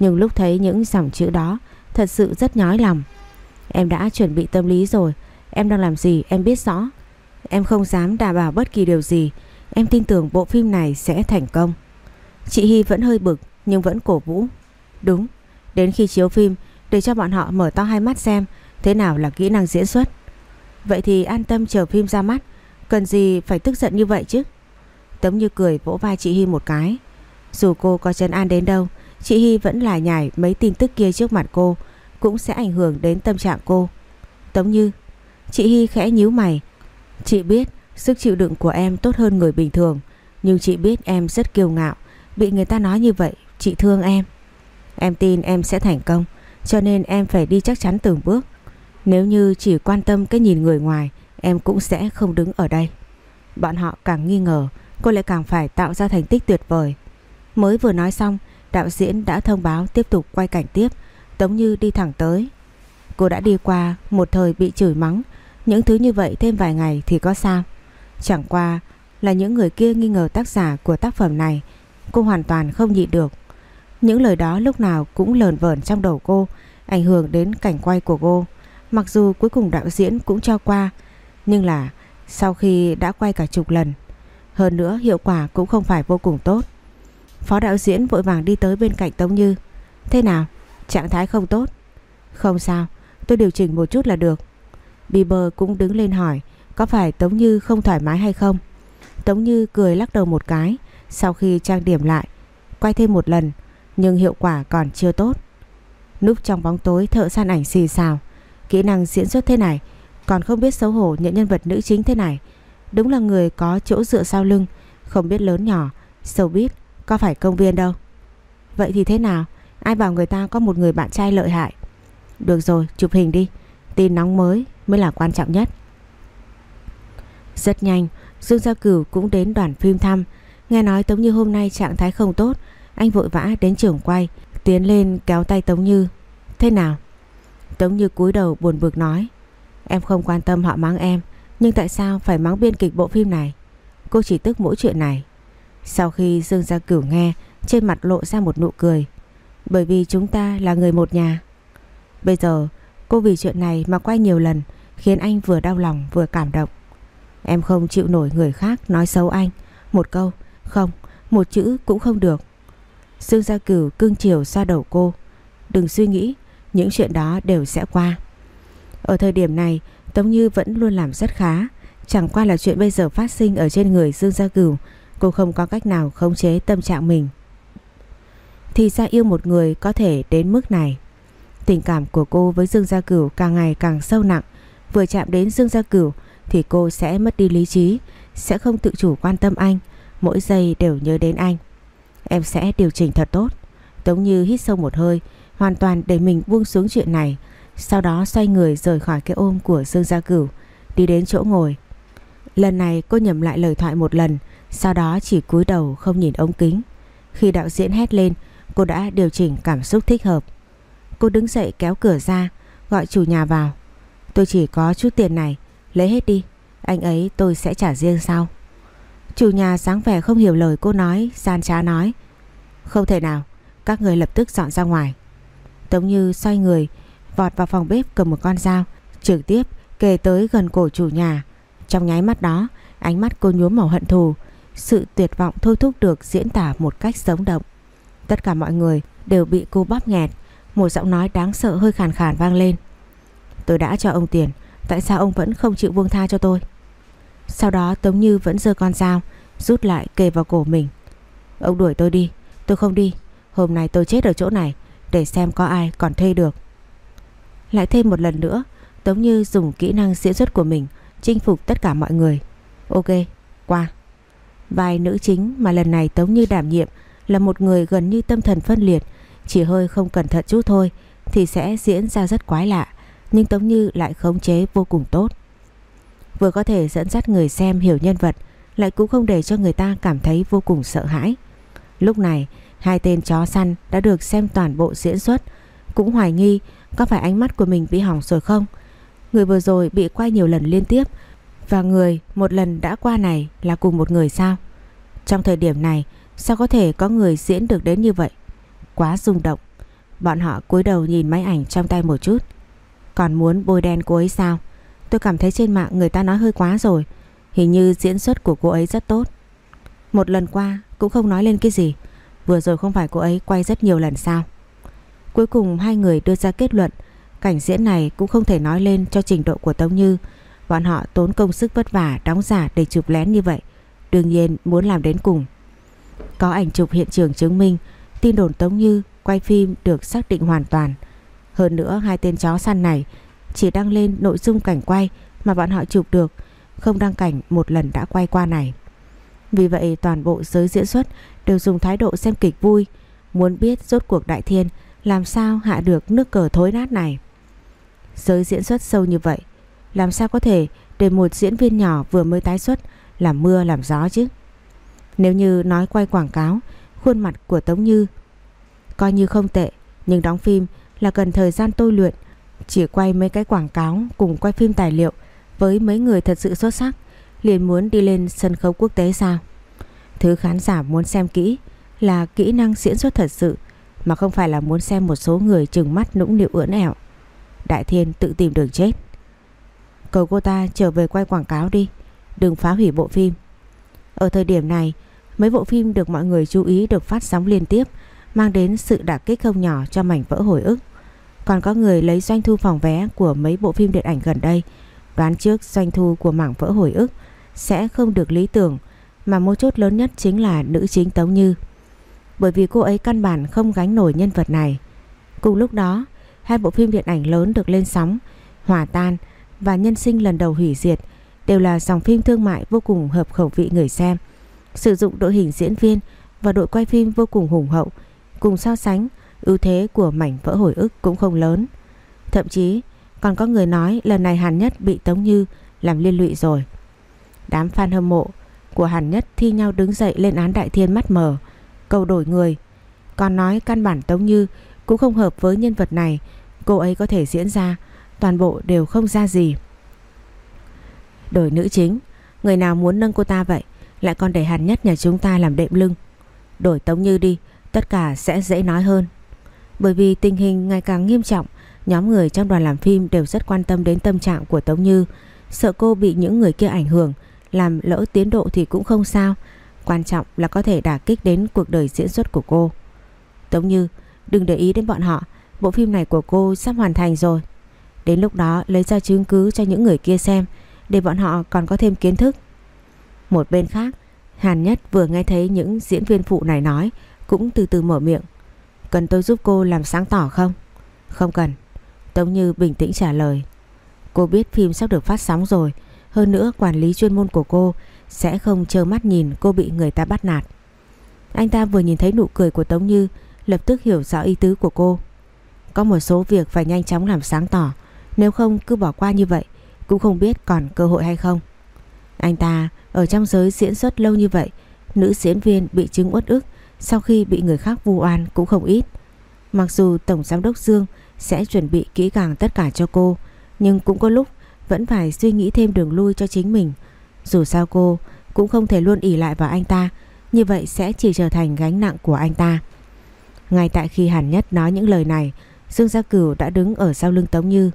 Nhưng lúc thấy những dòng chữ đó, Thật sự rất nhói lòng. Em đã chuẩn bị tâm lý rồi. Em đang làm gì em biết rõ. Em không dám đảm bảo bất kỳ điều gì. Em tin tưởng bộ phim này sẽ thành công. Chị Hy vẫn hơi bực, Nhưng vẫn cổ vũ. Đúng, Đến khi chiếu phim, Để cho bọn họ mở to hai mắt xem Thế nào là kỹ năng diễn xuất. Vậy thì an tâm chờ phim ra mắt. Cần gì phải tức giận như vậy chứ? Tống như cười vỗ vai chị Hy một cái. Dù cô có chân an đến đâu, Chị Hy vẫn là nhảy mấy tin tức kia trước mặt cô, Cũng sẽ ảnh hưởng đến tâm trạng cô. Tống như, Chị Hy khẽ nhíu mày. Chị biết sức chịu đựng của em tốt hơn người bình thường, Nhưng chị biết em rất kiêu ngạo, Bị người ta nói như vậy, Chị thương em. Em tin em sẽ thành công, Cho nên em phải đi chắc chắn từng bước. Nếu như chỉ quan tâm cái nhìn người ngoài, Em cũng sẽ không đứng ở đây. Bọn họ càng nghi ngờ Cô lại càng phải tạo ra thành tích tuyệt vời. Mới vừa nói xong, Đạo diễn đã thông báo tiếp tục quay cảnh tiếp Tống Như đi thẳng tới. Cô đã đi qua một thời bị chửi mắng, Những thứ như vậy thêm vài ngày thì có sao? Chẳng qua là những người kia nghi ngờ tác giả của tác phẩm này, Cô hoàn toàn không nhịn được. Những lời đó lúc nào cũng lờn vờn trong đầu cô, Ảnh hưởng đến cảnh quay của cô. Mặc dù cuối cùng đạo diễn cũng cho qua, Nhưng là sau khi đã quay cả chục lần hơn nữa, hiệu quả cũng không phải vô cùng tốt. Phó đạo diễn vội vàng đi tới bên cạnh Tống Như. Thế nào? Trạng thái không tốt? Không sao, Tôi điều chỉnh một chút là được. Bieber cũng đứng lên hỏi, Có phải Tống Như không thoải mái hay không? Tống Như cười lắc đầu một cái, Sau khi trang điểm lại, Quay thêm một lần, Nhưng hiệu quả còn chưa tốt. Núp trong bóng tối thợ săn ảnh xì xào, Kỹ năng diễn xuất thế này, Còn không biết xấu hổ nhận nhân vật nữ chính thế này Đúng là người có chỗ dựa sau lưng, Không biết lớn nhỏ, Sâu biết có phải công viên đâu. Vậy thì thế nào? Ai bảo người ta có một người bạn trai lợi hại? Được rồi, chụp hình đi. Tin nóng mới mới là quan trọng nhất. Rất nhanh, Dương Gia Cửu cũng đến đoàn phim thăm. Nghe nói Tống Như hôm nay trạng thái không tốt, Anh vội vã đến trường quay, Tiến lên kéo tay Tống Như. Thế nào? Tống Như cúi đầu buồn bực nói, Em không quan tâm họ mắng em nhưng tại sao phải mắng biên kịch bộ phim này? Cô chỉ tức mỗi chuyện này. Sau khi Dương Gia Cửu nghe, Trên mặt lộ ra một nụ cười. Bởi vì chúng ta là người một nhà. Bây giờ, cô vì chuyện này mà quay nhiều lần, Khiến anh vừa đau lòng vừa cảm động. Em không chịu nổi người khác nói xấu anh. Một câu, Không, Một chữ cũng không được. Dương Gia Cửu cưng chiều xoa đầu cô. Đừng suy nghĩ, Những chuyện đó đều sẽ qua. Ở thời điểm này Tống Như vẫn luôn làm rất khá. Chẳng qua là chuyện bây giờ phát sinh ở trên người Dương Gia Cửu, Cô không có cách nào khống chế tâm trạng mình. Thì ra yêu một người có thể đến mức này. Tình cảm của cô với Dương Gia Cửu càng ngày càng sâu nặng. Vừa chạm đến Dương Gia Cửu Thì cô sẽ mất đi lý trí, Sẽ không tự chủ quan tâm anh. Mỗi giây đều nhớ đến anh. Em sẽ điều chỉnh thật tốt. Tống Như hít sâu một hơi, Hoàn toàn để mình buông xuống chuyện này. Sau đó xoay người rời khỏi cái ôm của Dương Gia Cửu, Đi đến chỗ ngồi. Lần này cô nhầm lại lời thoại một lần, Sau đó chỉ cúi đầu không nhìn ống kính. Khi đạo diễn hét lên, Cô đã điều chỉnh cảm xúc thích hợp. Cô đứng dậy kéo cửa ra, Gọi chủ nhà vào. Tôi chỉ có chút tiền này, Lấy hết đi, Anh ấy tôi sẽ trả riêng sau. Chủ nhà sáng vẻ không hiểu lời cô nói, Gian trá nói, Không thể nào, Các người lập tức dọn ra ngoài. Tống Như xoay người Vọt vào phòng bếp cầm một con dao, Trực tiếp kề tới gần cổ chủ nhà. Trong nháy mắt đó, Ánh mắt cô nhuốm màu hận thù, Sự tuyệt vọng thôi thúc được diễn tả một cách sống động. Tất cả mọi người đều bị cô bóp nghẹt, Một giọng nói đáng sợ hơi khàn khàn vang lên. Tôi đã cho ông tiền, Tại sao ông vẫn không chịu buông tha cho tôi? Sau đó Tống Như vẫn giơ con dao, Rút lại kề vào cổ mình. Ông đuổi tôi đi, Tôi không đi, Hôm nay tôi chết ở chỗ này, Để xem có ai còn thuê được. Lại thêm một lần nữa Tống Như dùng kỹ năng diễn xuất của mình Chinh phục tất cả mọi người. Ok, qua. Vai nữ chính mà lần này Tống Như đảm nhiệm Là một người gần như tâm thần phân liệt Chỉ hơi không cẩn thận chút thôi Thì sẽ diễn ra rất quái lạ Nhưng Tống Như lại khống chế vô cùng tốt. Vừa có thể dẫn dắt người xem hiểu nhân vật Lại cũng không để cho người ta cảm thấy vô cùng sợ hãi. Lúc này Hai tên chó săn đã được xem toàn bộ diễn xuất Cũng hoài nghi có phải ánh mắt của mình bị hỏng rồi không? Người vừa rồi bị quay nhiều lần liên tiếp, Và người một lần đã qua này Là cùng một người sao? Trong thời điểm này, Sao có thể có người diễn được đến như vậy? Quá rung động. Bọn họ cúi đầu nhìn máy ảnh trong tay một chút. Còn muốn bôi đen cô ấy sao? Tôi cảm thấy trên mạng người ta nói hơi quá rồi. Hình như diễn xuất của cô ấy rất tốt. Một lần qua cũng không nói lên cái gì. Vừa rồi không phải cô ấy quay rất nhiều lần sao? Cuối cùng hai người đưa ra kết luận, Cảnh diễn này cũng không thể nói lên cho trình độ của Tống Như. Bọn họ tốn công sức vất vả, đóng giả để chụp lén như vậy, Đương nhiên muốn làm đến cùng. Có ảnh chụp hiện trường chứng minh, Tin đồn Tống Như quay phim được xác định hoàn toàn. Hơn nữa, hai tên chó săn này Chỉ đăng lên nội dung cảnh quay Mà bọn họ chụp được, Không đăng cảnh một lần đã quay qua này. Vì vậy, toàn bộ giới diễn xuất Đều dùng thái độ xem kịch vui, Muốn biết rốt cuộc Đại Thiên làm sao hạ được nước cờ thối nát này? Giới diễn xuất sâu như vậy, Làm sao có thể để một diễn viên nhỏ vừa mới tái xuất Làm mưa làm gió chứ? Nếu như nói quay quảng cáo, Khuôn mặt của Tống Như Coi như không tệ, Nhưng đóng phim là cần thời gian tôi luyện, Chỉ quay mấy cái quảng cáo Cùng quay phim tài liệu Với mấy người thật sự xuất sắc Liền muốn đi lên sân khấu quốc tế sao? Thứ khán giả muốn xem kỹ Là kỹ năng diễn xuất thật sự mà không phải là muốn xem một số người chừng mắt nũng nịu ưỡn ẻo Đại Thiên tự tìm đường chết. Cầu cô ta trở về quay quảng cáo đi, Đừng phá hủy bộ phim. Ở thời điểm này, Mấy bộ phim được mọi người chú ý được phát sóng liên tiếp, Mang đến sự đả kích không nhỏ cho mảnh vỡ hồi ức. Còn có người lấy doanh thu phòng vé của mấy bộ phim điện ảnh gần đây, Đoán trước doanh thu của mảng vỡ hồi ức Sẽ không được lý tưởng, Mà mấu chốt lớn nhất chính là nữ chính Tống Như. Bởi vì cô ấy căn bản không gánh nổi nhân vật này. Cùng lúc đó, Hai bộ phim điện ảnh lớn được lên sóng Hỏa tan và Nhân sinh lần đầu hủy diệt, Đều là dòng phim thương mại vô cùng hợp khẩu vị người xem. Sử dụng đội hình diễn viên và đội quay phim vô cùng hùng hậu, Cùng so sánh, ưu thế của mảnh vỡ hồi ức cũng không lớn. Thậm chí, còn có người nói lần này Hàn Nhất bị Tống Như làm liên lụy rồi. Đám fan hâm mộ của Hàn Nhất thi nhau đứng dậy lên án Đại Thiên mắt mờ. Cầu đổi người. Còn nói căn bản Tống Như cũng không hợp với nhân vật này. Cô ấy có thể diễn ra, Toàn bộ đều không ra gì. Đổi nữ chính, Người nào muốn nâng cô ta vậy, Lại còn để Hàn Nhất nhà chúng ta làm đệm lưng. Đổi Tống Như đi, Tất cả sẽ dễ nói hơn. Bởi vì tình hình ngày càng nghiêm trọng, Nhóm người trong đoàn làm phim đều rất quan tâm đến tâm trạng của Tống Như. Sợ cô bị những người kia ảnh hưởng, Làm lỡ tiến độ thì cũng không sao. Quan trọng là có thể đả kích đến cuộc đời diễn xuất của cô. Tống Như, Đừng để ý đến bọn họ, Bộ phim này của cô sắp hoàn thành rồi. Đến lúc đó, lấy ra chứng cứ cho những người kia xem, Để bọn họ còn có thêm kiến thức. Một bên khác, Hàn Nhất vừa nghe thấy những diễn viên phụ này nói, Cũng từ từ mở miệng. Cần tôi giúp cô làm sáng tỏ không? Không cần. Tống Như bình tĩnh trả lời. Cô biết phim sắp được phát sóng rồi, Hơn nữa quản lý chuyên môn của cô sẽ không trơ mắt nhìn cô bị người ta bắt nạt. Anh ta vừa nhìn thấy nụ cười của Tống Như, Lập tức hiểu rõ ý tứ của cô. Có một số việc phải nhanh chóng làm sáng tỏ, Nếu không cứ bỏ qua như vậy, Cũng không biết còn cơ hội hay không. Anh ta ở trong giới diễn xuất lâu như vậy, Nữ diễn viên bị chứng uất ức, Sau khi bị người khác vu oan cũng không ít. Mặc dù Tổng Giám đốc Dương Sẽ chuẩn bị kỹ càng tất cả cho cô, Nhưng cũng có lúc Vẫn phải suy nghĩ thêm đường lui cho chính mình dù sao cô cũng không thể luôn ỉ lại vào anh ta Như vậy sẽ chỉ trở thành gánh nặng của anh ta ngay tại khi Hàn Nhất nói những lời này, Dương Gia Cửu đã đứng ở sau lưng Tống Như.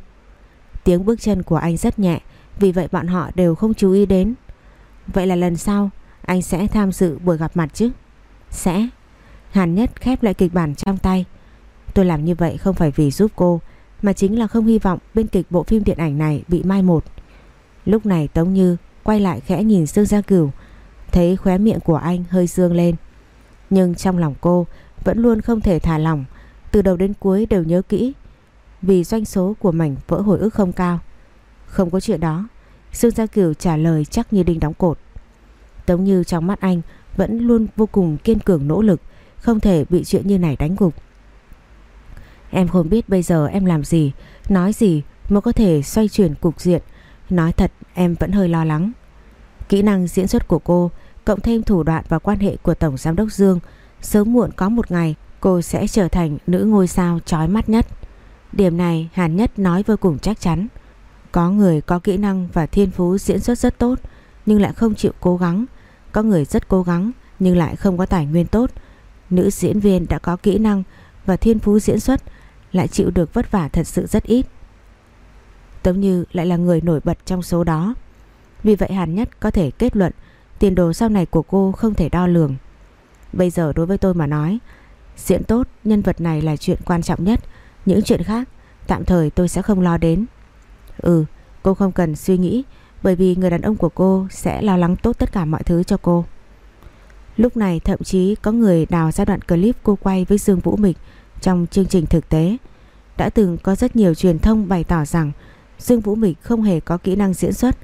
Tiếng bước chân của anh rất nhẹ, vì vậy bọn họ đều không chú ý đến. Vậy là lần sau, anh sẽ tham dự buổi gặp mặt chứ? Sẽ. Hàn Nhất khép lại kịch bản trong tay. Tôi làm như vậy không phải vì giúp cô, mà chính là không hy vọng bên kịch bộ phim điện ảnh này bị mai một. Lúc này Tống Như quay lại khẽ nhìn Dương Gia Cửu, thấy khóe miệng của anh hơi dương lên. Nhưng trong lòng cô vẫn luôn không thể thả lỏng, từ đầu đến cuối đều nhớ kỹ. Vì doanh số của mảnh vỡ hồi ức không cao. Không có chuyện đó. Dương Gia Cửu trả lời chắc như đinh đóng cột. Tống như trong mắt anh vẫn luôn vô cùng kiên cường nỗ lực, không thể bị chuyện như này đánh gục. Em không biết bây giờ em làm gì, nói gì mới có thể xoay chuyển cục diện. Nói thật em vẫn hơi lo lắng. Kỹ năng diễn xuất của cô, cộng thêm thủ đoạn và quan hệ của Tổng Giám đốc Dương Sớm muộn có một ngày cô sẽ trở thành nữ ngôi sao chói mắt nhất. Điểm này Hàn Nhất nói vô cùng chắc chắn. Có người có kỹ năng và thiên phú diễn xuất rất tốt nhưng lại không chịu cố gắng. Có người rất cố gắng nhưng lại không có tài nguyên tốt. Nữ diễn viên đã có kỹ năng và thiên phú diễn xuất lại chịu được vất vả thật sự rất ít. Tống Như lại là người nổi bật trong số đó. Vì vậy Hàn Nhất có thể kết luận tiền đồ sau này của cô không thể đo lường. Bây giờ đối với tôi mà nói Diễn tốt nhân vật này là chuyện quan trọng nhất Những chuyện khác, Tạm thời tôi sẽ không lo đến Ừ cô không cần suy nghĩ, Bởi vì người đàn ông của cô Sẽ lo lắng tốt tất cả mọi thứ cho cô Lúc này thậm chí có người đào ra đoạn clip cô quay với Dương Vũ Mịch trong chương trình thực tế. Đã từng có rất nhiều truyền thông bày tỏ rằng Dương Vũ Mịch không hề có kỹ năng diễn xuất.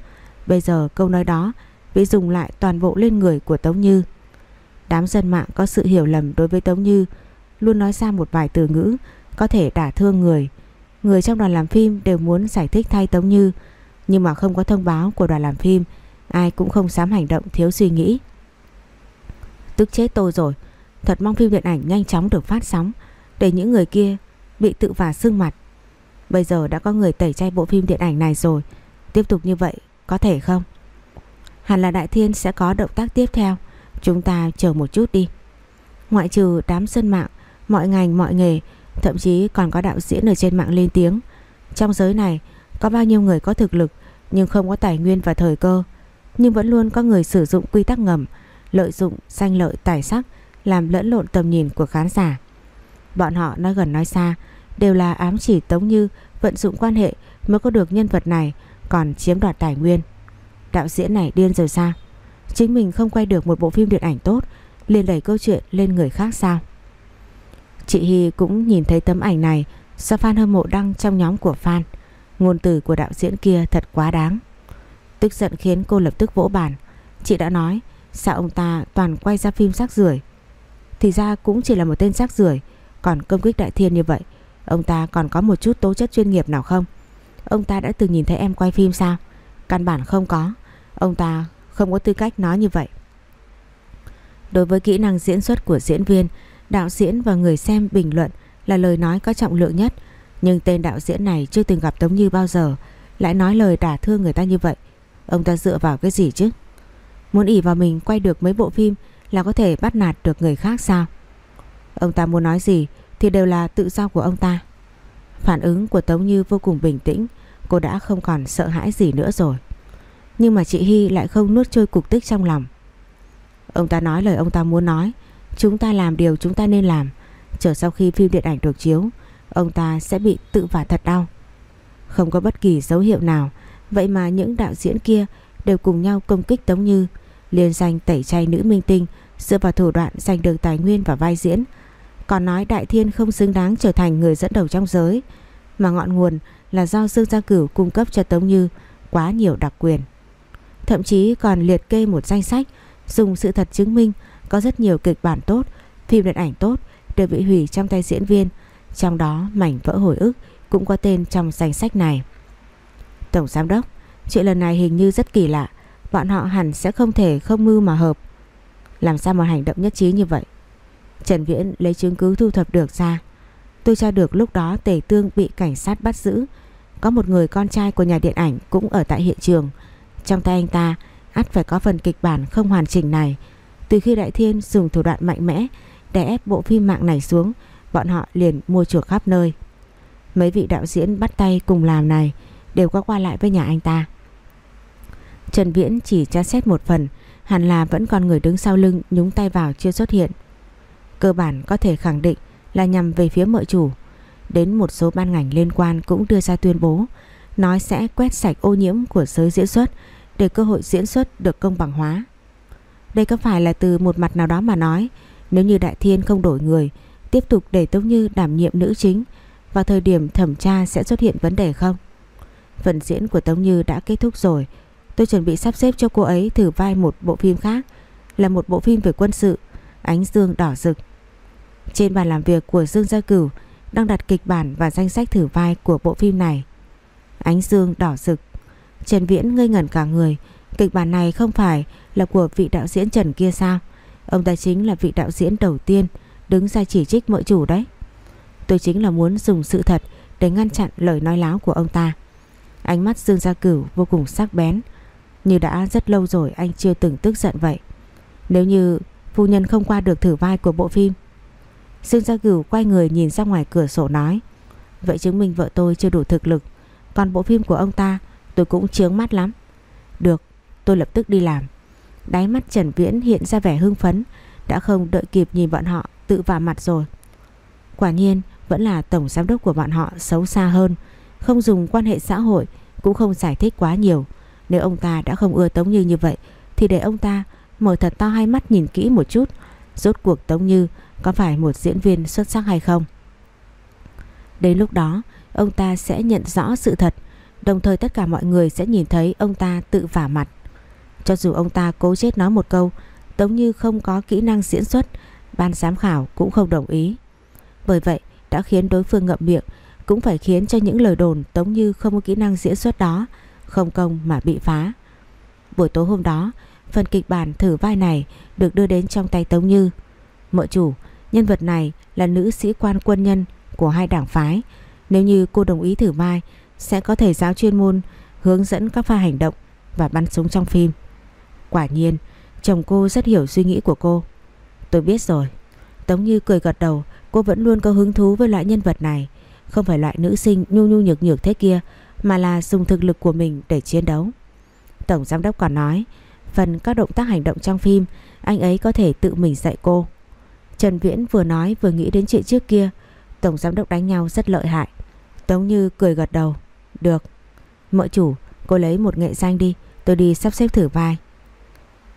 Bây giờ câu nói đó bị dùng lại toàn bộ lên người của Tống Như. Đám dân mạng có sự hiểu lầm đối với Tống Như, Luôn nói ra một vài từ ngữ Có thể đả thương người Người trong đoàn làm phim đều muốn giải thích thay Tống Như, Nhưng mà không có thông báo của đoàn làm phim, Ai cũng không dám hành động thiếu suy nghĩ Tức chết tôi rồi, Thật mong phim điện ảnh nhanh chóng được phát sóng, Để những người kia bị tự vả xương mặt Bây giờ đã có người tẩy chay bộ phim điện ảnh này rồi. Tiếp tục như vậy, có thể không? Hẳn là Đại Thiên sẽ có động tác tiếp theo. Chúng ta chờ một chút đi. Ngoại trừ đám dân mạng, Mọi ngành, mọi nghề, Thậm chí còn có đạo diễn ở trên mạng lên tiếng. Trong giới này, có bao nhiêu người có thực lực Nhưng không có tài nguyên và thời cơ, Nhưng vẫn luôn có người sử dụng quy tắc ngầm, Lợi dụng danh lợi tài sắc, Làm lẫn lộn tầm nhìn của khán giả. Bọn họ nói gần nói xa Đều là ám chỉ Tống Như Vận dụng quan hệ mới có được nhân vật này, Còn chiếm đoạt tài nguyên. Đạo diễn này điên rồi sao? Chính mình không quay được một bộ phim điện ảnh tốt, liền đẩy câu chuyện lên người khác sao? Chị Hy cũng nhìn thấy tấm ảnh này, Do fan hâm mộ đăng trong nhóm của fan. Ngôn từ của đạo diễn kia thật quá đáng. Tức giận khiến cô lập tức vỗ bàn. Chị đã nói, Sao ông ta toàn quay ra phim rác rưởi? Thì ra cũng chỉ là một tên rác rưởi, Còn công kích đại thiên như vậy Ông ta còn có một chút tố chất chuyên nghiệp nào không Ông ta đã từng nhìn thấy em quay phim sao Căn bản không có Ông ta không có tư cách nói như vậy. Đối với kỹ năng diễn xuất của diễn viên, đạo diễn và người xem bình luận là lời nói có trọng lượng nhất. Nhưng tên đạo diễn này chưa từng gặp Tống Như bao giờ, lại nói lời đả thương người ta như vậy. Ông ta dựa vào cái gì chứ? Muốn ỉ vào mình quay được mấy bộ phim là có thể bắt nạt được người khác sao? Ông ta muốn nói gì thì đều là tự do của ông ta. Phản ứng của Tống Như vô cùng bình tĩnh, cô đã không còn sợ hãi gì nữa rồi. Nhưng mà chị Hy lại không nuốt trôi cục tích trong lòng Ông ta nói lời ông ta muốn nói Chúng ta làm điều chúng ta nên làm Chờ sau khi phim điện ảnh được chiếu Ông ta sẽ bị tự vả thật đau Không có bất kỳ dấu hiệu nào Vậy mà những đạo diễn kia Đều cùng nhau công kích Tống Như Liên danh tẩy chay nữ minh tinh Dựa vào thủ đoạn giành được tài nguyên và vai diễn còn nói Đại Thiên không xứng đáng trở thành người dẫn đầu trong giới Mà ngọn nguồn là do Dương Gia Cửu cung cấp cho Tống Như quá nhiều đặc quyền Thậm chí còn liệt kê một danh sách Dùng sự thật chứng minh có rất nhiều kịch bản tốt, phim điện ảnh tốt đều bị hủy trong tay diễn viên, trong đó mảnh vỡ hồi ức cũng có tên trong danh sách này. Tổng giám đốc, chuyện lần này hình như rất kỳ lạ, bọn họ hẳn sẽ không thể không mưu mà hợp. Làm sao mà hành động nhất trí như vậy? Trần Viễn lấy chứng cứ thu thập được ra. Tôi tra được lúc đó Tề Tương bị cảnh sát bắt giữ. Có một người con trai của nhà điện ảnh cũng ở tại hiện trường. Trong tay anh ta ắt phải có phần kịch bản không hoàn chỉnh này. Từ khi Đại Thiên dùng thủ đoạn mạnh mẽ để ép bộ phim mạng này xuống, bọn họ liền mua chuộc khắp nơi. Mấy vị đạo diễn bắt tay cùng làm này đều có qua lại với nhà anh ta. Trần Viễn chỉ tra xét một phần, hẳn là vẫn còn người đứng sau lưng nhúng tay vào chưa xuất hiện. Cơ bản có thể khẳng định là nhằm về phía mợ chủ. Đến một số ban ngành liên quan cũng đưa ra tuyên bố, nói sẽ quét sạch ô nhiễm của giới diễn xuất để cơ hội diễn xuất được công bằng hóa. Đây có phải là từ một mặt nào đó mà nói, nếu như Đại Thiên không đổi người, tiếp tục để Tống Như đảm nhiệm nữ chính, vào thời điểm thẩm tra sẽ xuất hiện vấn đề không? Phần diễn của Tống Như đã kết thúc rồi tôi chuẩn bị sắp xếp cho cô ấy thử vai một bộ phim khác, là một bộ phim về quân sự Ánh Dương Đỏ Rực. Trên bàn làm việc của Dương Gia Cửu đang đặt kịch bản và danh sách thử vai của bộ phim này. Ánh Dương Đỏ Rực. Trần Viễn ngây ngẩn cả người. Kịch bản này không phải là của vị đạo diễn Trần kia sao? Ông ta chính là vị đạo diễn đầu tiên Đứng ra chỉ trích mọi chủ đấy. Tôi chính là muốn dùng sự thật Để ngăn chặn lời nói láo của ông ta. Ánh mắt Dương Gia Cửu vô cùng sắc bén. Như đã rất lâu rồi anh chưa từng tức giận vậy. Nếu như phu nhân không qua được thử vai của bộ phim Dương Gia Cửu quay người nhìn ra ngoài cửa sổ nói Vậy chứng minh vợ tôi chưa đủ thực lực Còn bộ phim của ông ta tôi cũng chướng mắt lắm. Được, tôi lập tức đi làm. Đáy mắt Trần Viễn hiện ra vẻ hưng phấn, đã không đợi kịp nhìn bọn họ tự vào mặt rồi. Quả nhiên vẫn là tổng giám đốc của bọn họ xấu xa hơn, không dùng quan hệ xã hội, cũng không giải thích quá nhiều. Nếu ông ta đã không ưa Tống Như như vậy, thì để ông ta mở thật to hai mắt nhìn kỹ một chút, rốt cuộc Tống Như có phải một diễn viên xuất sắc hay không. Đến lúc đó, ông ta sẽ nhận rõ sự thật. Đồng thời tất cả mọi người sẽ nhìn thấy ông ta tự vả mặt. Cho dù ông ta cố chết nói một câu Tống Như không có kỹ năng diễn xuất Ban giám khảo cũng không đồng ý. Bởi vậy đã khiến đối phương ngậm miệng Cũng phải khiến cho những lời đồn Tống Như không có kỹ năng diễn xuất đó Không công mà bị phá. Buổi tối hôm đó Phần kịch bản thử vai này Được đưa đến trong tay Tống Như Mợ chủ Nhân vật này là nữ sĩ quan quân nhân Của hai đảng phái Nếu như cô đồng ý thử vai sẽ có thầy giáo chuyên môn hướng dẫn các pha hành động và bắn súng trong phim. Quả nhiên, chồng cô rất hiểu suy nghĩ của cô. Tôi biết rồi. Tống Như cười gật đầu, cô vẫn luôn có hứng thú với loại nhân vật này. Không phải loại nữ sinh nhu nhu nhược nhược thế kia, mà là dùng thực lực của mình để chiến đấu. Tổng giám đốc còn nói, phần các động tác hành động trong phim, anh ấy có thể tự mình dạy cô. Trần Viễn vừa nói vừa nghĩ đến chuyện trước kia, tổng giám đốc đánh nhau rất lợi hại. Tống Như cười gật đầu. Được Mợ chủ cô lấy một nghệ danh đi Tôi đi sắp xếp thử vai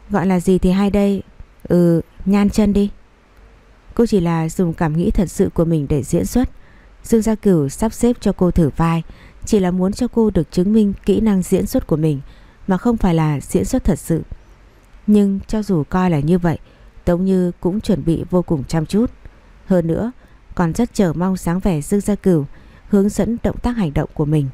Gọi là gì thì hay đây Ừ nhan chân đi Cô chỉ là dùng cảm nghĩ thật sự của mình để diễn xuất Dương Gia Cửu sắp xếp cho cô thử vai Chỉ là muốn cho cô được chứng minh kỹ năng diễn xuất của mình mà không phải là diễn xuất thật sự Nhưng cho dù coi là như vậy Tống Như cũng chuẩn bị vô cùng chăm chút Hơn nữa Còn rất chờ mong sáng vẻ Dương Gia Cửu Hướng dẫn động tác hành động của mình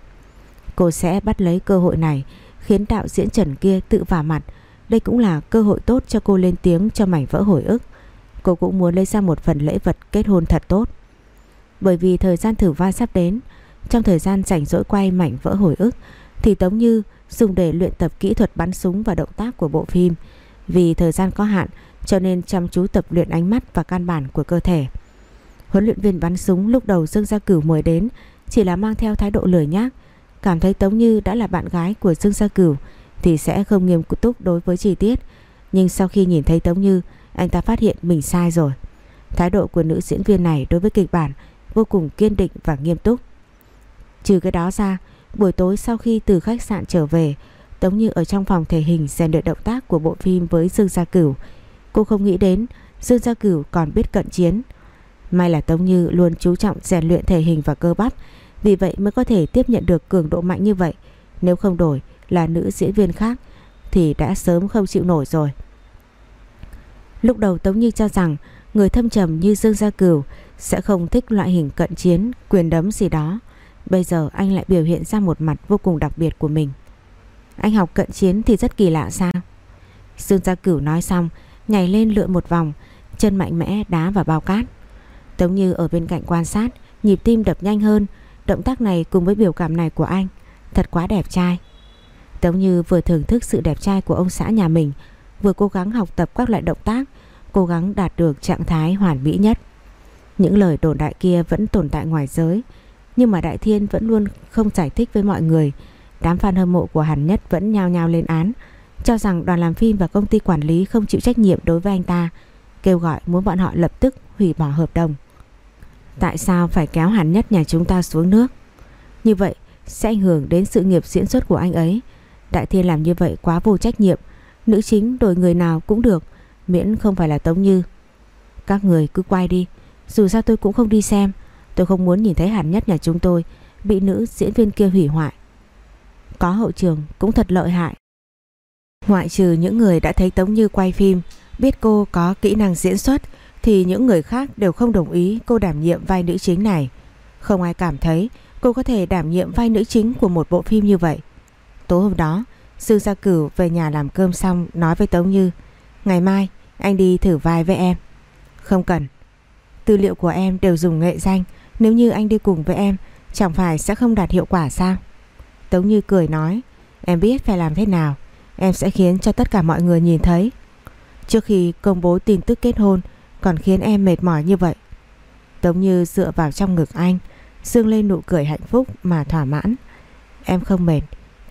Cô sẽ bắt lấy cơ hội này khiến đạo diễn Trần kia tự vả mặt. Đây cũng là cơ hội tốt cho cô lên tiếng cho mảnh vỡ hồi ức. Cô cũng muốn lấy ra một phần lễ vật kết hôn thật tốt. Bởi vì thời gian thử vai sắp đến, trong thời gian rảnh rỗi quay mảnh vỡ hồi ức thì Tống Như dùng để luyện tập kỹ thuật bắn súng và động tác của bộ phim. Vì thời gian có hạn cho nên chăm chú tập luyện ánh mắt và căn bản của cơ thể. Huấn luyện viên bắn súng lúc đầu Dương Gia Cửu mời đến chỉ là mang theo thái độ lười nhác Cảm thấy Tống Như đã là bạn gái của Dương Gia Cửu thì sẽ không nghiêm túc đối với chi tiết. Nhưng sau khi nhìn thấy Tống Như, anh ta phát hiện mình sai rồi. Thái độ của nữ diễn viên này đối với kịch bản vô cùng kiên định và nghiêm túc. Trừ cái đó ra, buổi tối sau khi từ khách sạn trở về, Tống Như ở trong phòng thể hình rèn luyện động tác của bộ phim với Dương Gia Cửu. Cô không nghĩ đến Dương Gia Cửu còn biết cận chiến. May là Tống Như luôn chú trọng rèn luyện thể hình và cơ bắp, vì vậy mới có thể tiếp nhận được cường độ mạnh như vậy. Nếu không đổi là nữ diễn viên khác thì đã sớm không chịu nổi rồi. Lúc đầu Tống Như cho rằng người thâm trầm như Dương Gia Cửu sẽ không thích loại hình cận chiến, quyền đấm gì đó. Bây giờ anh lại biểu hiện ra một mặt vô cùng đặc biệt của mình. Anh học cận chiến thì rất kỳ lạ sao? Dương Gia Cửu nói xong, nhảy lên lượn một vòng, chân mạnh mẽ đá vào bao cát. Tống Như ở bên cạnh quan sát, nhịp tim đập nhanh hơn, động tác này cùng với biểu cảm này của anh, thật quá đẹp trai. Tống Như vừa thưởng thức sự đẹp trai của ông xã nhà mình, vừa cố gắng học tập các loại động tác, cố gắng đạt được trạng thái hoàn mỹ nhất. Những lời đồn đại kia vẫn tồn tại ngoài giới, nhưng mà Đại Thiên vẫn luôn không giải thích với mọi người. Đám fan hâm mộ của Hàn Nhất vẫn nhao nhao lên án, cho rằng đoàn làm phim và công ty quản lý không chịu trách nhiệm đối với anh ta, kêu gọi muốn bọn họ lập tức hủy bỏ hợp đồng. Tại sao phải kéo Hàn Nhất nhà chúng ta xuống nước? Như vậy sẽ ảnh hưởng đến sự nghiệp diễn xuất của anh ấy. Đại Thiên làm như vậy quá vô trách nhiệm, nữ chính đổi người nào cũng được, miễn không phải là Tống Như. Các người cứ quay đi, dù sao tôi cũng không đi xem, tôi không muốn nhìn thấy Hàn Nhất nhà chúng tôi bị nữ diễn viên kia hủy hoại. Có hậu trường cũng thật lợi hại. Ngoại trừ những người đã thấy Tống Như quay phim, biết cô có kỹ năng diễn xuất thì những người khác đều không đồng ý cô đảm nhiệm vai nữ chính này. Không ai cảm thấy cô có thể đảm nhiệm vai nữ chính của một bộ phim như vậy. Tối hôm đó, Sư Gia Cửu về nhà làm cơm xong nói với Tống Như Ngày mai anh đi thử vai với em. Không cần. Tư liệu của em đều dùng nghệ danh nếu như anh đi cùng với em Chẳng phải sẽ không đạt hiệu quả sao? Tống Như cười nói Em biết phải làm thế nào Em sẽ khiến cho tất cả mọi người nhìn thấy. Trước khi công bố tin tức kết hôn Còn khiến em mệt mỏi như vậy. Tống Như dựa vào trong ngực anh Dương lên nụ cười hạnh phúc mà thỏa mãn. Em không mệt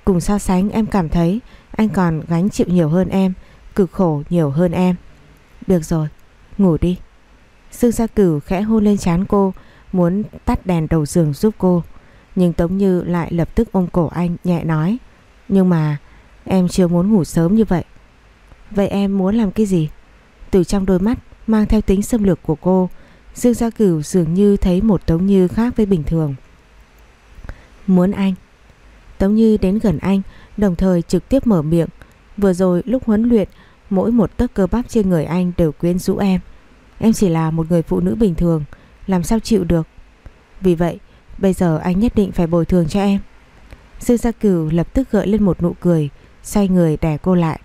Cùng so sánh em cảm thấy Anh còn gánh chịu nhiều hơn em Cực khổ nhiều hơn em. Được rồi, ngủ đi. Dương Gia Cửu khẽ hôn lên trán cô Muốn tắt đèn đầu giường giúp cô. Nhưng Tống Như lại lập tức ôm cổ anh, nhẹ nói, Nhưng mà em chưa muốn ngủ sớm như vậy. Vậy em muốn làm cái gì? Từ trong đôi mắt mang theo tính xâm lược của cô, Dương Gia Cửu dường như thấy một Tống Như khác với bình thường. Muốn anh. Tống Như đến gần anh, Đồng thời trực tiếp mở miệng, Vừa rồi lúc huấn luyện, Mỗi một tấc cơ bắp trên người anh đều quyến rũ em. Em chỉ là một người phụ nữ bình thường làm sao chịu được? Vì vậy, bây giờ anh nhất định phải bồi thường cho em. Dương Gia Cửu lập tức gợi lên một nụ cười, Xoay người đè cô lại.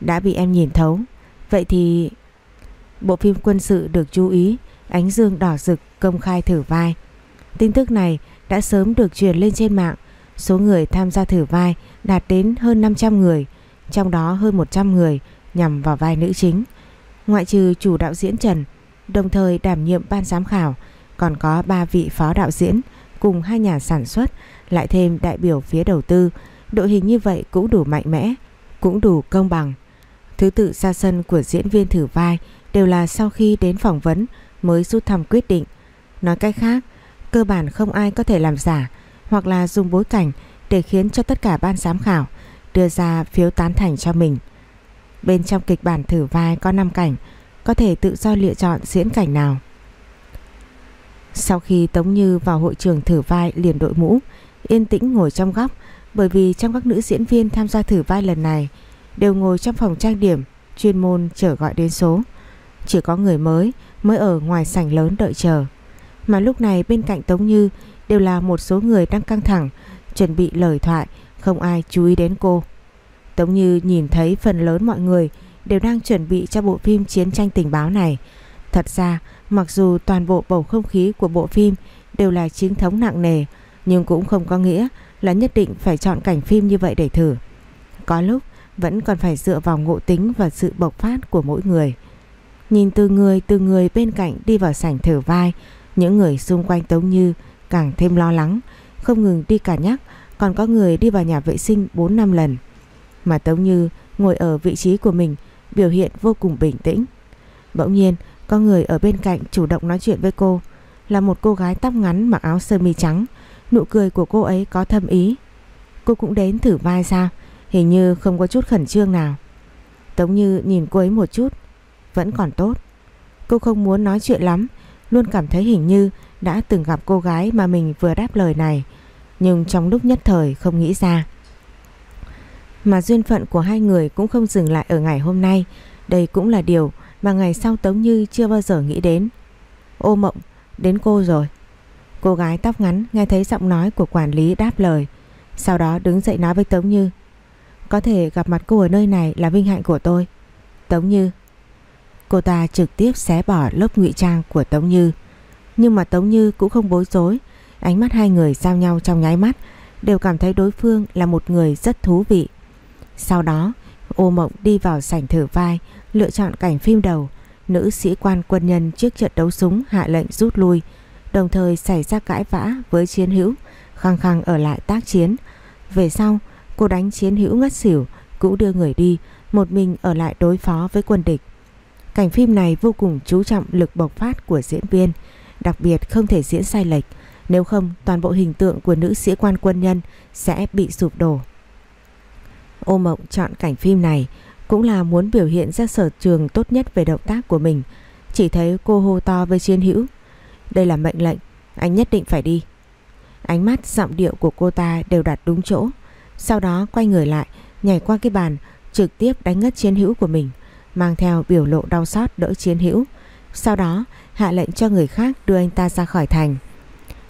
Đã bị em nhìn thấu, Vậy thì Bộ phim quân sự được chú ý, Ánh dương đỏ rực công khai thử vai. Tin tức này đã sớm được truyền lên trên mạng, Số người tham gia thử vai đạt đến hơn 500 người, Trong đó hơn 100 người nhằm vào vai nữ chính. Ngoại trừ chủ đạo diễn Trần Đồng thời đảm nhiệm ban giám khảo. Còn có 3 vị phó đạo diễn Cùng hai nhà sản xuất, Lại thêm đại biểu phía đầu tư. Đội hình như vậy cũng đủ mạnh mẽ, Cũng đủ công bằng. Thứ tự ra sân của diễn viên thử vai Đều là sau khi đến phỏng vấn Mới rút thăm quyết định. Nói cách khác, Cơ bản không ai có thể làm giả Hoặc là dùng bối cảnh Để khiến cho tất cả ban giám khảo Đưa ra phiếu tán thành cho mình. Bên trong kịch bản thử vai có 5 cảnh có thể tự do lựa chọn diễn cảnh nào. Sau khi Tống Như vào hội trường thử vai liền đội mũ, Yên tĩnh ngồi trong góc, Bởi vì trong các nữ diễn viên tham gia thử vai lần này Đều ngồi trong phòng trang điểm, Chuyên môn chờ gọi đến số. Chỉ có người mới mới ở ngoài sảnh lớn đợi chờ. Mà lúc này bên cạnh Tống Như Đều là một số người đang căng thẳng, Chuẩn bị lời thoại, Không ai chú ý đến cô. Tống Như nhìn thấy phần lớn mọi người đều đều đang chuẩn bị cho bộ phim chiến tranh tình báo này. Thật ra, mặc dù toàn bộ bầu không khí của bộ phim đều là chính thống nặng nề, nhưng cũng không có nghĩa là nhất định phải chọn cảnh phim như vậy để thử. Có lúc vẫn còn phải dựa vào ngộ tính và sự bộc phát của mỗi người. Nhìn từ người từ người bên cạnh đi vào sảnh thử vai, những người xung quanh Tống Như càng thêm lo lắng, không ngừng đi cả nhắc, còn có người đi vào nhà vệ sinh 4 năm lần. mà Tống Như ngồi ở vị trí của mình biểu hiện vô cùng bình tĩnh. Bỗng nhiên có người ở bên cạnh chủ động nói chuyện với cô là một cô gái tóc ngắn mặc áo sơ mi trắng. Nụ cười của cô ấy có thâm ý. Cô cũng đến thử vai sao? Hình như không có chút khẩn trương nào. Tống Như nhìn cô ấy một chút, vẫn còn tốt. Cô không muốn nói chuyện lắm, luôn cảm thấy hình như đã từng gặp cô gái mà mình vừa đáp lời này, nhưng trong lúc nhất thời không nghĩ ra. Mà duyên phận của hai người cũng không dừng lại ở ngày hôm nay, đây cũng là điều mà ngày sau Tống Như chưa bao giờ nghĩ đến. Ô mộng, đến cô rồi. Cô gái tóc ngắn nghe thấy giọng nói của quản lý đáp lời, sau đó đứng dậy nói với Tống Như. Có thể gặp mặt cô ở nơi này là vinh hạnh của tôi. Tống Như. Cô ta trực tiếp xé bỏ lớp ngụy trang của Tống Như. Nhưng mà Tống Như cũng không bối rối. Ánh mắt hai người giao nhau trong nháy mắt đều cảm thấy đối phương là một người rất thú vị. Sau đó, ô mộng đi vào sảnh thử vai, lựa chọn cảnh phim đầu. Nữ sĩ quan quân nhân trước trận đấu súng hạ lệnh rút lui, đồng thời xảy ra cãi vã với chiến hữu, khăng khăng ở lại tác chiến. Về sau, cô đánh chiến hữu ngất xỉu, cũng đưa người đi, một mình ở lại đối phó với quân địch. Cảnh phim này vô cùng chú trọng lực bộc phát của diễn viên, đặc biệt không thể diễn sai lệch, nếu không toàn bộ hình tượng của nữ sĩ quan quân nhân sẽ bị sụp đổ. Ô Mộng chọn cảnh phim này cũng là muốn biểu hiện ra sở trường tốt nhất về động tác của mình. Chỉ thấy cô hô to với chiến hữu. Đây là mệnh lệnh, anh nhất định phải đi. Ánh mắt giọng điệu của cô ta đều đặt đúng chỗ. Sau đó quay người lại, nhảy qua cái bàn, trực tiếp đánh ngất chiến hữu của mình, mang theo biểu lộ đau xót đỡ chiến hữu. Sau đó hạ lệnh cho người khác đưa anh ta ra khỏi thành.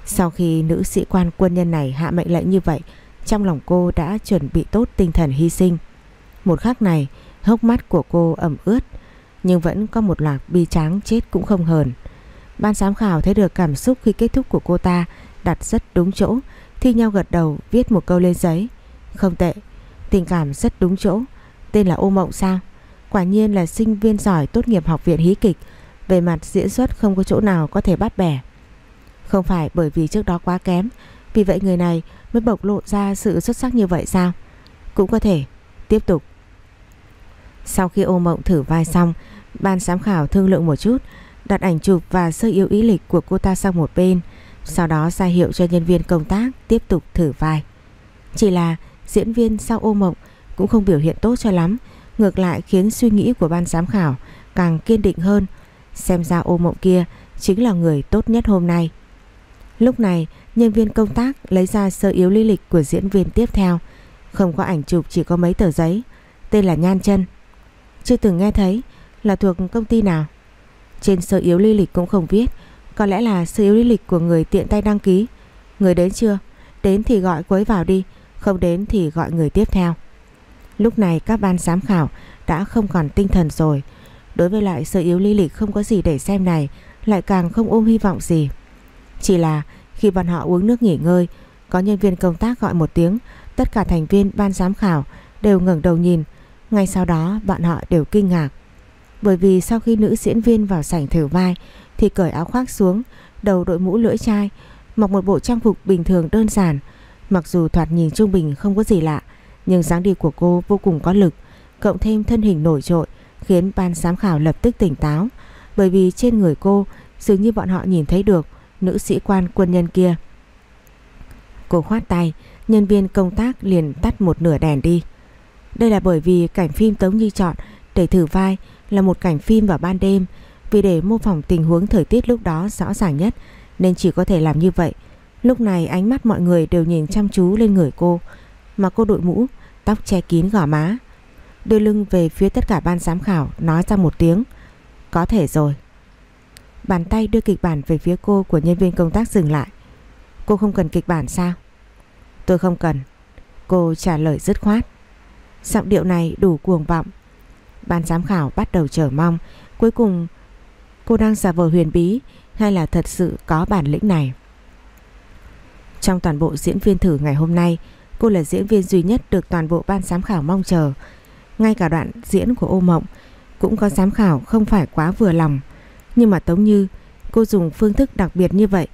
Sau khi nữ sĩ quan quân nhân này hạ mệnh lệnh như vậy, trong lòng cô đã chuẩn bị tốt tinh thần hy sinh. Một khắc này, hốc mắt của cô ẩm ướt, nhưng vẫn có một loạt bi tráng chết cũng không hờn. Ban giám khảo thấy được cảm xúc khi kết thúc của cô ta đặt rất đúng chỗ, thi nhau gật đầu viết một câu lên giấy. Không tệ, tình cảm rất đúng chỗ, tên là Ô Mộng sao? Quả nhiên là sinh viên giỏi tốt nghiệp học viện hí kịch, về mặt diễn xuất không có chỗ nào có thể bắt bẻ. Không phải bởi vì trước đó quá kém, vì vậy người này mới bộc lộ ra sự xuất sắc như vậy sao? Cũng có thể. Tiếp tục. Sau khi ô mộng thử vai xong, ban giám khảo thương lượng một chút, đặt ảnh chụp và sơ yếu ý lịch của cô ta sang một bên, sau đó ra hiệu cho nhân viên công tác tiếp tục thử vai. Chỉ là diễn viên sau ô mộng cũng không biểu hiện tốt cho lắm, ngược lại khiến suy nghĩ của ban giám khảo càng kiên định hơn. Xem ra ô mộng kia chính là người tốt nhất hôm nay. Lúc này, nhân viên công tác lấy ra sơ yếu lý lịch của diễn viên tiếp theo. Không có ảnh chụp, chỉ có mấy tờ giấy. Tên là Nhan chân Chưa từng nghe thấy là thuộc công ty nào. Trên sơ yếu lý lịch cũng không viết. Có lẽ là sơ yếu lý lịch của người tiện tay đăng ký. Người đến chưa? Đến thì gọi cô vào đi. Không đến thì gọi người tiếp theo. Lúc này các ban giám khảo đã không còn tinh thần rồi. Đối với lại sơ yếu lý lịch không có gì để xem này, lại càng không ôm hy vọng gì. Chỉ là khi bọn họ uống nước nghỉ ngơi, có nhân viên công tác gọi một tiếng, tất cả thành viên ban giám khảo đều ngẩng đầu nhìn. Ngay sau đó bọn họ đều kinh ngạc. Bởi vì sau khi nữ diễn viên vào sảnh thử vai thì cởi áo khoác xuống, đầu đội mũ lưỡi chai, mặc một bộ trang phục bình thường đơn giản. Mặc dù thoạt nhìn trung bình không có gì lạ, nhưng dáng đi của cô vô cùng có lực, cộng thêm thân hình nổi trội khiến ban giám khảo lập tức tỉnh táo. Bởi vì trên người cô dường như bọn họ nhìn thấy được nữ sĩ quan quân nhân kia. Cô khoát tay, nhân viên công tác liền tắt một nửa đèn đi. Đây là bởi vì cảnh phim Tống Như chọn để thử vai là một cảnh phim vào ban đêm vì để mô phỏng tình huống thời tiết lúc đó rõ ràng nhất nên chỉ có thể làm như vậy. Lúc này ánh mắt mọi người đều nhìn chăm chú lên người cô mà cô đội mũ, tóc che kín gò má. Đưa lưng về phía tất cả ban giám khảo nói ra một tiếng. Có thể rồi. Bàn tay đưa kịch bản về phía cô của nhân viên công tác dừng lại. Cô không cần kịch bản sao? Tôi không cần. Cô trả lời dứt khoát. Giọng điệu này đủ cuồng vọng. Ban giám khảo bắt đầu chờ mong. Cuối cùng cô đang giả vờ huyền bí hay là thật sự có bản lĩnh này? Trong toàn bộ diễn viên thử ngày hôm nay, cô là diễn viên duy nhất được toàn bộ ban giám khảo mong chờ. Ngay cả đoạn diễn của ô mộng cũng có giám khảo không phải quá vừa lòng. Nhưng mà Tống Như, cô dùng phương thức đặc biệt như vậy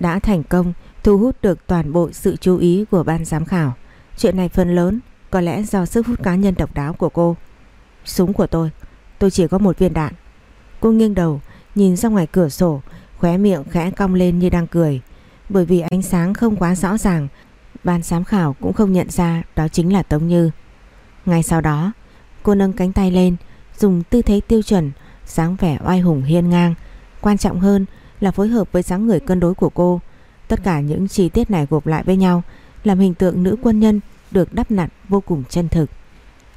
đã thành công thu hút được toàn bộ sự chú ý của ban giám khảo. Chuyện này phần lớn Có lẽ do sức hút cá nhân độc đáo của cô. Súng của tôi Tôi chỉ có một viên đạn. Cô nghiêng đầu, nhìn ra ngoài cửa sổ, Khóe miệng khẽ cong lên như đang cười. Bởi vì ánh sáng không quá rõ ràng, Ban giám khảo cũng không nhận ra Đó chính là Tống Như. Ngay sau đó, cô nâng cánh tay lên, Dùng tư thế tiêu chuẩn dáng vẻ oai hùng hiên ngang. Quan trọng hơn là phối hợp với dáng người cân đối của cô. Tất cả những chi tiết này gộp lại với nhau, Làm hình tượng nữ quân nhân được đắp nặn vô cùng chân thực.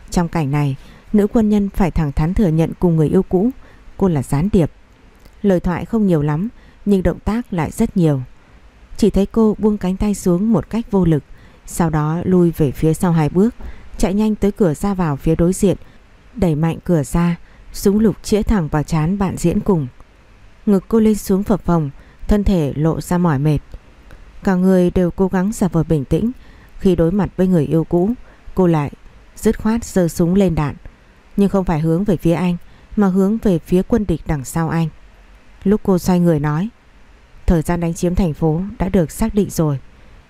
Trong cảnh này, Nữ quân nhân phải thẳng thắn thừa nhận cùng người yêu cũ. Cô là gián điệp. Lời thoại không nhiều lắm, Nhưng động tác lại rất nhiều. Chỉ thấy cô buông cánh tay xuống một cách vô lực, Sau đó lui về phía sau hai bước, Chạy nhanh tới cửa ra vào phía đối diện, Đẩy mạnh cửa ra Súng lục chĩa thẳng vào chán bạn diễn cùng. Ngực cô lên xuống phập phồng, Thân thể lộ ra mỏi mệt. Cả người đều cố gắng giả vờ bình tĩnh. Khi đối mặt với người yêu cũ, Cô lại dứt khoát giơ súng lên đạn. Nhưng không phải hướng về phía anh, Mà hướng về phía quân địch đằng sau anh. Lúc cô xoay người nói, Thời gian đánh chiếm thành phố đã được xác định rồi.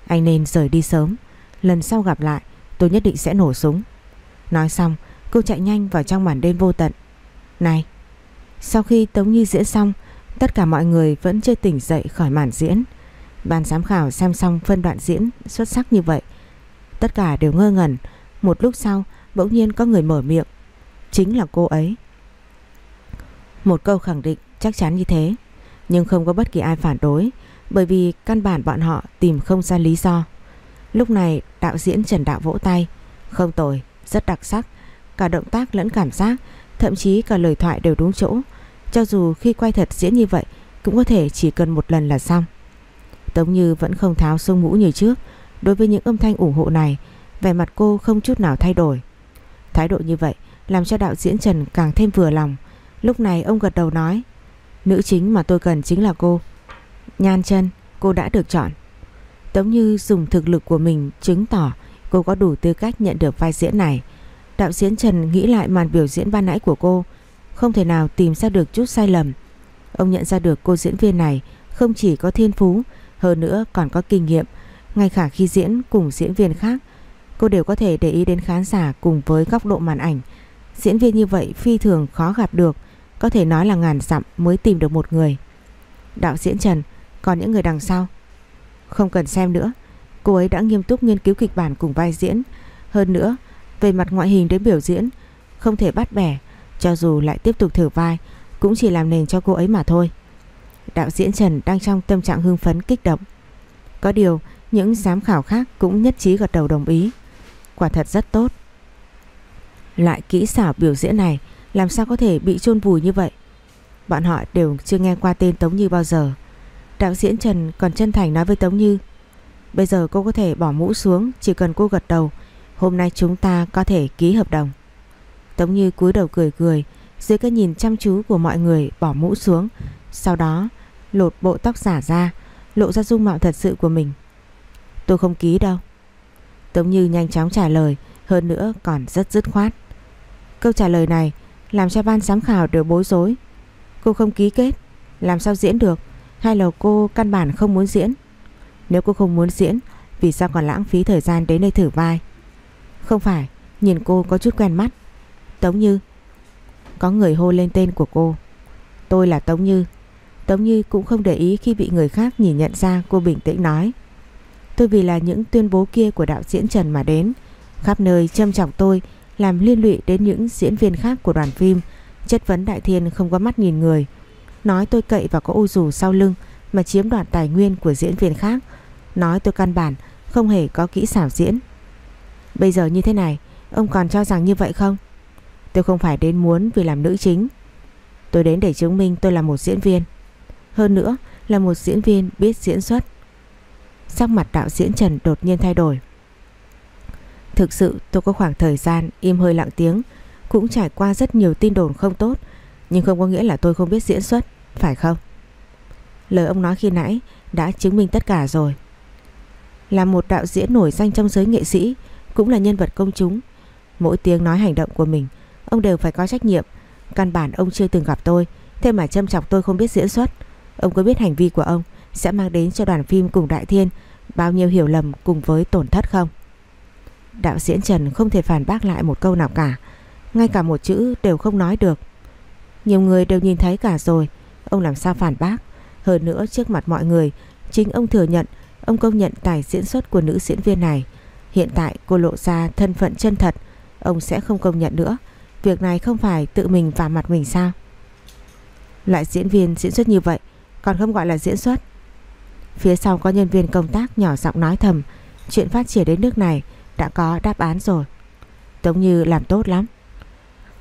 Anh nên rời đi sớm. Lần sau gặp lại, tôi nhất định sẽ nổ súng. Nói xong, cô chạy nhanh vào trong màn đêm vô tận. Này Sau khi Tống Nhi diễn xong Tất cả mọi người vẫn chưa tỉnh dậy khỏi màn diễn. Ban giám khảo xem xong phân đoạn diễn xuất sắc như vậy Tất cả đều ngơ ngẩn. Một lúc sau bỗng nhiên có người mở miệng. Chính là cô ấy. Một câu khẳng định chắc chắn như thế Nhưng không có bất kỳ ai phản đối Bởi vì căn bản bọn họ tìm không ra lý do. Lúc này đạo diễn Trần Đạo vỗ tay. Không tồi, rất đặc sắc. Cả động tác lẫn cảm giác Thậm chí cả lời thoại đều đúng chỗ. Cho dù khi quay thật diễn như vậy, Cũng có thể chỉ cần một lần là xong. Tống Như vẫn không tháo sông mũ như trước. Đối với những âm thanh ủng hộ này, Vẻ mặt cô không chút nào thay đổi. Thái độ như vậy Làm cho đạo diễn Trần càng thêm vừa lòng. Lúc này ông gật đầu nói, Nữ chính mà tôi cần chính là cô. Nhan chân cô đã được chọn. Tống Như dùng thực lực của mình chứng tỏ cô có đủ tư cách nhận được vai diễn này. Đạo diễn Trần nghĩ lại màn biểu diễn ban nãy của cô. Không thể nào tìm ra được chút sai lầm. Ông nhận ra được cô diễn viên này Không chỉ có thiên phú, hơn nữa còn có kinh nghiệm. Ngay cả khi diễn cùng diễn viên khác, Cô đều có thể để ý đến khán giả Cùng với góc độ màn ảnh. Diễn viên như vậy phi thường khó gặp được, Có thể nói là ngàn dặm mới tìm được một người. Đạo diễn Trần, Còn những người đằng sau? Không cần xem nữa. Cô ấy đã nghiêm túc nghiên cứu kịch bản cùng vai diễn. Hơn nữa về mặt ngoại hình đến biểu diễn. Không thể bắt bẻ, Cho dù lại tiếp tục thử vai, Cũng chỉ làm nền cho cô ấy mà thôi. Đạo diễn Trần đang trong tâm trạng hưng phấn, kích động. Có điều, Những giám khảo khác cũng nhất trí gật đầu đồng ý. Quả thật rất tốt. Lại kỹ xảo biểu diễn này, Làm sao có thể bị chôn vùi như vậy? Bọn họ đều chưa nghe qua tên Tống Như bao giờ. Đạo diễn Trần còn chân thành nói với Tống Như, Bây giờ cô có thể bỏ mũ xuống, Chỉ cần cô gật đầu Hôm nay chúng ta có thể ký hợp đồng. Tống Như cúi đầu cười cười, Dưới cái nhìn chăm chú của mọi người bỏ mũ xuống. Sau đó, lột bộ tóc giả ra, Lộ ra dung mạo thật sự của mình. Tôi không ký đâu. Tống Như nhanh chóng trả lời, Hơn nữa còn rất dứt khoát. Câu trả lời này làm cho ban giám khảo đều bối rối. Cô không ký kết, Làm sao diễn được? Hay là cô căn bản không muốn diễn? Nếu cô không muốn diễn, Vì sao còn lãng phí thời gian đến đây thử vai? Không phải, Nhìn cô có chút quen mắt. Tống Như. Có người hô lên tên của cô. Tôi là Tống Như. Tống Như cũng không để ý khi bị người khác nhìn nhận ra cô bình tĩnh nói. Tôi vì là những tuyên bố kia của đạo diễn Trần mà đến. Khắp nơi châm trọng tôi, Làm liên lụy đến những diễn viên khác của đoàn phim. Chất vấn Đại Thiên không có mắt nhìn người. Nói tôi cậy và có u dù sau lưng Mà chiếm đoạt tài nguyên của diễn viên khác. Nói tôi căn bản, Không hề có kỹ xảo diễn. Bây giờ như thế này, Ông còn cho rằng như vậy không? Tôi không phải đến muốn vì làm nữ chính. Tôi đến để chứng minh tôi là một diễn viên. Hơn nữa, là một diễn viên biết diễn xuất. Sắc mặt đạo diễn Trần đột nhiên thay đổi. Thực sự, tôi có khoảng thời gian im hơi lặng tiếng, Cũng trải qua rất nhiều tin đồn không tốt, Nhưng không có nghĩa là tôi không biết diễn xuất, Phải không? Lời ông nói khi nãy đã chứng minh tất cả rồi. Là một đạo diễn nổi danh trong giới nghệ sĩ cũng là nhân vật công chúng. Mỗi tiếng nói hành động của mình, Ông đều phải có trách nhiệm. Căn bản ông chưa từng gặp tôi, Thế mà châm chọc tôi không biết diễn xuất. Ông có biết hành vi của ông sẽ mang đến cho đoàn phim cùng Đại Thiên bao nhiêu hiểu lầm cùng với tổn thất không? Đạo diễn Trần không thể phản bác lại một câu nào cả, Ngay cả một chữ đều không nói được. Nhiều người đều nhìn thấy cả rồi, Ông làm sao phản bác? Hơn nữa trước mặt mọi người, Chính ông thừa nhận, Ông công nhận tài diễn xuất của nữ diễn viên này. Hiện tại cô lộ ra thân phận chân thật, Ông sẽ không công nhận nữa. Việc này không phải tự mình vào mặt mình sao? Loại diễn viên diễn xuất như vậy, Còn không gọi là diễn xuất. Phía sau có nhân viên công tác nhỏ giọng nói thầm, Chuyện phát triển đến nước này Đã có đáp án rồi. Tống Như làm tốt lắm.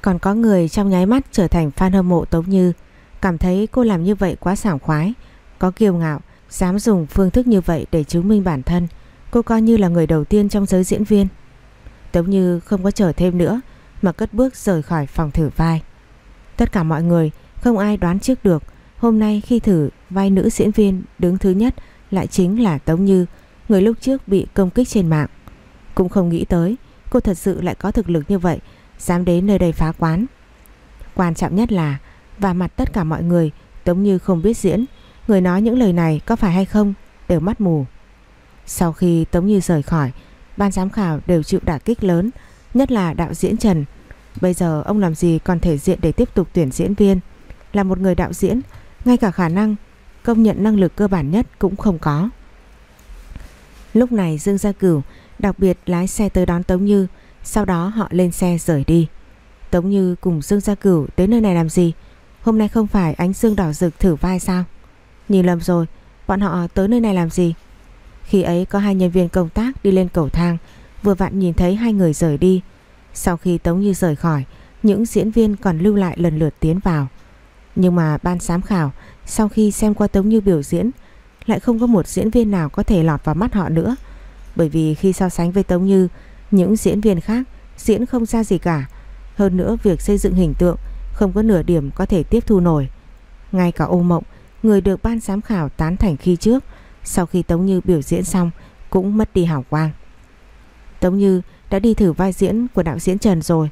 Còn có người trong nháy mắt trở thành fan hâm mộ Tống Như. Cảm thấy cô làm như vậy quá sảng khoái, Có kiêu ngạo, Dám dùng phương thức như vậy để chứng minh bản thân. Cô coi như là người đầu tiên trong giới diễn viên. Tống Như không có chờ thêm nữa, Mà cất bước rời khỏi phòng thử vai. Tất cả mọi người, Không ai đoán trước được, Hôm nay khi thử vai nữ diễn viên đứng thứ nhất Lại chính là Tống Như, Người lúc trước bị công kích trên mạng. Cũng không nghĩ tới, Cô thật sự lại có thực lực như vậy, Dám đến nơi đây phá quán. Quan trọng nhất là, Và mặt tất cả mọi người, Tống Như không biết diễn, Người nói những lời này có phải hay không, Đều mắt mù. Sau khi Tống Như rời khỏi, Ban giám khảo đều chịu đả kích lớn, Nhất là đạo diễn Trần. Bây giờ ông làm gì còn thể diện để tiếp tục tuyển diễn viên? Là một người đạo diễn, Ngay cả khả năng Công nhận năng lực cơ bản nhất cũng không có. Lúc này Dương Gia Cửu Đặc biệt lái xe tới đón Tống Như, Sau đó họ lên xe rời đi. Tống Như cùng Dương Gia Cửu tới nơi này làm gì? Hôm nay không phải ánh dương đỏ rực thử vai sao? Nhìn lầm rồi, Bọn họ tới nơi này làm gì? Khi ấy có hai nhân viên công tác đi lên cầu thang, Vừa vặn nhìn thấy hai người rời đi. Sau khi Tống Như rời khỏi, Những diễn viên còn lưu lại lần lượt tiến vào. Nhưng mà ban giám khảo, Sau khi xem qua Tống Như biểu diễn, Lại không có một diễn viên nào có thể lọt vào mắt họ nữa. Bởi vì khi so sánh với Tống Như, Những diễn viên khác diễn không ra gì cả. Hơn nữa, việc xây dựng hình tượng Không có nửa điểm có thể tiếp thu nổi. Ngay cả ô mộng, Người được ban giám khảo tán thành khi trước sau khi Tống Như biểu diễn xong, Cũng mất đi hào quang. Tống Như đã đi thử vai diễn của đạo diễn Trần rồi.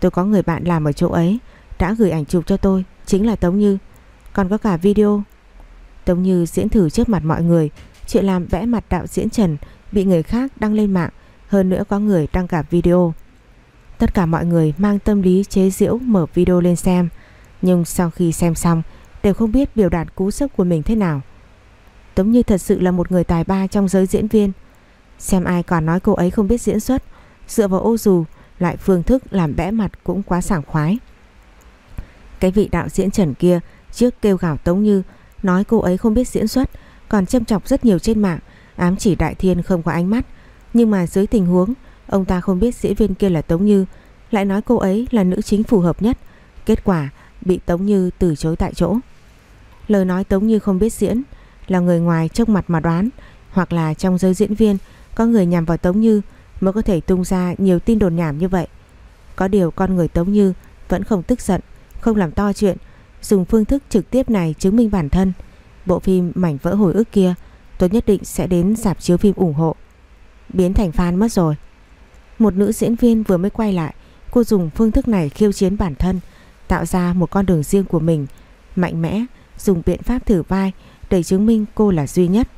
Tôi có người bạn làm ở chỗ ấy, Đã gửi ảnh chụp cho tôi, Chính là Tống Như. Còn có cả video. Tống Như diễn thử trước mặt mọi người, Chuyện làm vẽ mặt đạo diễn Trần Bị người khác đăng lên mạng, Hơn nữa có người đăng cả video. Tất cả mọi người mang tâm lý chế giễu mở video lên xem, Nhưng sau khi xem xong, đều không biết biểu đạt cú sốc của mình thế nào. Tống Như thật sự là một người tài ba trong giới diễn viên. Xem ai còn nói cô ấy không biết diễn xuất, dựa vào ô dù lại phương thức làm bẽ mặt cũng quá sảng khoái. Cái vị đạo diễn Trần kia trước kêu gào Tống Như nói cô ấy không biết diễn xuất, còn châm chọc rất nhiều trên mạng, ám chỉ Đại Thiên không có ánh mắt. Nhưng mà dưới tình huống ông ta không biết diễn viên kia là Tống Như, lại nói cô ấy là nữ chính phù hợp nhất. Kết quả bị Tống Như từ chối tại chỗ. Lời nói Tống Như không biết diễn là người ngoài trước mặt mà đoán hoặc là trong giới diễn viên có người nhằm vào Tống Như mới có thể tung ra nhiều tin đồn nhảm như vậy. Có điều con người Tống Như vẫn không tức giận, không làm to chuyện, dùng phương thức trực tiếp này chứng minh bản thân. Bộ phim mảnh vỡ hồi ức kia tôi nhất định sẽ đến dạp chiếu phim ủng hộ. Biến thành fan mất rồi. Một nữ diễn viên vừa mới quay lại, cô dùng phương thức này khiêu chiến bản thân, tạo ra một con đường riêng của mình, mạnh mẽ, dùng biện pháp thử vai để chứng minh cô là duy nhất.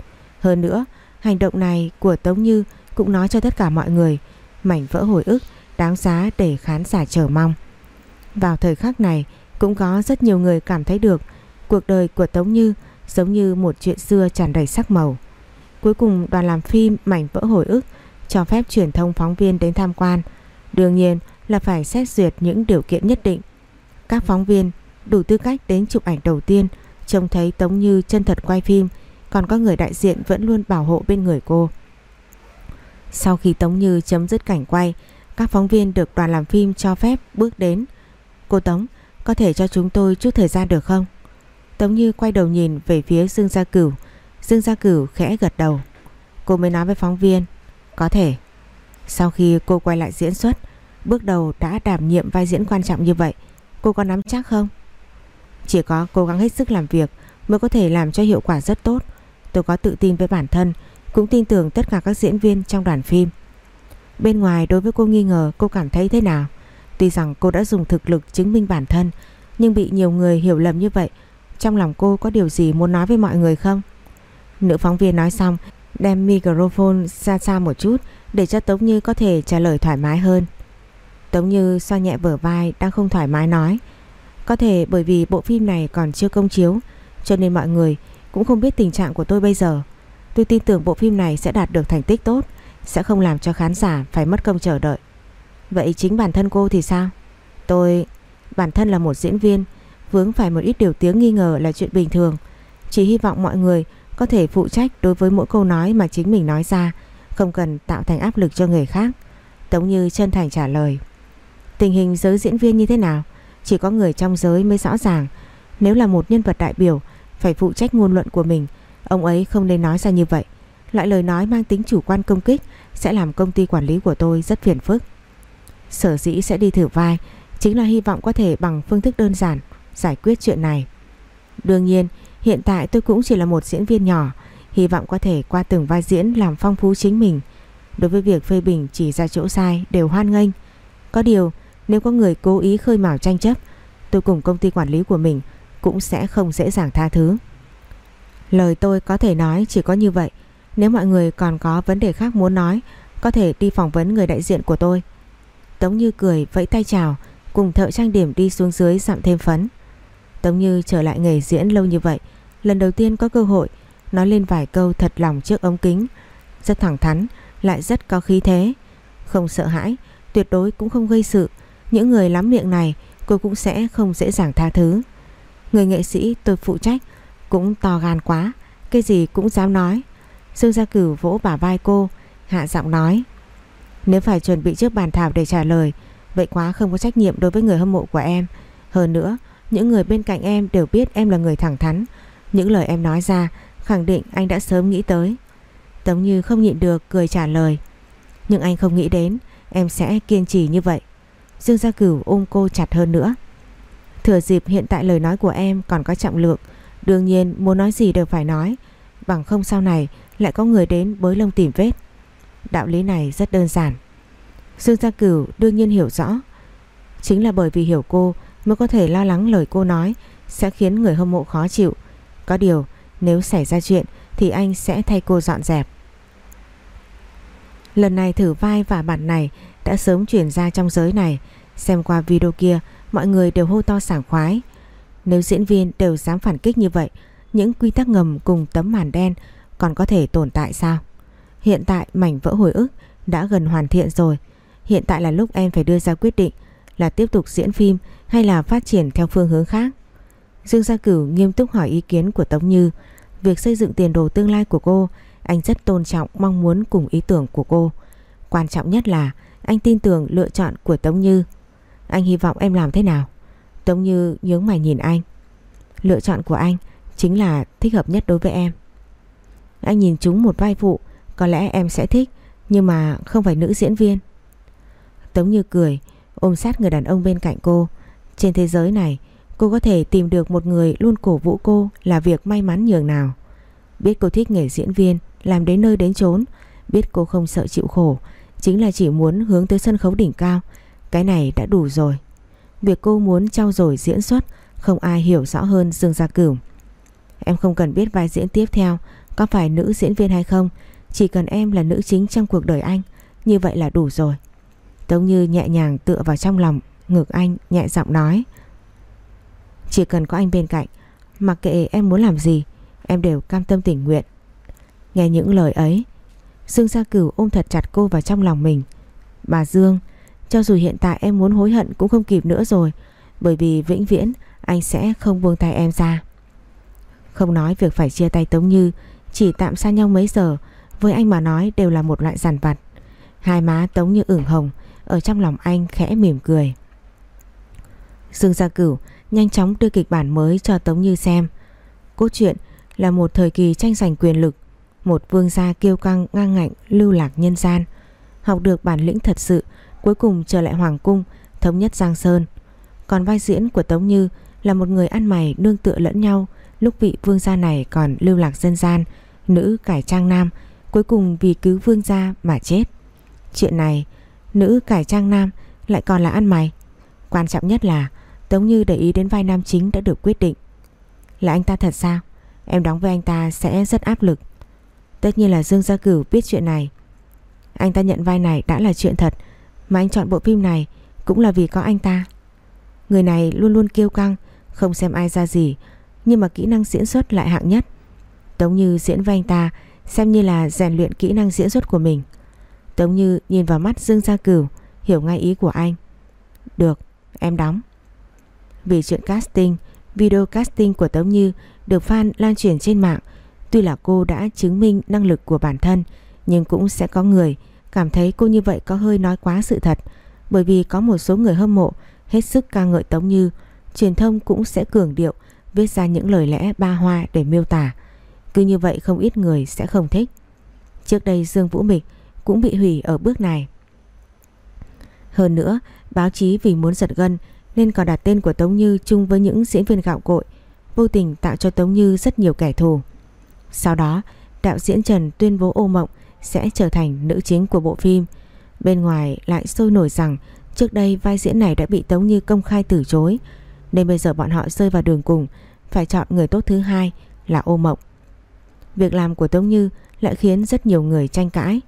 Hơn nữa, hành động này của Tống Như cũng nói cho tất cả mọi người mảnh vỡ hồi ức đáng giá để khán giả chờ mong. Vào thời khắc này, cũng có rất nhiều người cảm thấy được cuộc đời của Tống Như giống như một chuyện xưa tràn đầy sắc màu. Cuối cùng đoàn làm phim mảnh vỡ hồi ức cho phép truyền thông phóng viên đến tham quan. Đương nhiên là phải xét duyệt những điều kiện nhất định. Các phóng viên đủ tư cách đến chụp ảnh đầu tiên Trông thấy Tống Như chân thật quay phim, Còn có người đại diện vẫn luôn bảo hộ bên người cô. Sau khi Tống Như chấm dứt cảnh quay, Các phóng viên được đoàn làm phim cho phép bước đến. Cô Tống, Có thể cho chúng tôi chút thời gian được không? Tống Như quay đầu nhìn về phía Dương Gia Cửu. Dương Gia Cửu khẽ gật đầu. Cô mới nói với phóng viên, Có thể. Sau khi cô quay lại diễn xuất, Bước đầu đã đảm nhiệm vai diễn quan trọng như vậy, Cô có nắm chắc không? Chỉ có cố gắng hết sức làm việc mới có thể làm cho hiệu quả rất tốt. Tôi có tự tin với bản thân, cũng tin tưởng tất cả các diễn viên trong đoàn phim. Bên ngoài đối với cô nghi ngờ cô cảm thấy thế nào? Tuy rằng cô đã dùng thực lực chứng minh bản thân, nhưng bị nhiều người hiểu lầm như vậy, trong lòng cô có điều gì muốn nói với mọi người không? Nữ phóng viên nói xong Đem microphone xa xa một chút để cho Tống Như có thể trả lời thoải mái hơn. Tống Như xoa nhẹ bờ vai đang không thoải mái nói. Có thể bởi vì bộ phim này còn chưa công chiếu cho nên mọi người cũng không biết tình trạng của tôi bây giờ. Tôi tin tưởng bộ phim này sẽ đạt được thành tích tốt, sẽ không làm cho khán giả phải mất công chờ đợi. Vậy chính bản thân cô thì sao? Tôi... Bản thân là một diễn viên, vướng phải một ít điều tiếng nghi ngờ là chuyện bình thường. Chỉ hy vọng mọi người có thể phụ trách đối với mỗi câu nói mà chính mình nói ra, không cần tạo thành áp lực cho người khác. Tống Như chân thành trả lời. Tình hình giới diễn viên như thế nào? Chỉ có người trong giới mới rõ ràng. Nếu là một nhân vật đại biểu, phải phụ trách ngôn luận của mình, ông ấy không nên nói ra như vậy. Loại lời nói mang tính chủ quan công kích sẽ làm công ty quản lý của tôi rất phiền phức. Sở dĩ sẽ đi thử vai chính là hy vọng có thể bằng phương thức đơn giản giải quyết chuyện này. Đương nhiên, hiện tại tôi cũng chỉ là một diễn viên nhỏ, hy vọng có thể qua từng vai diễn làm phong phú chính mình. Đối với việc phê bình chỉ ra chỗ sai đều hoan nghênh. Có điều, nếu có người cố ý khơi mào tranh chấp, tôi cùng công ty quản lý của mình cũng sẽ không dễ dàng tha thứ. Lời tôi có thể nói chỉ có như vậy. Nếu mọi người còn có vấn đề khác muốn nói, có thể đi phỏng vấn người đại diện của tôi. Tống Như cười vẫy tay chào, cùng thợ trang điểm đi xuống dưới dặm thêm phấn. Tống Như trở lại nghề diễn lâu như vậy, lần đầu tiên có cơ hội nói lên vài câu thật lòng trước ống kính, rất thẳng thắn, lại rất có khí thế, không sợ hãi, tuyệt đối cũng không gây sự. Những người lắm miệng này cô cũng sẽ không dễ dàng tha thứ. Người nghệ sĩ tôi phụ trách cũng to gan quá, cái gì cũng dám nói. Dương Gia Cửu vỗ bả vai cô, hạ giọng nói. Nếu phải chuẩn bị trước bàn thảo để trả lời, vậy quá không có trách nhiệm đối với người hâm mộ của em. Hơn nữa, những người bên cạnh em đều biết em là người thẳng thắn. Những lời em nói ra khẳng định anh đã sớm nghĩ tới. Tống Như không nhịn được cười trả lời. Nhưng anh không nghĩ đến em sẽ kiên trì như vậy. Dương Gia Cửu ôm cô chặt hơn nữa. Thừa dịp hiện tại lời nói của em còn có trọng lượng, đương nhiên muốn nói gì đều phải nói, bằng không sau này lại có người đến bới lông tìm vết. Đạo lý này rất đơn giản. Dương Gia Cửu đương nhiên hiểu rõ. Chính là bởi vì hiểu cô mới có thể lo lắng lời cô nói sẽ khiến người hâm mộ khó chịu. Có điều nếu xảy ra chuyện thì anh sẽ thay cô dọn dẹp. Lần này thử vai và bản này đã sớm chuyển ra trong giới này. Xem qua video kia mọi người đều hô to sảng khoái. Nếu diễn viên đều dám phản kích như vậy những quy tắc ngầm cùng tấm màn đen còn có thể tồn tại sao? Hiện tại mảnh vỡ hồi ức đã gần hoàn thiện rồi. Hiện tại là lúc em phải đưa ra quyết định là tiếp tục diễn phim hay là phát triển theo phương hướng khác. Dương Gia Cửu nghiêm túc hỏi ý kiến của Tống Như. Việc xây dựng tiền đồ tương lai của cô, anh rất tôn trọng mong muốn cùng ý tưởng của cô. Quan trọng nhất là anh tin tưởng lựa chọn của Tống Như. Anh hy vọng em làm thế nào? Tống Như nhướng mày nhìn anh. Lựa chọn của anh chính là thích hợp nhất đối với em. Anh nhìn chúng một vai phụ, có lẽ em sẽ thích, nhưng mà không phải nữ diễn viên. Tống Như cười, ôm sát người đàn ông bên cạnh cô. Trên thế giới này, cô có thể tìm được một người luôn cổ vũ cô là việc may mắn nhường nào. Biết cô thích nghề diễn viên, làm đến nơi đến chốn, biết cô không sợ chịu khổ, chính là chỉ muốn hướng tới sân khấu đỉnh cao. Cái này đã đủ rồi. Việc cô muốn trau dồi diễn xuất, không ai hiểu rõ hơn Dương Gia Cửu. Em không cần biết vai diễn tiếp theo có phải nữ diễn viên hay không, chỉ cần em là nữ chính trong cuộc đời anh, như vậy là đủ rồi. Tống Như nhẹ nhàng tựa vào trong lòng ngực anh nhẹ giọng nói. Chỉ cần có anh bên cạnh, mặc kệ em muốn làm gì, em đều cam tâm tình nguyện. Nghe những lời ấy, Dương Gia Cửu ôm thật chặt cô vào trong lòng mình. Bà Dương, cho dù hiện tại em muốn hối hận cũng không kịp nữa rồi, bởi vì vĩnh viễn anh sẽ không buông tay em ra. Không nói việc phải chia tay Tống Như, chỉ tạm xa nhau mấy giờ, với anh mà nói đều là một loại giàn vặt. Hai má Tống Như ửng hồng, ở trong lòng anh khẽ mỉm cười. Dương Gia Cửu nhanh chóng đưa kịch bản mới cho Tống Như xem. Cốt truyện là một thời kỳ tranh giành quyền lực, một vương gia kiêu căng ngang ngạnh lưu lạc nhân gian, học được bản lĩnh thật sự, cuối cùng trở lại hoàng cung, thống nhất Giang Sơn. Còn vai diễn của Tống Như là một người ăn mày nương tựa lẫn nhau, lúc vị vương gia này còn lưu lạc dân gian, nữ cải trang nam, cuối cùng vì cứu vương gia mà chết. Chuyện này, nữ cải trang nam lại còn là ăn mày. Quan trọng nhất là Tống Như để ý đến vai nam chính đã được quyết định. Là anh ta thật sao? Em đóng với anh ta sẽ rất áp lực. Tất nhiên là Dương Gia Cửu biết chuyện này Anh ta nhận vai này đã là chuyện thật mà anh chọn bộ phim này Cũng là vì có anh ta. Người này luôn luôn kiêu căng Không xem ai ra gì Nhưng mà kỹ năng diễn xuất lại hạng nhất. Tống Như diễn vai anh ta Xem như là rèn luyện kỹ năng diễn xuất của mình. Tống Như nhìn vào mắt Dương Gia Cửu Hiểu ngay ý của anh. Được, em đóng. Vì chuyện casting Video casting của Tống Như Được fan lan truyền trên mạng Tuy là cô đã chứng minh năng lực của bản thân Nhưng cũng sẽ có người Cảm thấy cô như vậy có hơi nói quá sự thật. Bởi vì có một số người hâm mộ Hết sức ca ngợi Tống Như. Truyền thông cũng sẽ cường điệu Viết ra những lời lẽ ba hoa để miêu tả. Cứ như vậy không ít người sẽ không thích. Trước đây Dương Vũ Mịch Cũng bị hủy ở bước này. Hơn nữa Báo chí vì muốn giật gân Nên còn đặt tên của Tống Như chung với những diễn viên gạo cội Vô tình tạo cho Tống Như rất nhiều kẻ thù. Sau đó, đạo diễn Trần tuyên bố ô mộng sẽ trở thành nữ chính của bộ phim. Bên ngoài lại sôi nổi rằng trước đây vai diễn này đã bị Tống Như công khai từ chối. Nên bây giờ bọn họ rơi vào đường cùng, phải chọn người tốt thứ hai là ô mộng. Việc làm của Tống Như lại khiến rất nhiều người tranh cãi.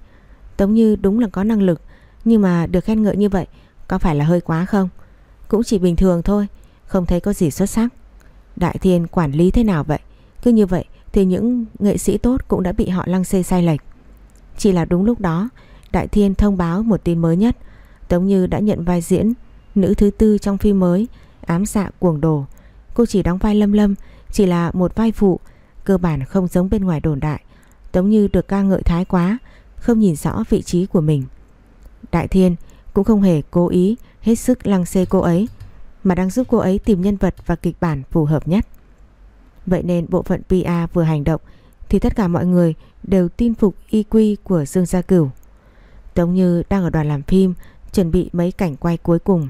Tống Như đúng là có năng lực, nhưng mà được khen ngợi như vậy có phải là hơi quá không? Cũng chỉ bình thường thôi, không thấy có gì xuất sắc. Đại Thiên quản lý thế nào vậy? Cứ như vậy thì những nghệ sĩ tốt cũng đã bị họ lăng xê sai lệch. Chỉ là đúng lúc đó, Đại Thiên thông báo một tin mới nhất, Tống Như đã nhận vai diễn nữ thứ tư trong phim mới Ám dạ cuồng đồ. Cô chỉ đóng vai Lâm Lâm, chỉ là một vai phụ, cơ bản không giống bên ngoài đồn đại. Tống Như được ca ngợi thái quá, không nhìn rõ vị trí của mình. Đại Thiên cũng không hề cố ý hết sức lăng xê cô ấy, mà đang giúp cô ấy tìm nhân vật và kịch bản phù hợp nhất. Vậy nên bộ phận pa vừa hành động thì tất cả mọi người đều tin phục y quy của Dương Gia Cửu. Tống Như đang ở đoàn làm phim chuẩn bị mấy cảnh quay cuối cùng.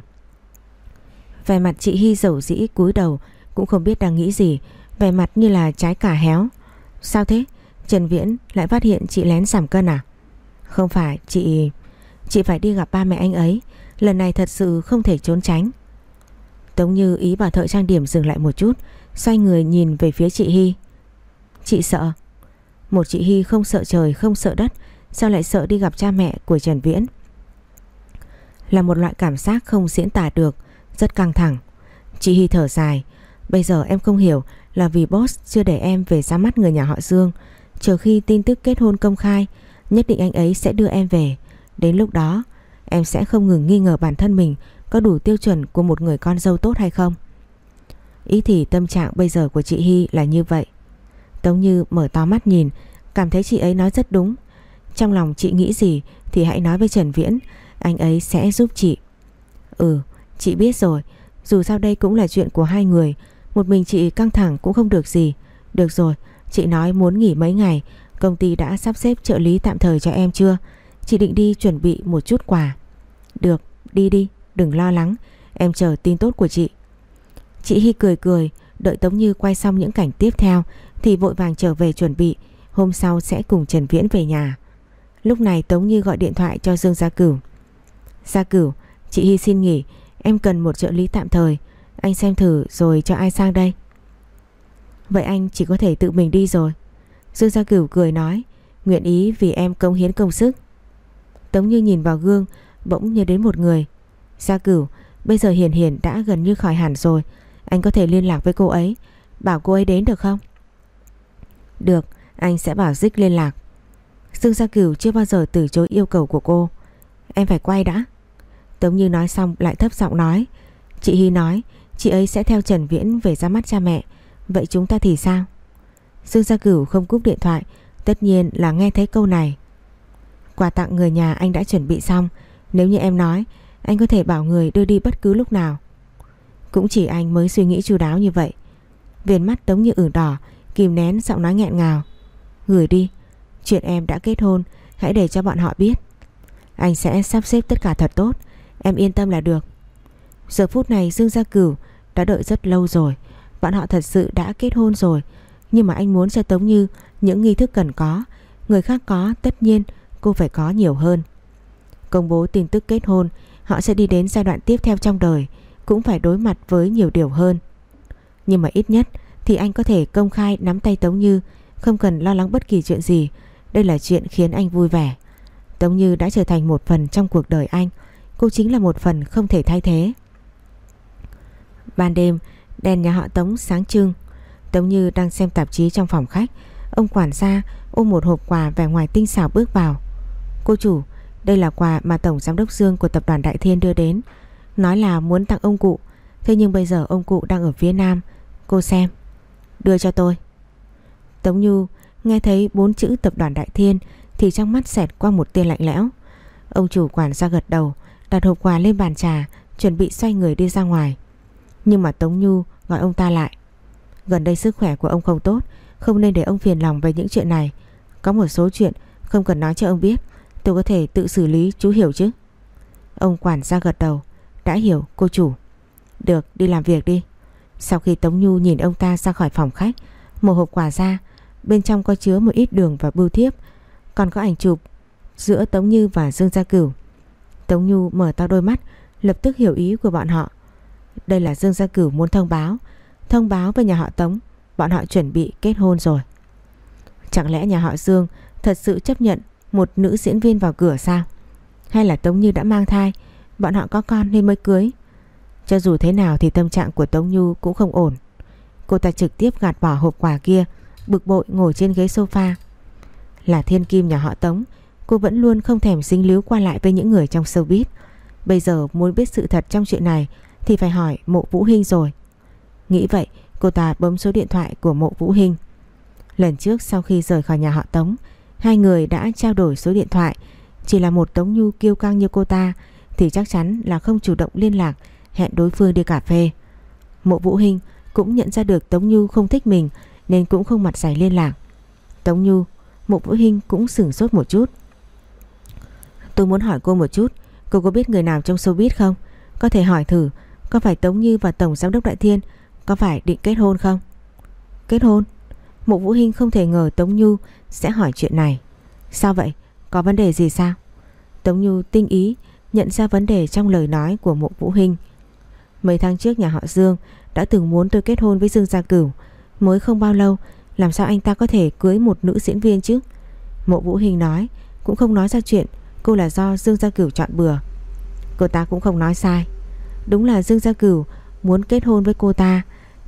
Vẻ mặt chị Hy dầu dĩ cúi đầu cũng không biết đang nghĩ gì, vẻ mặt như là trái cả héo. Sao thế? Trần Viễn lại phát hiện chị lén giảm cân à? Không phải, chị... Chị phải đi gặp ba mẹ anh ấy, lần này thật sự không thể trốn tránh. Tống Như ý bảo thợ trang điểm dừng lại một chút, Xoay người nhìn về phía chị Hy Chị sợ một chị Hy không sợ trời, không sợ đất, Sao lại sợ đi gặp cha mẹ của Trần Viễn? Là một loại cảm giác không diễn tả được, Rất căng thẳng. Chị Hy thở dài, Bây giờ em không hiểu là vì boss chưa để em về ra mắt người nhà họ Dương. Chờ khi tin tức kết hôn công khai, Nhất định anh ấy sẽ đưa em về. Đến lúc đó, Em sẽ không ngừng nghi ngờ bản thân mình Có đủ tiêu chuẩn của một người con dâu tốt hay không. Ý thì tâm trạng bây giờ của chị Hy là như vậy. Tống Như mở to mắt nhìn, Cảm thấy chị ấy nói rất đúng. Trong lòng chị nghĩ gì Thì hãy nói với Trần Viễn, Anh ấy sẽ giúp chị. Ừ chị biết rồi, Dù sao đây cũng là chuyện của hai người, Một mình chị căng thẳng cũng không được gì. Được rồi, Chị nói muốn nghỉ mấy ngày, Công ty đã sắp xếp trợ lý tạm thời cho em chưa? Chị định đi chuẩn bị một chút quà. Được, đi đi, Đừng lo lắng, Em chờ tin tốt của chị. Chị Hy cười cười, Đợi Tống Như quay xong những cảnh tiếp theo thì vội vàng trở về chuẩn bị. Hôm sau sẽ cùng Trần Viễn về nhà. Lúc này Tống Như gọi điện thoại cho Dương Gia Cửu. Gia Cửu, Chị Hy xin nghỉ, Em cần một trợ lý tạm thời. Anh xem thử rồi cho ai sang đây. Vậy anh chỉ có thể tự mình đi rồi. Dương Gia Cửu cười nói, Nguyện ý vì em công hiến công sức. Tống Như nhìn vào gương, Bỗng nhớ đến một người. Gia Cửu, Bây giờ Hiền Hiền đã gần như khỏi hẳn rồi. Anh có thể liên lạc với cô ấy, Bảo cô ấy đến được không? Được, anh sẽ bảo Dích liên lạc. Dương Gia Cửu chưa bao giờ từ chối yêu cầu của cô. Em phải quay đã. Tống Như nói xong lại thấp giọng nói. Chị Hy nói, Chị ấy sẽ theo Trần Viễn về ra mắt cha mẹ. Vậy chúng ta thì sao? Dương Gia Cửu không cúp điện thoại, Tất nhiên là nghe thấy câu này. Quà tặng người nhà anh đã chuẩn bị xong. Nếu như em nói, Anh có thể bảo người đưa đi bất cứ lúc nào. Cũng chỉ anh mới suy nghĩ chu đáo như vậy. Viền mắt Tống Như ửng đỏ Kìm nén giọng nói nghẹn ngào. Gửi đi, Chuyện em đã kết hôn, Hãy để cho bọn họ biết. Anh sẽ sắp xếp tất cả thật tốt, Em yên tâm là được. Giờ phút này Dương Gia Cửu đã đợi rất lâu rồi. Bọn họ thật sự đã kết hôn rồi, Nhưng mà anh muốn cho Tống Như Những nghi thức cần có, Người khác có tất nhiên cô phải có nhiều hơn. Công bố tin tức kết hôn, Họ sẽ đi đến giai đoạn tiếp theo trong đời, cũng phải đối mặt với nhiều điều hơn. Nhưng mà ít nhất thì anh có thể công khai nắm tay Tống Như, không cần lo lắng bất kỳ chuyện gì, Đây là chuyện khiến anh vui vẻ. Tống Như đã trở thành một phần trong cuộc đời anh. Cô chính là một phần không thể thay thế. Ban đêm Đèn nhà họ Tống sáng trưng. Tống Như đang xem tạp chí trong phòng khách. Ông quản gia ôm một hộp quà vẻ ngoài tinh xảo bước vào. Cô chủ Đây là quà mà Tổng Giám đốc Dương của Tập đoàn Đại Thiên đưa đến. Nói là muốn tặng ông cụ. Thế nhưng bây giờ ông cụ đang ở phía Nam. Cô xem. Đưa cho tôi. Tống Như nghe thấy bốn chữ Tập đoàn Đại Thiên Thì trong mắt xẹt qua một tia lạnh lẽo. Ông chủ quản gia gật đầu, Đặt hộp quà lên bàn trà, Chuẩn bị xoay người đi ra ngoài. Nhưng mà Tống Nhu gọi ông ta lại. Gần đây sức khỏe của ông không tốt, Không nên để ông phiền lòng về những chuyện này. Có một số chuyện không cần nói cho ông biết, Tôi có thể tự xử lý, chú hiểu chứ? Ông quản gia gật đầu, Đã hiểu, cô chủ. Được, đi làm việc đi. Sau khi Tống Nhu nhìn ông ta ra khỏi phòng khách, Một hộp quà ra, Bên trong có chứa một ít đường và bưu thiếp, Còn có ảnh chụp giữa Tống Như và Dương Gia Cửu. Tống Nhu mở to đôi mắt, Lập tức hiểu ý của bọn họ. Đây là Dương Gia Cửu muốn thông báo Thông báo với nhà họ Tống, Bọn họ chuẩn bị kết hôn rồi. Chẳng lẽ nhà họ Dương Thật sự chấp nhận một nữ diễn viên vào cửa sao? Hay là Tống Như đã mang thai, Bọn họ có con nên mới cưới? Cho dù thế nào thì tâm trạng của Tống Như cũng không ổn. Cô ta trực tiếp gạt bỏ hộp quà kia, Bực bội ngồi trên ghế sofa. Là thiên kim nhà họ Tống, Cô vẫn luôn không thèm dính líu qua lại với những người trong showbiz. Bây giờ muốn biết sự thật trong chuyện này Thì phải hỏi mộ Vũ Hinh rồi. Nghĩ vậy, cô ta bấm số điện thoại của mộ Vũ Hinh. Lần trước sau khi rời khỏi nhà họ Tống, Hai người đã trao đổi số điện thoại. Chỉ là một Tống Nhu kiêu căng như cô ta Thì chắc chắn là không chủ động liên lạc Hẹn đối phương đi cà phê. Mộ Vũ Hinh cũng nhận ra được Tống Nhu không thích mình Nên cũng không mặt dày liên lạc. Tống Nhu, Mộ Vũ Hinh cũng sửng sốt một chút. Tôi muốn hỏi cô một chút, Cô có biết người nào trong showbiz không? Có thể hỏi thử, Có phải Tống Như và Tổng Giám đốc Đại Thiên Có phải định kết hôn không? Kết hôn? Mộ Vũ Hinh không thể ngờ Tống Như sẽ hỏi chuyện này. Sao vậy? Có vấn đề gì sao? Tống Như tinh ý nhận ra vấn đề trong lời nói của mộ Vũ Hinh. Mấy tháng trước nhà họ Dương Đã từng muốn tôi kết hôn với Dương Gia Cửu. Mới không bao lâu, Làm sao anh ta có thể cưới một nữ diễn viên chứ? Mộ Vũ Hinh nói, Cũng không nói ra chuyện, Cô là do Dương Gia Cửu chọn bừa. Cô ta cũng không nói sai. Đúng là Dương Gia Cửu muốn kết hôn với cô ta,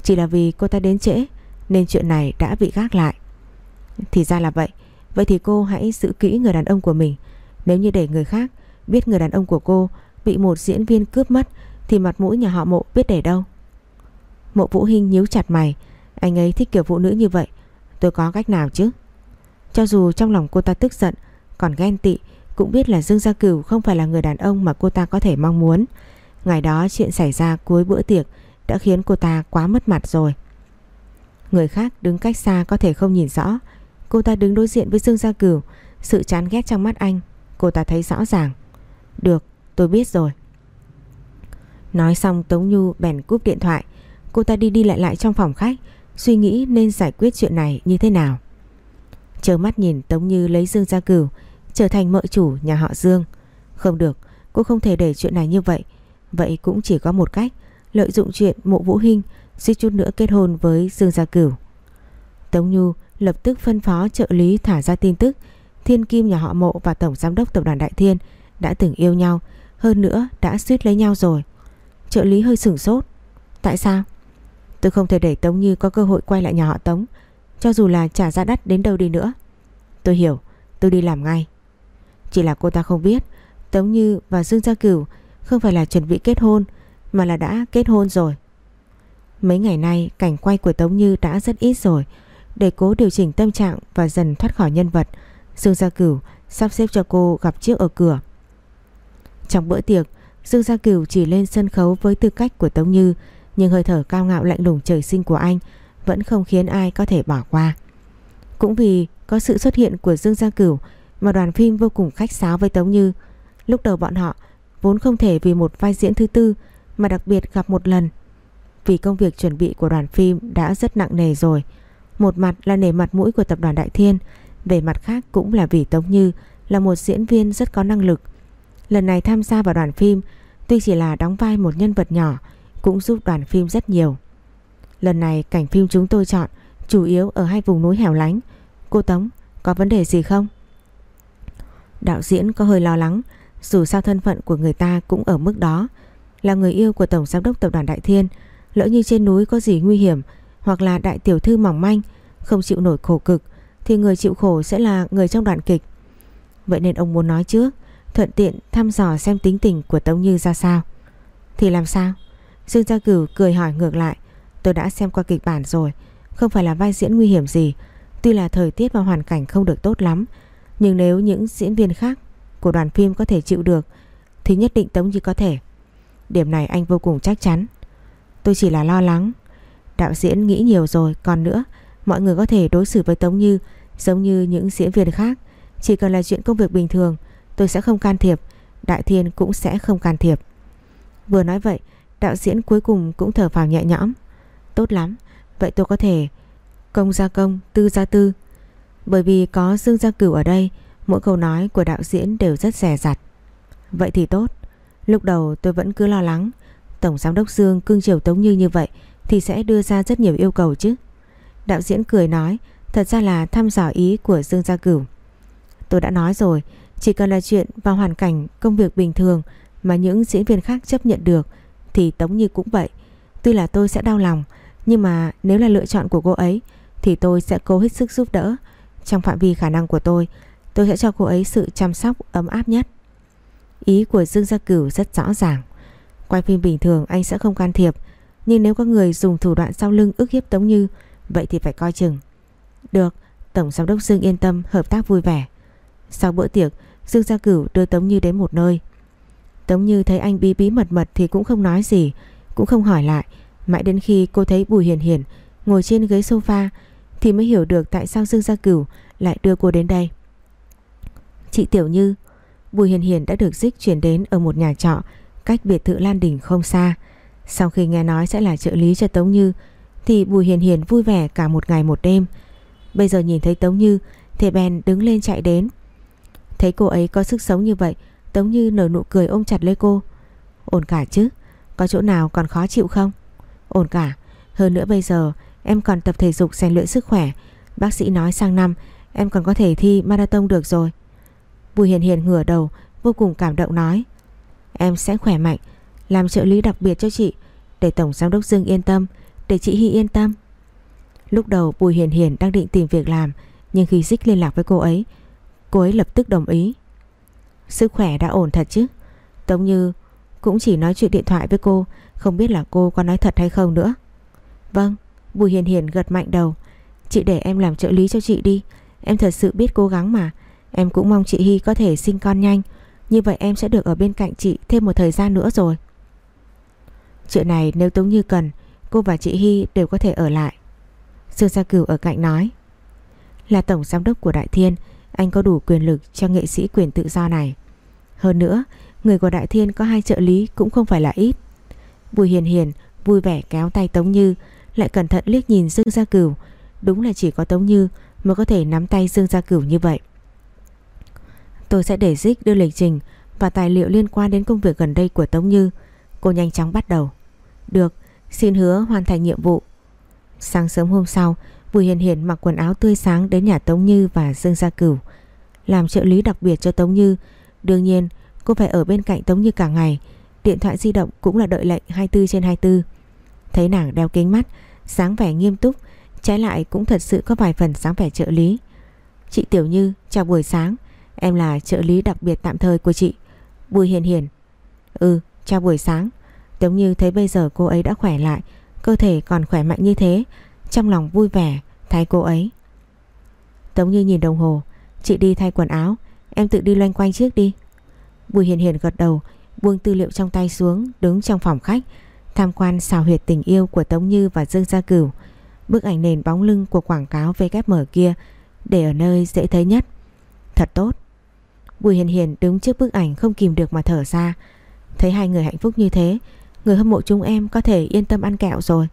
Chỉ là vì cô ta đến trễ, Nên chuyện này đã bị gác lại. Thì ra là vậy Vậy thì cô hãy giữ kỹ người đàn ông của mình. Nếu như để người khác biết người đàn ông của cô Bị một diễn viên cướp mất thì mặt mũi nhà họ mộ biết để đâu Mộ Vũ Hinh nhíu chặt mày Anh ấy thích kiểu phụ nữ như vậy Tôi có cách nào chứ Cho dù trong lòng cô ta tức giận Còn ghen tị cũng biết là Dương Gia Cửu không phải là người đàn ông mà cô ta có thể mong muốn. Ngày đó chuyện xảy ra cuối bữa tiệc đã khiến cô ta quá mất mặt rồi. Người khác đứng cách xa có thể không nhìn rõ. Cô ta đứng đối diện với Dương Gia Cửu, sự chán ghét trong mắt anh, cô ta thấy rõ ràng. Được, tôi biết rồi. Nói xong Tống Nhu bèn cúp điện thoại. Cô ta đi đi lại lại trong phòng khách, suy nghĩ nên giải quyết chuyện này như thế nào. Chờ mắt nhìn Tống Như lấy Dương Gia Cửu, trở thành mợ chủ nhà họ Dương. Không được, cô không thể để chuyện này như vậy. Vậy cũng chỉ có một cách, lợi dụng chuyện mộ vũ hình suýt chút nữa kết hôn với Dương Gia Cửu. Tống Nhu lập tức phân phó trợ lý thả ra tin tức Thiên Kim nhà họ mộ và Tổng Giám đốc Tập đoàn Đại Thiên đã từng yêu nhau, hơn nữa đã suýt lấy nhau rồi. Trợ lý hơi sửng sốt. Tại sao? Tôi không thể để Tống Như có cơ hội quay lại nhà họ Tống, cho dù là trả giá đắt đến đâu đi nữa. Tôi hiểu, tôi đi làm ngay. Chỉ là cô ta không biết Tống Như và Dương Gia Cửu không phải là chuẩn bị kết hôn mà là đã kết hôn rồi. Mấy ngày nay cảnh quay của Tống Như đã rất ít rồi để cố điều chỉnh tâm trạng và dần thoát khỏi nhân vật. Dương Gia Cửu sắp xếp cho cô gặp trước ở cửa. Trong bữa tiệc, Dương Gia Cửu chỉ lên sân khấu với tư cách của Tống Như nhưng hơi thở cao ngạo lạnh lùng trời sinh của anh vẫn không khiến ai có thể bỏ qua. Cũng vì có sự xuất hiện của Dương Gia Cửu mà đoàn phim vô cùng khách sáo với Tống Như. Lúc đầu bọn họ vốn không thể vì một vai diễn thứ tư mà đặc biệt gặp một lần. Vì công việc chuẩn bị của đoàn phim đã rất nặng nề rồi. Một mặt là nể mặt mũi của tập đoàn Đại Thiên, về mặt khác cũng là vì Tống Như là một diễn viên rất có năng lực. Lần này tham gia vào đoàn phim, tuy chỉ là đóng vai một nhân vật nhỏ, cũng giúp đoàn phim rất nhiều. Lần này cảnh phim chúng tôi chọn chủ yếu ở hai vùng núi hẻo lánh. Cô Tống, có vấn đề gì không? Đạo diễn có hơi lo lắng Dù sao thân phận của người ta cũng ở mức đó Là người yêu của Tổng Giám đốc Tập đoàn Đại Thiên Lỡ như trên núi có gì nguy hiểm Hoặc là đại tiểu thư mỏng manh Không chịu nổi khổ cực Thì người chịu khổ sẽ là người trong đoạn kịch Vậy nên ông muốn nói trước Thuận tiện thăm dò xem tính tình của Tống Như ra sao. Thì làm sao? Dương Gia Cửu cười hỏi ngược lại. Tôi đã xem qua kịch bản rồi, Không phải là vai diễn nguy hiểm gì. Tuy là thời tiết và hoàn cảnh không được tốt lắm, Nhưng nếu những diễn viên khác Của đoàn phim có thể chịu được, Thì nhất định Tống Như có thể. Điểm này anh vô cùng chắc chắn. Tôi chỉ là lo lắng. Đạo diễn nghĩ nhiều rồi, Còn nữa, Mọi người có thể đối xử với Tống Như Giống như những diễn viên khác. Chỉ cần là chuyện công việc bình thường Tôi sẽ không can thiệp Đại Thiên cũng sẽ không can thiệp. Vừa nói vậy Đạo diễn cuối cùng cũng thở phào nhẹ nhõm. Tốt lắm Vậy tôi có thể công gia công, tư gia tư. Bởi vì có Dương Gia Cửu ở đây Mỗi câu nói của đạo diễn đều rất rẻ rặt. Vậy thì tốt Lúc đầu tôi vẫn cứ lo lắng Tổng giám đốc Dương cưng chiều Tống Như như vậy Thì sẽ đưa ra rất nhiều yêu cầu chứ. Đạo diễn cười nói Thật ra là thăm dò ý của Dương Gia Cửu. Tôi đã nói rồi chỉ cần là chuyện và hoàn cảnh công việc bình thường Mà những diễn viên khác chấp nhận được Thì Tống Như cũng vậy. Tuy là tôi sẽ đau lòng, Nhưng mà nếu là lựa chọn của cô ấy Thì tôi sẽ cố hết sức giúp đỡ. Trong phạm vi khả năng của tôi Tôi sẽ cho cô ấy sự chăm sóc ấm áp nhất. Ý của Dương Gia Cửu rất rõ ràng. Quay phim bình thường anh sẽ không can thiệp, Nhưng nếu có người dùng thủ đoạn sau lưng ức hiếp Tống Như, Vậy thì phải coi chừng. Được, Tổng Giám đốc Dương yên tâm, hợp tác vui vẻ. Sau bữa tiệc Dương Gia Cửu đưa Tống Như đến một nơi. Tống Như thấy anh bí bí mật mật thì cũng không nói gì, Cũng không hỏi lại. Mãi đến khi cô thấy Bùi Hiền Hiền Ngồi trên ghế sofa Thì mới hiểu được tại sao Dương Gia Cửu Lại đưa cô đến đây. Chị Tiểu Như, Bùi Hiền Hiền đã được dích chuyển đến ở một nhà trọ Cách biệt thự Lan Đình không xa. Sau khi nghe nói sẽ là trợ lý cho Tống Như Thì Bùi Hiền Hiền vui vẻ cả một ngày một đêm. Bây giờ nhìn thấy Tống Như Thì bèn đứng lên chạy đến. Thấy cô ấy có sức sống như vậy, Tống Như nở nụ cười ôm chặt lấy cô. Ổn cả chứ? Có chỗ nào còn khó chịu không? Ổn cả. Hơn nữa bây giờ, em còn tập thể dục rèn luyện sức khỏe. Bác sĩ nói sang năm, Em còn có thể thi marathon được rồi. Bùi Hiền Hiền ngửa đầu, Vô cùng cảm động nói, Em sẽ khỏe mạnh, Làm trợ lý đặc biệt cho chị, Để Tổng Giám đốc Dương yên tâm, Để chị Hy yên tâm. Lúc đầu Bùi Hiền Hiền đang định tìm việc làm, Nhưng khi dích liên lạc với cô ấy Cô ấy lập tức đồng ý. Sức khỏe đã ổn thật chứ? Tống Như cũng chỉ nói chuyện điện thoại với cô, Không biết là cô có nói thật hay không nữa. Vâng Bùi Hiền Hiền gật mạnh đầu. Chị để em làm trợ lý cho chị đi. Em thật sự biết cố gắng mà. Em cũng mong chị Hy có thể sinh con nhanh. Như vậy em sẽ được ở bên cạnh chị thêm một thời gian nữa rồi. Chuyện này nếu Tống Như cần, Cô và chị Hy đều có thể ở lại. Dương Gia Cửu ở cạnh nói. Là tổng giám đốc của Đại Thiên anh có đủ quyền lực cho nghệ sĩ quyền tự do này Hơn nữa Người của Đại Thiên có hai trợ lý cũng không phải là ít Bùi Hiền Hiền vui vẻ kéo tay Tống Như Lại cẩn thận liếc nhìn Dương Gia Cửu Đúng là chỉ có Tống Như mới có thể nắm tay Dương Gia Cửu như vậy Tôi sẽ để Dích đưa lịch trình và tài liệu liên quan đến công việc gần đây của Tống Như. Cô nhanh chóng bắt đầu. Được, xin hứa hoàn thành nhiệm vụ. Sáng sớm hôm sau, Bùi Hiền Hiền mặc quần áo tươi sáng đến nhà Tống Như và Dương Gia Cửu. Làm trợ lý đặc biệt cho Tống Như. Đương nhiên, cô phải ở bên cạnh Tống Như cả ngày. Điện thoại di động cũng là đợi lệnh 24 trên 24. Thấy nàng đeo kính mắt, sáng vẻ nghiêm túc, trái lại cũng thật sự có vài phần sáng vẻ trợ lý. Chị Tiểu Như, chào buổi sáng. Em là trợ lý đặc biệt tạm thời của chị Bùi Hiền Hiền Ừ chào buổi sáng Tống Như thấy bây giờ cô ấy đã khỏe lại Cơ thể còn khỏe mạnh như thế trong lòng vui vẻ, thay cô ấy. Tống Như nhìn đồng hồ. Chị đi thay quần áo. Em tự đi loanh quanh trước đi. Bùi Hiền Hiền gật đầu, Buông tư liệu trong tay xuống, Đứng trong phòng khách, Tham quan xào huyệt tình yêu của Tống Như và Dương Gia Cửu. Bức ảnh nền bóng lưng của quảng cáo VKM kia Để ở nơi dễ thấy nhất. Thật tốt. Bùi Hiền Hiền đứng trước bức ảnh không kìm được mà thở ra. Thấy hai người hạnh phúc như thế, Người hâm mộ chúng em có thể yên tâm ăn kẹo rồi.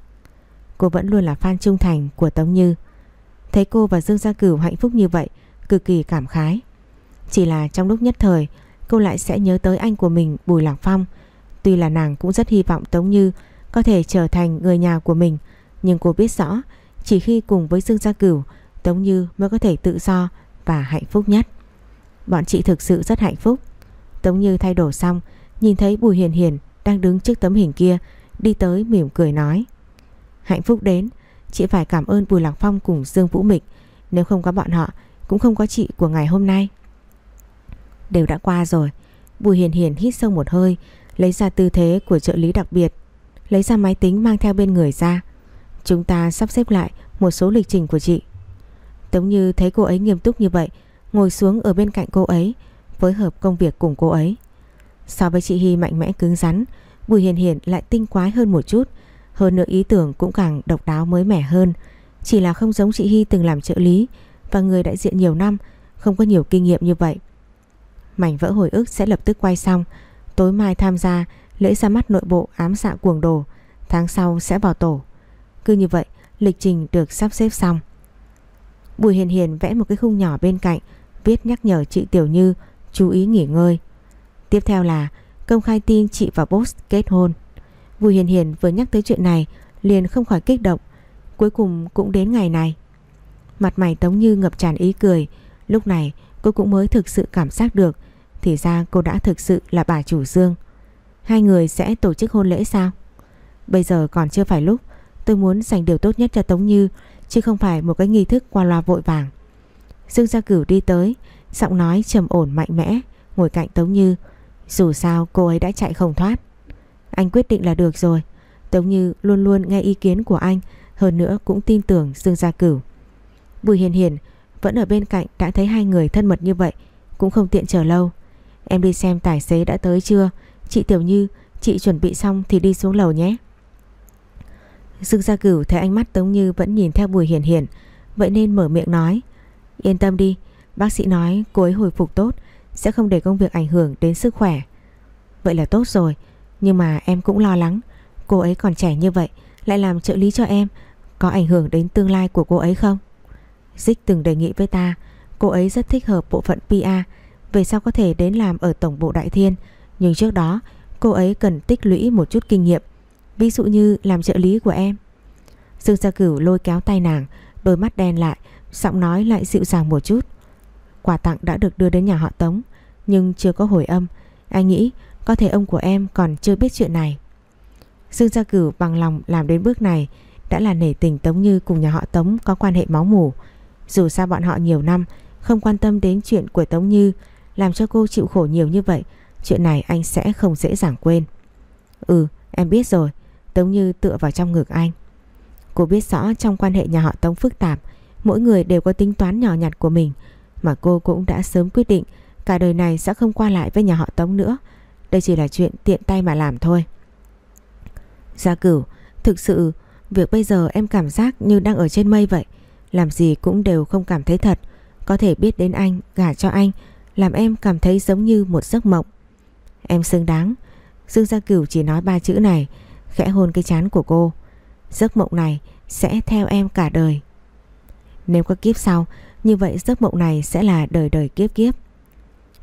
Cô vẫn luôn là fan trung thành của Tống Như. Thấy cô và Dương Gia Cửu hạnh phúc như vậy, Cực kỳ cảm khái. Chỉ là trong lúc nhất thời, Cô lại sẽ nhớ tới anh của mình, Bùi Lạc Phong. Tuy là nàng cũng rất hy vọng Tống Như Có thể trở thành người nhà của mình, Nhưng cô biết rõ, Chỉ khi cùng với Dương Gia Cửu, Tống Như mới có thể tự do và hạnh phúc nhất. Bọn chị thực sự rất hạnh phúc. Tống Như thay đổi xong, Nhìn thấy Bùi Hiền Hiền đang đứng trước tấm hình kia, Đi tới mỉm cười nói. Hạnh phúc đến. Chị phải cảm ơn Bùi Lạc Phong cùng Dương Vũ Mịch. Nếu không có bọn họ, Cũng không có chị của ngày hôm nay. Đều đã qua rồi. Bùi Hiền Hiền hít sâu một hơi, Lấy ra tư thế của trợ lý đặc biệt, Lấy ra máy tính mang theo bên người ra. Chúng ta sắp xếp lại Một số lịch trình của chị. Tống Như thấy cô ấy nghiêm túc như vậy, Ngồi xuống ở bên cạnh cô ấy, Phối hợp công việc cùng cô ấy. So với chị Hy mạnh mẽ cứng rắn, Bùi Hiền Hiền lại tinh quái hơn một chút. Hơn nữa ý tưởng cũng càng độc đáo mới mẻ hơn. Chỉ là không giống chị Hy từng làm trợ lý, Và người đại diện nhiều năm, Không có nhiều kinh nghiệm như vậy. Mảnh vỡ hồi ức sẽ lập tức quay xong. Tối mai tham gia, lễ ra mắt nội bộ ám xạ cuồng đồ, Tháng sau sẽ vào tổ. Cứ như vậy, lịch trình được sắp xếp xong. Bùi Hiền Hiền vẽ một cái khung nhỏ bên cạnh, Viết nhắc nhở chị Tiểu Như chú ý nghỉ ngơi. Tiếp theo là công khai tin chị và boss kết hôn. Vui Hiền Hiền vừa nhắc tới chuyện này, liền không khỏi kích động. Cuối cùng cũng đến ngày này. Mặt mày Tống Như ngập tràn ý cười. Lúc này, cô cũng mới thực sự cảm giác được, Thì ra cô đã thực sự là bà chủ Dương. Hai người sẽ tổ chức hôn lễ sao? Bây giờ còn chưa phải lúc, Tôi muốn dành điều tốt nhất cho Tống Như, Chứ không phải một cái nghi thức qua loa vội vàng. Dương Gia Cửu đi tới, Giọng nói trầm ổn mạnh mẽ, Ngồi cạnh Tống Như. Dù sao cô ấy đã chạy không thoát. Anh quyết định là được rồi. Tống Như luôn luôn nghe ý kiến của anh, Hơn nữa cũng tin tưởng Dương Gia Cửu. Bùi Hiền Hiền vẫn ở bên cạnh đã thấy hai người thân mật như vậy, Cũng không tiện chờ lâu. Em đi xem tài xế đã tới chưa? Chị Tiểu Như, Chị chuẩn bị xong thì đi xuống lầu nhé. Dương Gia Cửu thấy ánh mắt Tống Như vẫn nhìn theo Bùi Hiền Hiền, Vậy nên mở miệng nói, Yên tâm đi, Bác sĩ nói cô ấy hồi phục tốt, Sẽ không để công việc ảnh hưởng đến sức khỏe. Vậy là tốt rồi nhưng mà em cũng lo lắng. Cô ấy còn trẻ như vậy, Lại làm trợ lý cho em. Có ảnh hưởng đến tương lai của cô ấy không? Dích từng đề nghị với ta. Cô ấy rất thích hợp bộ phận PA Về sau có thể đến làm ở tổng bộ Đại Thiên. Nhưng trước đó, cô ấy cần tích lũy một chút kinh nghiệm. Ví dụ như làm trợ lý của em. Dương Gia Cửu lôi kéo tay nàng, Đôi mắt đen lại, Giọng nói lại dịu dàng một chút. Quà tặng đã được đưa đến nhà họ Tống, Nhưng chưa có hồi âm. Anh nghĩ có thể ông của em còn chưa biết chuyện này. Dương Gia Cửu bằng lòng làm đến bước này, Đã là nể tình Tống Như cùng nhà họ Tống có quan hệ máu mủ. Dù sao bọn họ nhiều năm Không quan tâm đến chuyện của Tống Như, Làm cho cô chịu khổ nhiều như vậy, Chuyện này anh sẽ không dễ dàng quên. Ừ em biết rồi, Tống Như tựa vào trong ngực anh. Cô biết rõ trong quan hệ nhà họ Tống phức tạp, Mỗi người đều có tính toán nhỏ nhặt của mình, Mà cô cũng đã sớm quyết định Cả đời này sẽ không qua lại với nhà họ Tống nữa. Đây chỉ là chuyện tiện tay mà làm thôi. Gia cửu Thực sự Việc bây giờ em cảm giác như đang ở trên mây vậy. Làm gì cũng đều không cảm thấy thật. Có thể biết đến anh, gả cho anh Làm em cảm thấy giống như một giấc mộng. Em xứng đáng. Dương Gia Cửu chỉ nói ba chữ này Khẽ hôn cái chán của cô. Giấc mộng này sẽ theo em cả đời. Nếu có kiếp sau Như vậy giấc mộng này sẽ là đời đời kiếp kiếp.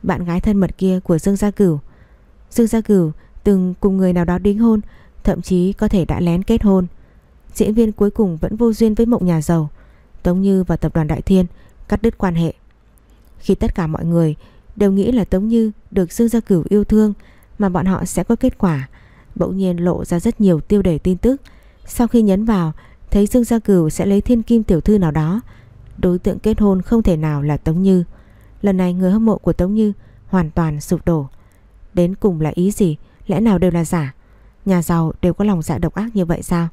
Bạn gái thân mật kia của Dương Gia Cửu Dương Gia Cửu từng cùng người nào đó đính hôn, Thậm chí có thể đã lén kết hôn. Diễn viên cuối cùng vẫn vô duyên với mộng nhà giàu, Tống Như và tập đoàn Đại Thiên Cắt đứt quan hệ. Khi tất cả mọi người đều nghĩ là Tống Như Được Dương Gia Cửu yêu thương Mà bọn họ sẽ có kết quả, Bỗng nhiên lộ ra rất nhiều tiêu đề tin tức. Sau khi nhấn vào, Thấy Dương Gia Cửu sẽ lấy thiên kim tiểu thư nào đó, Đối tượng kết hôn không thể nào là Tống Như. Lần này người hâm mộ của Tống Như Hoàn toàn sụp đổ. Đến cùng là ý gì Lẽ nào đều là giả Nhà giàu đều có lòng dạ độc ác như vậy sao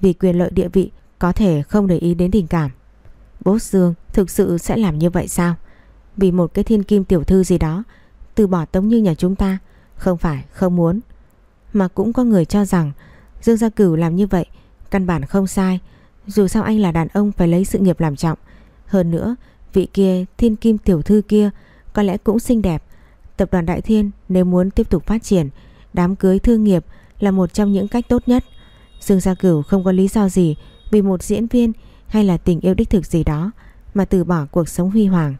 Vì quyền lợi địa vị Có thể không để ý đến tình cảm Boss Dương thực sự sẽ làm như vậy sao Vì một cái thiên kim tiểu thư gì đó Từ bỏ Tống Như nhà chúng ta Không phải không muốn mà cũng có người cho rằng Dương Gia Cửu làm như vậy căn bản không sai. Dù sao anh là đàn ông phải lấy sự nghiệp làm trọng. Hơn nữa, vị kia thiên kim tiểu thư kia có lẽ cũng xinh đẹp. Tập đoàn Đại Thiên nếu muốn tiếp tục phát triển, đám cưới thương nghiệp là một trong những cách tốt nhất. Dương Gia Cửu không có lý do gì vì một diễn viên hay là tình yêu đích thực gì đó mà từ bỏ cuộc sống huy hoàng.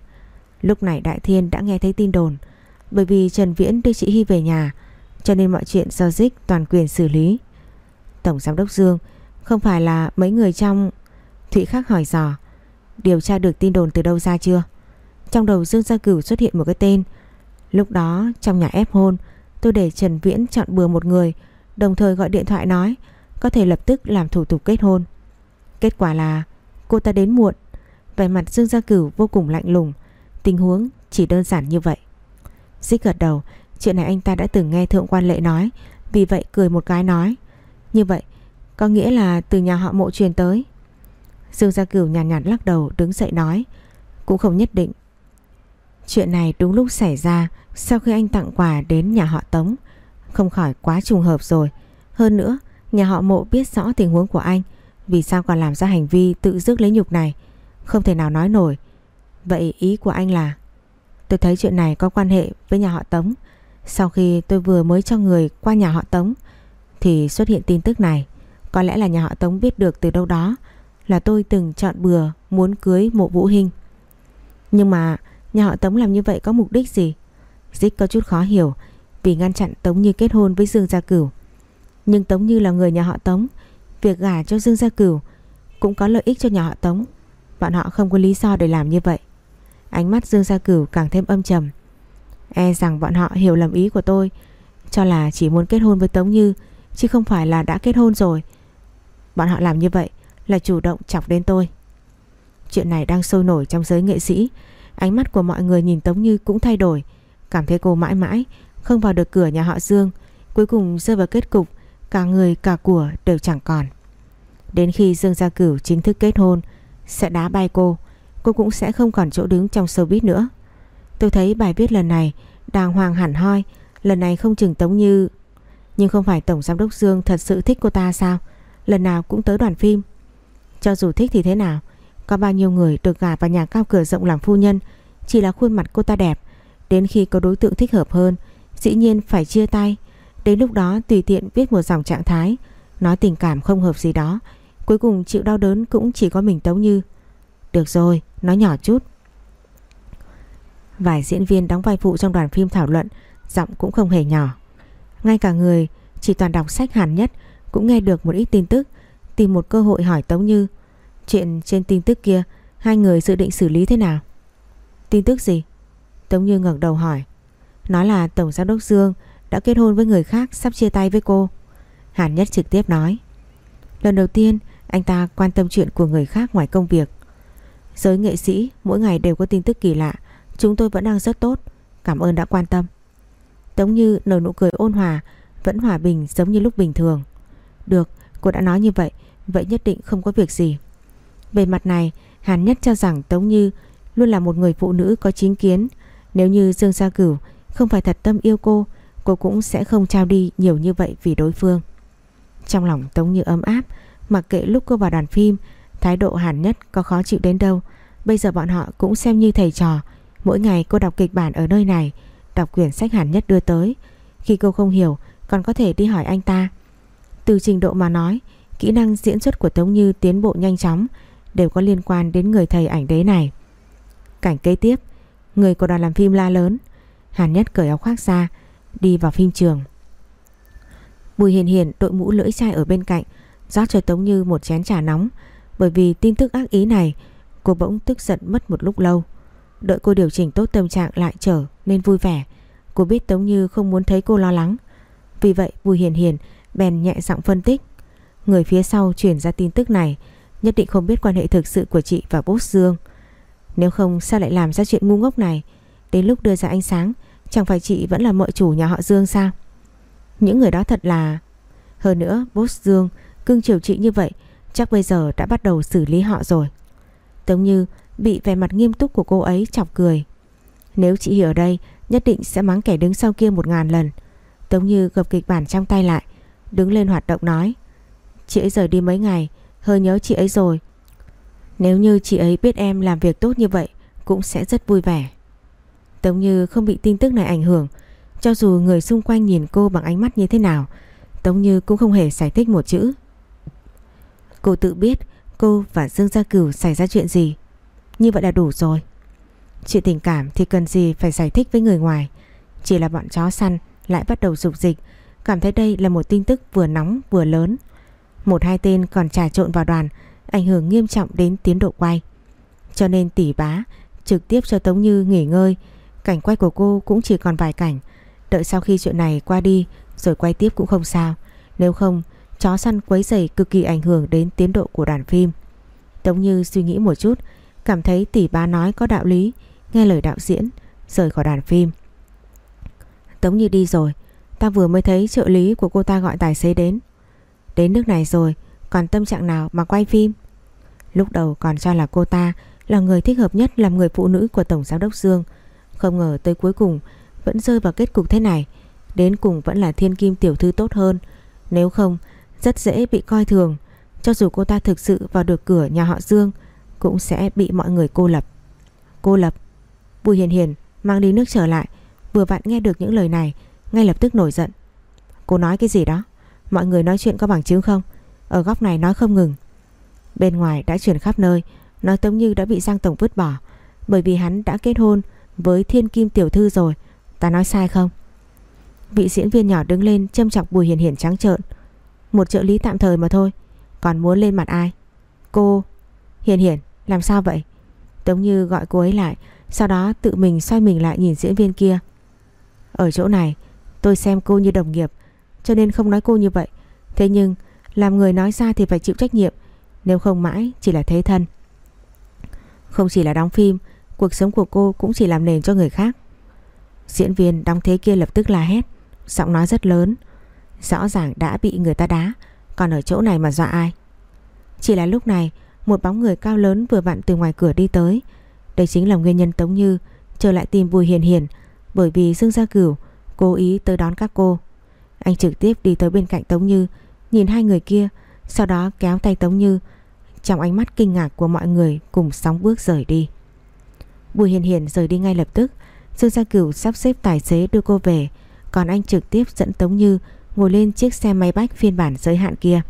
Lúc này Đại Thiên đã nghe thấy tin đồn bởi vì Trần Viễn đưa chị Hy về nhà cho nên mọi chuyện do Dích toàn quyền xử lý Tổng giám đốc Dương Không phải là mấy người trong Thụy Khắc hỏi dò Điều tra được tin đồn từ đâu ra chưa Trong đầu Dương Gia Cửu xuất hiện một cái tên Lúc đó trong nhà ép hôn Tôi để Trần Viễn chọn bừa một người Đồng thời gọi điện thoại nói Có thể lập tức làm thủ tục kết hôn. Kết quả là cô ta đến muộn Vẻ mặt Dương Gia Cửu vô cùng lạnh lùng Tình huống chỉ đơn giản như vậy. Dích gật đầu Chuyện này anh ta đã từng nghe Thượng quan Lệ nói Vì vậy cười một cái nói Như vậy có nghĩa là từ nhà họ mộ truyền tới. Dương Gia Cửu nhàn nhạt, nhạt lắc đầu đứng dậy nói Cũng không nhất định Chuyện này đúng lúc xảy ra Sau khi anh tặng quà đến nhà họ Tống. Không khỏi quá trùng hợp rồi. Hơn nữa, Nhà họ mộ biết rõ tình huống của anh, Vì sao còn làm ra hành vi tự dứt lấy nhục này? Không thể nào nói nổi. Vậy ý của anh là, Tôi thấy chuyện này có quan hệ với nhà họ Tống. Sau khi tôi vừa mới cho người qua nhà họ Tống, Thì xuất hiện tin tức này. Có lẽ là nhà họ Tống biết được từ đâu đó Là tôi từng chọn bừa muốn cưới mộ vũ hình Nhưng mà nhà họ Tống làm như vậy có mục đích gì? Dích có chút khó hiểu, Vì ngăn chặn Tống Như kết hôn với Dương Gia Cửu. Nhưng Tống Như là người nhà họ Tống, Việc gả cho Dương Gia Cửu Cũng có lợi ích cho nhà họ Tống. Bọn họ không có lý do để làm như vậy. Ánh mắt Dương Gia Cửu càng thêm âm trầm. E rằng bọn họ hiểu lầm ý của tôi, Cho là chỉ muốn kết hôn với Tống Như, Chứ không phải là đã kết hôn rồi. Bọn họ làm như vậy Là chủ động chọc đến tôi. Chuyện này đang sôi nổi trong giới nghệ sĩ Ánh mắt của mọi người nhìn Tống Như cũng thay đổi. Cảm thấy cô mãi mãi, Không vào được cửa nhà họ Dương. Cuối cùng rơi vào kết cục, Cả người, cả của đều chẳng còn. Đến khi Dương Gia Cửu chính thức kết hôn, Sẽ đá bay cô Cô cũng sẽ không còn chỗ đứng trong showbiz nữa. Tôi thấy bài viết lần này Đàng hoàng hẳn hoi, Lần này không chừng Tống Như. Nhưng không phải Tổng Giám đốc Dương thật sự thích cô ta sao? Lần nào cũng tới đoàn phim. Cho dù thích thì thế nào có bao nhiêu người được gả vào nhà cao cửa rộng làm phu nhân Chỉ là khuôn mặt cô ta đẹp. Đến khi có đối tượng thích hợp hơn Dĩ nhiên phải chia tay. Đến lúc đó tùy tiện viết một dòng trạng thái. Nói tình cảm không hợp gì đó Cuối cùng chịu đau đớn cũng chỉ có mình Tống Như. Được rồi, nói nhỏ chút. Vài diễn viên đóng vai phụ trong đoàn phim thảo luận Giọng cũng không hề nhỏ. Ngay cả người chỉ toàn đọc sách hàn nhất Cũng nghe được một ít tin tức Tìm một cơ hội hỏi Tống Như. Chuyện trên tin tức kia Hai người dự định xử lý thế nào? Tin tức gì? Tống Như ngẩng đầu hỏi. Nói là Tổng Giám đốc Dương đã kết hôn với người khác sắp chia tay với cô. Hàn Nhất trực tiếp nói. Lần đầu tiên anh ta quan tâm chuyện của người khác ngoài công việc. Giới nghệ sĩ mỗi ngày đều có tin tức kỳ lạ. Chúng tôi vẫn đang rất tốt. Cảm ơn đã quan tâm. Tống Như nở nụ cười ôn hòa Vẫn hòa bình giống như lúc bình thường. Được, cô đã nói như vậy. Vậy nhất định không có việc gì. Về mặt này, Hàn Nhất cho rằng Tống Như Luôn là một người phụ nữ có chính kiến. Nếu như Dương Gia Cửu không phải thật tâm yêu cô Cô cũng sẽ không trao đi nhiều như vậy vì đối phương. Trong lòng Tống Như ấm áp, Mặc kệ lúc cô vào đoàn phim, Thái độ Hàn Nhất có khó chịu đến đâu. Bây giờ bọn họ cũng xem như thầy trò. Mỗi ngày cô đọc kịch bản ở nơi này, Đọc quyển sách Hàn Nhất đưa tới. Khi cô không hiểu, còn có thể đi hỏi anh ta. Từ trình độ mà nói, Kỹ năng diễn xuất của Tống Như tiến bộ nhanh chóng. Đều có liên quan đến người thầy ảnh đế này. Cảnh kế tiếp, Người của đoàn làm phim la lớn, Hàn Nhất cởi áo khoác ra, Đi vào phim trường. Bùi Hiền Hiền, đội mũ lưỡi chai ở bên cạnh, rót cho Tống Như một chén trà nóng, bởi vì tin tức ác ý này, Cô bỗng tức giận mất một lúc lâu. Đợi cô điều chỉnh tốt tâm trạng lại trở Nên vui vẻ, Cô biết Tống Như không muốn thấy cô lo lắng. Vì vậy, Bùi Hiền Hiền bèn nhẹ giọng phân tích. Người phía sau truyền ra tin tức này Nhất định không biết quan hệ thực sự của chị và Bốp Dương. Nếu không, sao lại làm ra chuyện ngu ngốc này? Đến lúc đưa ra ánh sáng, Chẳng phải chị vẫn là mợ chủ nhà họ Dương sao? Những người đó thật là Hơn nữa, Bốp Dương Cưng chiều chị như vậy, Chắc bây giờ đã bắt đầu xử lý họ rồi. Tống Như bị vẻ mặt nghiêm túc của cô ấy chọc cười. Nếu chị hiểu đây, Nhất định sẽ mắng kẻ đứng sau kia một ngàn lần. Tống Như gập kịch bản trong tay lại, Đứng lên hoạt động nói Chị ấy rời đi mấy ngày Hơi nhớ chị ấy rồi. Nếu như chị ấy biết em làm việc tốt như vậy, Cũng sẽ rất vui vẻ. Tống Như không bị tin tức này ảnh hưởng, Cho dù người xung quanh nhìn cô bằng ánh mắt như thế nào Tống Như cũng không hề giải thích một chữ. Cô tự biết cô và Dương Gia Cửu xảy ra chuyện gì. Như vậy là đủ rồi. Chuyện tình cảm thì cần gì phải giải thích với người ngoài. Chỉ là bọn chó săn lại bắt đầu dục dịch. Cảm thấy đây là một tin tức vừa nóng, vừa lớn. Một hai tên còn trà trộn vào đoàn Ảnh hưởng nghiêm trọng đến tiến độ quay Cho nên tỷ bá trực tiếp cho Tống Như nghỉ ngơi. Cảnh quay của cô cũng chỉ còn vài cảnh. Đợi sau khi chuyện này qua đi rồi quay tiếp cũng không sao. Nếu không, chó săn quấy rầy cực kỳ ảnh hưởng đến tiến độ của đoàn phim. Tống Như suy nghĩ một chút, cảm thấy tỷ bá nói có đạo lý, nghe lời đạo diễn, rời khỏi đoàn phim. Tống Như đi rồi, ta vừa mới thấy trợ lý của cô ta gọi tài xế đến. Đến nước này rồi, còn tâm trạng nào mà quay phim? Lúc đầu còn cho là cô ta là người thích hợp nhất làm người phụ nữ của Tổng Giám đốc Dương. Không ngờ tới cuối cùng vẫn rơi vào kết cục thế này. Đến cùng vẫn là thiên kim tiểu thư tốt hơn. Nếu không, rất dễ bị coi thường. Cho dù cô ta thực sự vào được cửa nhà họ Dương, cũng sẽ bị mọi người cô lập. Cô lập? Bùi Hiền Hiền mang đi nước trở lại, vừa vặn nghe được những lời này, ngay lập tức nổi giận. Cô nói cái gì đó? Mọi người nói chuyện có bằng chứng không? Ở góc này nói không ngừng. Bên ngoài đã chuyển khắp nơi, nói Tống Như đã bị Giang Tổng vứt bỏ, bởi vì hắn đã kết hôn với thiên kim tiểu thư rồi. Ta nói sai không? Vị diễn viên nhỏ đứng lên châm chọc Bùi Hiền Hiền trắng trợn. Một trợ lý tạm thời mà thôi, còn muốn lên mặt ai? Cô... Hiền Hiền, làm sao vậy? Tống Như gọi cô ấy lại, sau đó tự mình xoay mình lại nhìn diễn viên kia. Ở chỗ này, tôi xem cô như đồng nghiệp, cho nên không nói cô như vậy. Thế nhưng, làm người nói ra thì phải chịu trách nhiệm, nếu không mãi chỉ là thế thân. Không chỉ là đóng phim, cuộc sống của cô cũng chỉ làm nền cho người khác. Diễn viên đóng thế kia lập tức la hét, giọng nói rất lớn. Rõ ràng đã bị người ta đá, còn ở chỗ này mà dọa ai. Chỉ là lúc này, một bóng người cao lớn vừa vặn từ ngoài cửa đi tới. Đây chính là nguyên nhân Tống Như trở lại tìm Bùi Hiền Hiền bởi vì Dương Gia Cửu cố ý tới đón các cô. Anh trực tiếp đi tới bên cạnh Tống Như, nhìn hai người kia, sau đó kéo tay Tống Như. Trong ánh mắt kinh ngạc của mọi người cùng sóng bước rời đi. Bùi Hiền Hiền rời đi ngay lập tức, Dương Gia Cửu sắp xếp tài xế đưa cô về, còn anh trực tiếp dẫn Tống Như ngồi lên chiếc xe máy bách phiên bản giới hạn kia.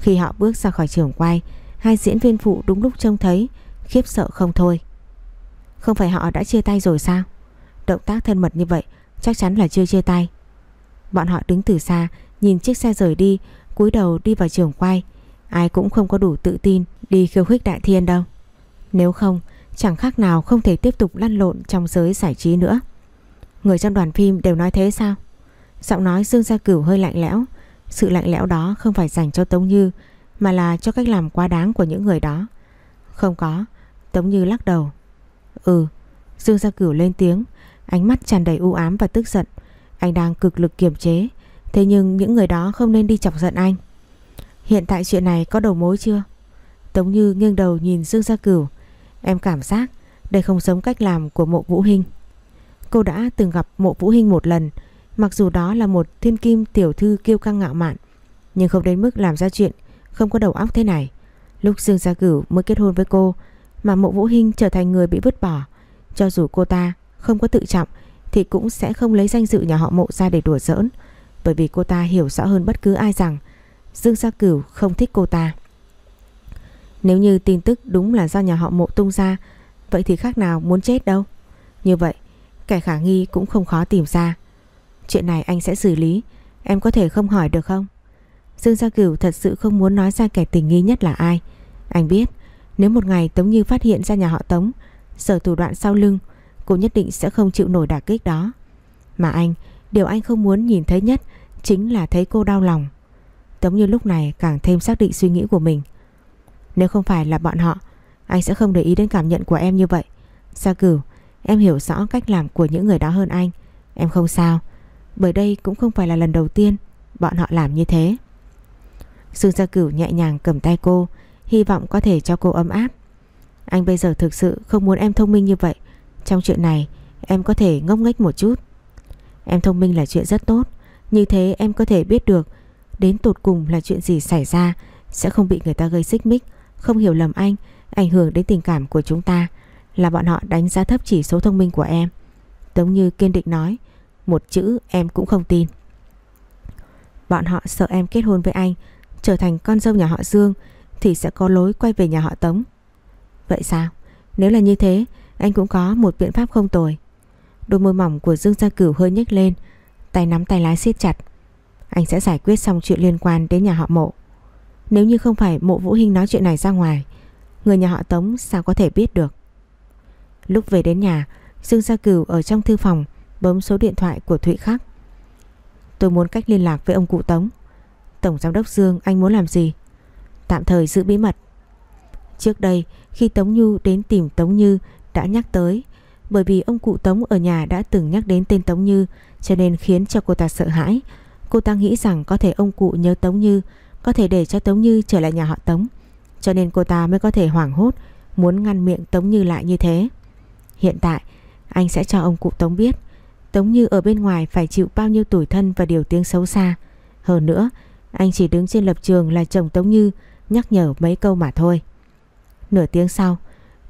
Khi họ bước ra khỏi trường quay, hai diễn viên phụ đúng lúc trông thấy, khiếp sợ không thôi. Không phải họ đã chia tay rồi sao? Động tác thân mật như vậy chắc chắn là chưa chia tay. Bọn họ đứng từ xa, nhìn chiếc xe rời đi, cúi đầu đi vào trường quay. Ai cũng không có đủ tự tin đi khiêu khích đại thiên đâu. Nếu không, chẳng khác nào không thể tiếp tục lăn lộn trong giới giải trí nữa. Người trong đoàn phim đều nói thế sao? Giọng nói Dương Gia Cửu hơi lạnh lẽo Sự lạnh lẽo đó không phải dành cho Tống Như Mà là cho cách làm quá đáng của những người đó Không có Tống Như lắc đầu Ừ Dương Gia Cửu lên tiếng Ánh mắt tràn đầy u ám và tức giận anh đang cực lực kiềm chế. Thế nhưng những người đó không nên đi chọc giận anh. Hiện tại chuyện này có đầu mối chưa? Tống Như nghiêng đầu nhìn Dương Gia Cửu. Em cảm giác đây không giống cách làm của mộ Vũ Hinh. Cô đã từng gặp mộ Vũ Hinh một lần, Mặc dù đó là một thiên kim tiểu thư kiêu căng ngạo mạn, Nhưng không đến mức làm ra chuyện Không có đầu óc thế này. Lúc Dương Gia Cửu mới kết hôn với cô, Mà mộ Vũ Hinh trở thành người bị vứt bỏ, Cho dù cô ta không có tự trọng thì cũng sẽ không lấy danh dự nhà họ mộ ra để đùa giỡn. Bởi vì cô ta hiểu rõ hơn bất cứ ai rằng Dương Gia Cửu không thích cô ta. Nếu như tin tức đúng là do nhà họ mộ tung ra, Vậy thì khác nào muốn chết đâu. Như vậy, Kẻ khả nghi cũng không khó tìm ra. Chuyện này anh sẽ xử lý, Em có thể không hỏi được không? Dương Gia Cửu thật sự không muốn nói ra kẻ tình nghi nhất là ai. Anh biết, Nếu một ngày Tống Như phát hiện ra nhà họ Tống Sở thủ đoạn sau lưng Cô nhất định sẽ không chịu nổi đả kích đó Mà anh Điều anh không muốn nhìn thấy nhất Chính là thấy cô đau lòng Tống Như lúc này càng thêm xác định suy nghĩ của mình Nếu không phải là bọn họ Anh sẽ không để ý đến cảm nhận của em như vậy Gia Cửu Em hiểu rõ cách làm của những người đó hơn anh Em không sao bởi đây cũng không phải là lần đầu tiên bọn họ làm như thế. Dương Gia Cửu nhẹ nhàng cầm tay cô, hy vọng có thể cho cô ấm áp. Anh bây giờ thực sự không muốn em thông minh như vậy. Trong chuyện này, em có thể ngốc nghếch một chút. Em thông minh là chuyện rất tốt, như thế em có thể biết được đến tột cùng là chuyện gì xảy ra, sẽ không bị người ta gây xích mích, không hiểu lầm anh, ảnh hưởng đến tình cảm của chúng ta, là bọn họ đánh giá thấp chỉ số thông minh của em. Tống Như kiên định nói, một chữ em cũng không tin Bọn họ sợ em kết hôn với anh Trở thành con dâu nhà họ Dương Thì sẽ có lối quay về nhà họ Tống Vậy sao Nếu là như thế anh cũng có một biện pháp không tồi. Đôi môi mỏng của Dương Gia Cửu hơi nhếch lên, Tay nắm tay lái siết chặt. Anh sẽ giải quyết xong chuyện liên quan đến nhà họ mộ. Nếu như không phải mộ Vũ Hinh nói chuyện này ra ngoài, Người nhà họ Tống sao có thể biết được? Lúc về đến nhà, Dương Gia Cửu ở trong thư phòng, Bấm số điện thoại của Thụy Khắc. Tôi muốn cách liên lạc với ông cụ Tống. Tổng giám đốc Dương, anh muốn làm gì? Tạm thời giữ bí mật. Trước đây, khi Tống nhu đến tìm Tống Như đã nhắc tới. Bởi vì ông cụ Tống ở nhà đã từng nhắc đến tên Tống Như Cho nên khiến cho cô ta sợ hãi. Cô ta nghĩ rằng có thể ông cụ nhớ Tống Như Có thể để cho Tống Như trở lại nhà họ Tống Cho nên cô ta mới có thể hoảng hốt Muốn ngăn miệng Tống Như lại như thế. Hiện tại anh sẽ cho ông cụ Tống biết Tống Như ở bên ngoài phải chịu bao nhiêu tủi thân và điều tiếng xấu xa. Hơn nữa anh chỉ đứng trên lập trường là chồng Tống Như nhắc nhở mấy câu mà thôi. Nửa tiếng sau,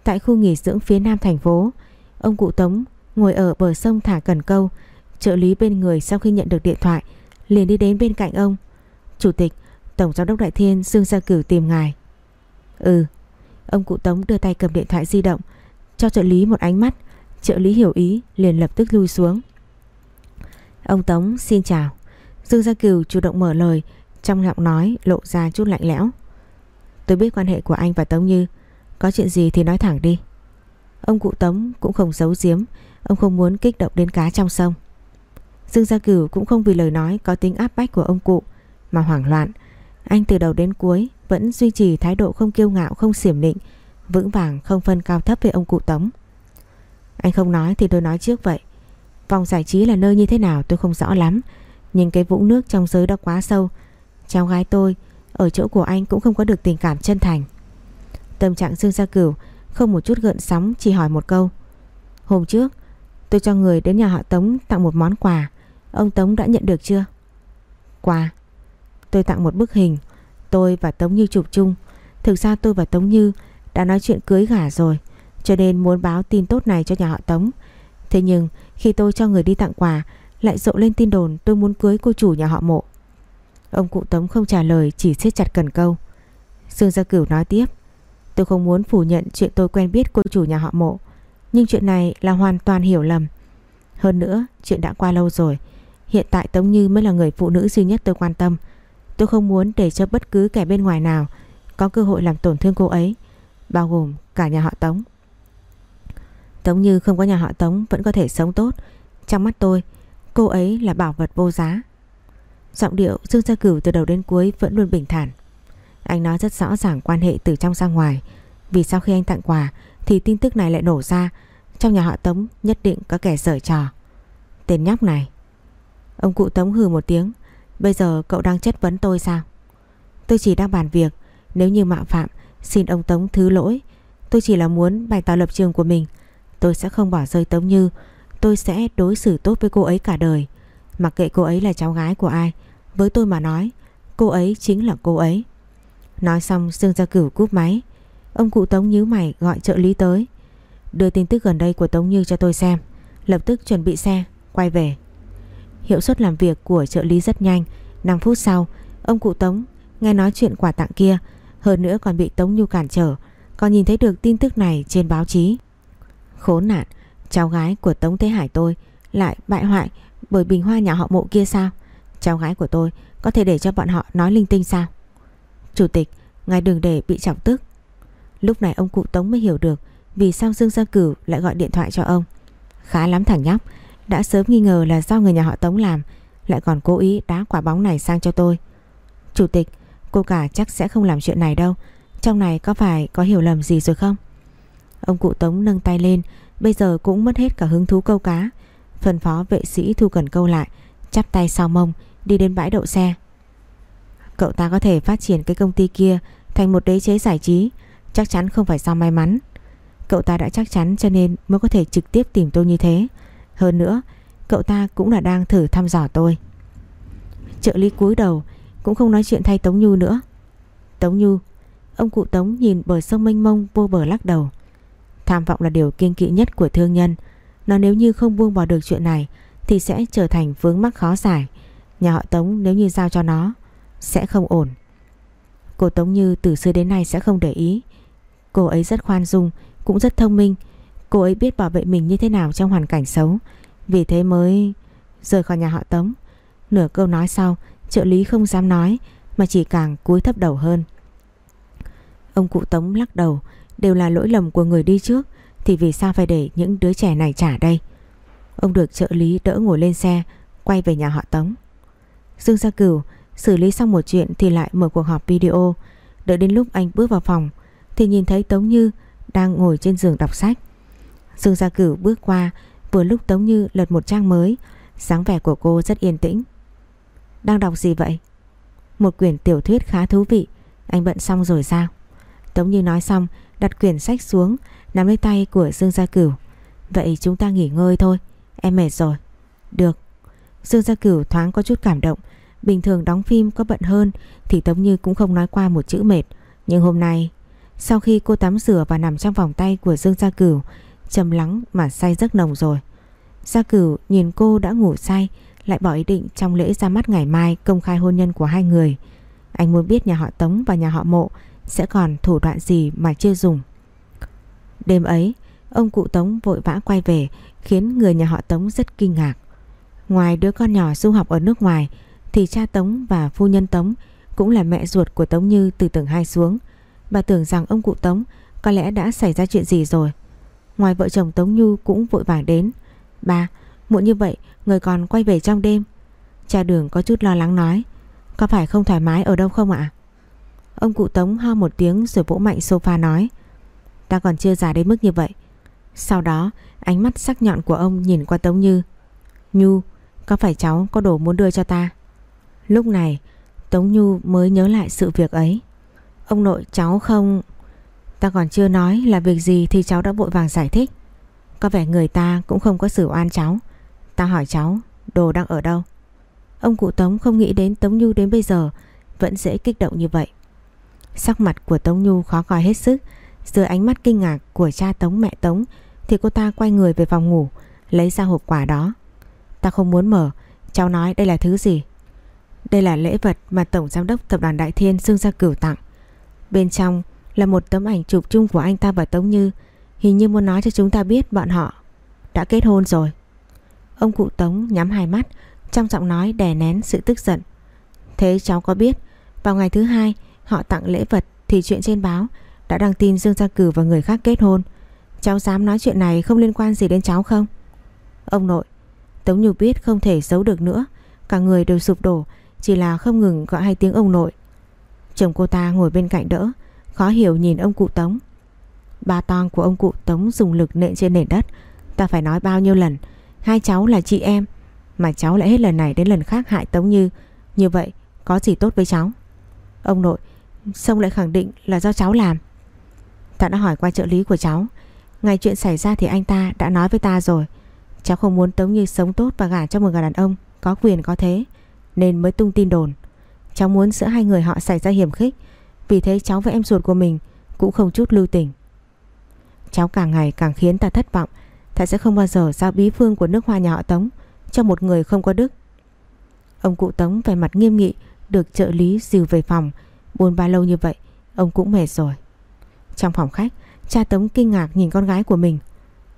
tại khu nghỉ dưỡng phía nam thành phố, ông cụ Tống ngồi ở bờ sông thả cần câu, trợ lý bên người sau khi nhận được điện thoại liền đi đến bên cạnh ông. Chủ tịch, Tổng giám đốc Đại Thiên Dương Gia Cửu tìm ngài. Ừ, ông cụ Tống đưa tay cầm điện thoại di động, cho trợ lý một ánh mắt, trợ lý hiểu ý liền lập tức lui xuống. Ông Tống xin chào. Dương Gia Cửu chủ động mở lời, trong giọng nói lộ ra chút lạnh lẽo. Tôi biết quan hệ của anh và Tống Như có chuyện gì thì nói thẳng đi. Ông cụ Tống cũng không giấu giếm, Ông không muốn kích động đến cá trong sông. Dương Gia Cửu cũng không vì lời nói Có tính áp bách của ông cụ Mà hoảng loạn. Anh từ đầu đến cuối Vẫn duy trì thái độ không kiêu ngạo, không xiểm nịnh, Vững vàng, không phân cao thấp với ông cụ Tống. Anh không nói thì tôi nói trước vậy. Vòng giải trí là nơi như thế nào tôi không rõ lắm, Nhưng cái vũng nước trong giới đó quá sâu. Cháu gái tôi, ở chỗ của anh cũng không có được tình cảm chân thành. Tâm trạng Dương Gia Cửu Không một chút gợn sóng chỉ hỏi một câu. Hôm trước, Tôi cho người đến nhà họ Tống tặng một món quà. Ông Tống đã nhận được chưa? Quà. Tôi tặng một bức hình. Tôi và Tống Như chụp chung. Thực ra tôi và Tống Như đã nói chuyện cưới gả rồi, Cho nên muốn báo tin tốt này cho nhà họ Tống. Thế nhưng, khi tôi cho người đi tặng quà, Lại rộ lên tin đồn tôi muốn cưới cô chủ nhà họ mộ. Ông cụ Tống không trả lời, chỉ siết chặt cần câu. Dương Gia Cửu nói tiếp. Tôi không muốn phủ nhận chuyện tôi quen biết cô chủ nhà họ mộ, Nhưng chuyện này là hoàn toàn hiểu lầm. Hơn nữa, chuyện đã qua lâu rồi, Hiện tại Tống Như mới là người phụ nữ duy nhất tôi quan tâm. Tôi không muốn để cho bất cứ kẻ bên ngoài nào Có cơ hội làm tổn thương cô ấy, Bao gồm cả nhà họ Tống. Tống Như không có nhà họ Tống Vẫn có thể sống tốt. Trong mắt tôi, Cô ấy là bảo vật vô giá. Giọng điệu Dương Gia Cửu từ đầu đến cuối vẫn luôn bình thản. Anh nói rất rõ ràng quan hệ từ trong ra ngoài. Vì sau khi anh tặng quà, thì tin tức này lại nổ ra. Trong nhà họ Tống nhất định có kẻ sở trò. Tên nhóc này. Ông cụ Tống hừ một tiếng. Bây giờ cậu đang chất vấn tôi sao? Tôi chỉ đang bàn việc. Nếu như mạo phạm, xin ông Tống thứ lỗi. Tôi chỉ là muốn bày tỏ lập trường của mình. Tôi sẽ không bỏ rơi Tống Như. Tôi sẽ đối xử tốt với cô ấy cả đời. Mặc kệ cô ấy là cháu gái của ai, Với tôi mà nói, Cô ấy chính là cô ấy Nói xong, Dương Gia Cửu cúp máy. Ông cụ Tống nhíu mày gọi trợ lý tới. Đưa tin tức gần đây của Tống Như cho tôi xem. Lập tức chuẩn bị xe, Quay về. Hiệu suất làm việc của trợ lý rất nhanh. 5 phút sau, Ông cụ Tống nghe nói chuyện quà tặng kia. Hơn nữa còn bị Tống Như cản trở. Còn nhìn thấy được tin tức này trên báo chí. Khốn nạn, Cháu gái của Tống Thế Hải tôi Lại bại hoại bởi bình hoa nhà họ mộ kia sao? Cháu gái của tôi có thể để cho bọn họ nói linh tinh sao? Chủ tịch, Ngài đừng để bị trọng tức. Lúc này ông cụ Tống mới hiểu được Vì sao Dương Gia Cửu lại gọi điện thoại cho ông. Khá lắm thằng nhóc, Đã sớm nghi ngờ là do người nhà họ Tống làm, Lại còn cố ý đá quả bóng này sang cho tôi. Chủ tịch, Cô cả chắc sẽ không làm chuyện này đâu, Trong này có phải có hiểu lầm gì rồi không? Ông cụ Tống nâng tay lên, Bây giờ cũng mất hết cả hứng thú câu cá. Phần phó vệ sĩ thu cần câu lại, Chắp tay sau mông, Đi đến bãi đậu xe. Cậu ta có thể phát triển cái công ty kia Thành một đế chế giải trí. Chắc chắn không phải do may mắn. Cậu ta đã chắc chắn cho nên mới có thể trực tiếp tìm tôi như thế. Hơn nữa, Cậu ta cũng là đang thử thăm dò tôi. Trợ lý cúi đầu, Cũng không nói chuyện thay Tống Nhu nữa. Tống Nhu, Ông cụ Tống nhìn bờ sông mênh mông vô bờ lắc đầu. Tham vọng là điều kiên kỵ nhất của thương nhân. Nó nếu như không buông bỏ được chuyện này, Thì sẽ trở thành vướng mắc khó giải. Nhà họ Tống nếu như giao cho nó sẽ không ổn. Cô Tống Như từ xưa đến nay sẽ không để ý. Cô ấy rất khoan dung, Cũng rất thông minh. Cô ấy biết bảo vệ mình như thế nào trong hoàn cảnh xấu. Vì thế mới rời khỏi nhà họ Tống. Nửa câu nói sau, Trợ lý không dám nói, Mà chỉ càng cúi thấp đầu hơn. Ông cụ Tống lắc đầu, Đều là lỗi lầm của người đi trước, Thì vì sao phải để những đứa trẻ này trả đây? Ông được trợ lý đỡ ngồi lên xe, Quay về nhà họ Tống. Dương Gia Cửu xử lý xong một chuyện Thì lại mở cuộc họp video. Đợi đến lúc anh bước vào phòng, Thì nhìn thấy Tống Như đang ngồi trên giường đọc sách. Dương Gia Cửu bước qua, Vừa lúc Tống Như lật một trang mới. Dáng vẻ của cô rất yên tĩnh. Đang đọc gì vậy? Một quyển tiểu thuyết khá thú vị. Anh bận xong rồi sao? Tống Như nói xong, đặt quyển sách xuống, Nắm lấy tay của Dương Gia Cửu. Vậy chúng ta nghỉ ngơi thôi, Em mệt rồi. Được. Dương Gia Cửu thoáng có chút cảm động Bình thường đóng phim có bận hơn Thì Tống Như cũng không nói qua một chữ mệt. Nhưng hôm nay, Sau khi cô tắm rửa và nằm trong vòng tay của Dương Gia Cửu, trầm lắng mà say giấc nồng rồi. Gia Cửu nhìn cô đã ngủ say, Lại bỏ ý định trong lễ ra mắt ngày mai Công khai hôn nhân của hai người. Anh muốn biết nhà họ Tống và nhà họ Mộ Sẽ còn thủ đoạn gì mà chưa dùng. Đêm ấy, Ông cụ Tống vội vã quay về, Khiến người nhà họ Tống rất kinh ngạc. Ngoài đứa con nhỏ du học ở nước ngoài thì cha Tống và phu nhân Tống Cũng là mẹ ruột của Tống Như từ tầng 2 xuống. Bà tưởng rằng ông cụ Tống Có lẽ đã xảy ra chuyện gì rồi. Ngoài vợ chồng Tống Như cũng vội vàng đến. Bà muộn như vậy, Người còn quay về trong đêm. Cha đường có chút lo lắng nói. Có phải không thoải mái ở đâu không ạ? Ông cụ Tống ho một tiếng rồi vỗ mạnh sofa nói. Ta còn chưa già đến mức như vậy. Sau đó, ánh mắt sắc nhọn của ông nhìn qua Tống Như. Nhu, Có phải cháu có đồ muốn đưa cho ta? Lúc này, Tống Nhu mới nhớ lại sự việc ấy. Ông nội cháu không? Ta còn chưa nói là việc gì Thì cháu đã vội vàng giải thích. Có vẻ người ta cũng không có xử oan cháu. Ta hỏi cháu, Đồ đang ở đâu? Ông cụ Tống không nghĩ đến Tống Nhu đến bây giờ, Vẫn dễ kích động như vậy. Sắc mặt của Tống Nhu khó coi hết sức. Dưới ánh mắt kinh ngạc của cha Tống, mẹ Tống, Thì cô ta quay người về phòng ngủ, Lấy ra hộp quà đó. Ta không muốn mở, Cháu nói đây là thứ gì? Đây là lễ vật mà Tổng Giám đốc Tập đoàn Đại Thiên Dương Gia Cửu tặng Bên trong là một tấm ảnh chụp chung của anh ta và Tống Như Hình như muốn nói cho chúng ta biết bọn họ Đã kết hôn rồi Ông cụ Tống nhắm hai mắt Trong giọng nói đè nén sự tức giận Thế cháu có biết Vào ngày thứ hai họ tặng lễ vật Thì chuyện trên báo đã đăng tin Dương Gia Cử và người khác kết hôn. Cháu dám nói chuyện này không liên quan gì đến cháu không? Ông nội, Tống Như biết không thể giấu được nữa. Cả người đều sụp đổ, chỉ là không ngừng gọi hai tiếng ông nội. Chồng cô ta ngồi bên cạnh đỡ, khó hiểu nhìn ông cụ Tống. Ba tong của ông cụ Tống dùng lực nện trên nền đất. Ta phải nói bao nhiêu lần, hai cháu là chị em. Mà cháu lại hết lần này đến lần khác hại Tống Như. Như vậy, có gì tốt với cháu? Ông nội, xong lại khẳng định là do cháu làm. Ta đã hỏi qua trợ lý của cháu Ngày chuyện xảy ra thì anh ta đã nói với ta rồi Cháu không muốn Tống Như sống tốt và gả cho một người đàn ông Có quyền có thế nên mới tung tin đồn. Cháu muốn giữa hai người họ xảy ra hiểm khích, Vì thế cháu với em ruột của mình Cũng không chút lưu tình. Cháu càng ngày càng khiến ta thất vọng, Ta sẽ không bao giờ giao bí phương của nước hoa nhà họ Tống Cho một người không có đức. Ông cụ Tống về mặt nghiêm nghị, Được trợ lý dìu về phòng. Buồn ba lâu như vậy, Ông cũng mệt rồi. Trong phòng khách, Cha Tống kinh ngạc nhìn con gái của mình.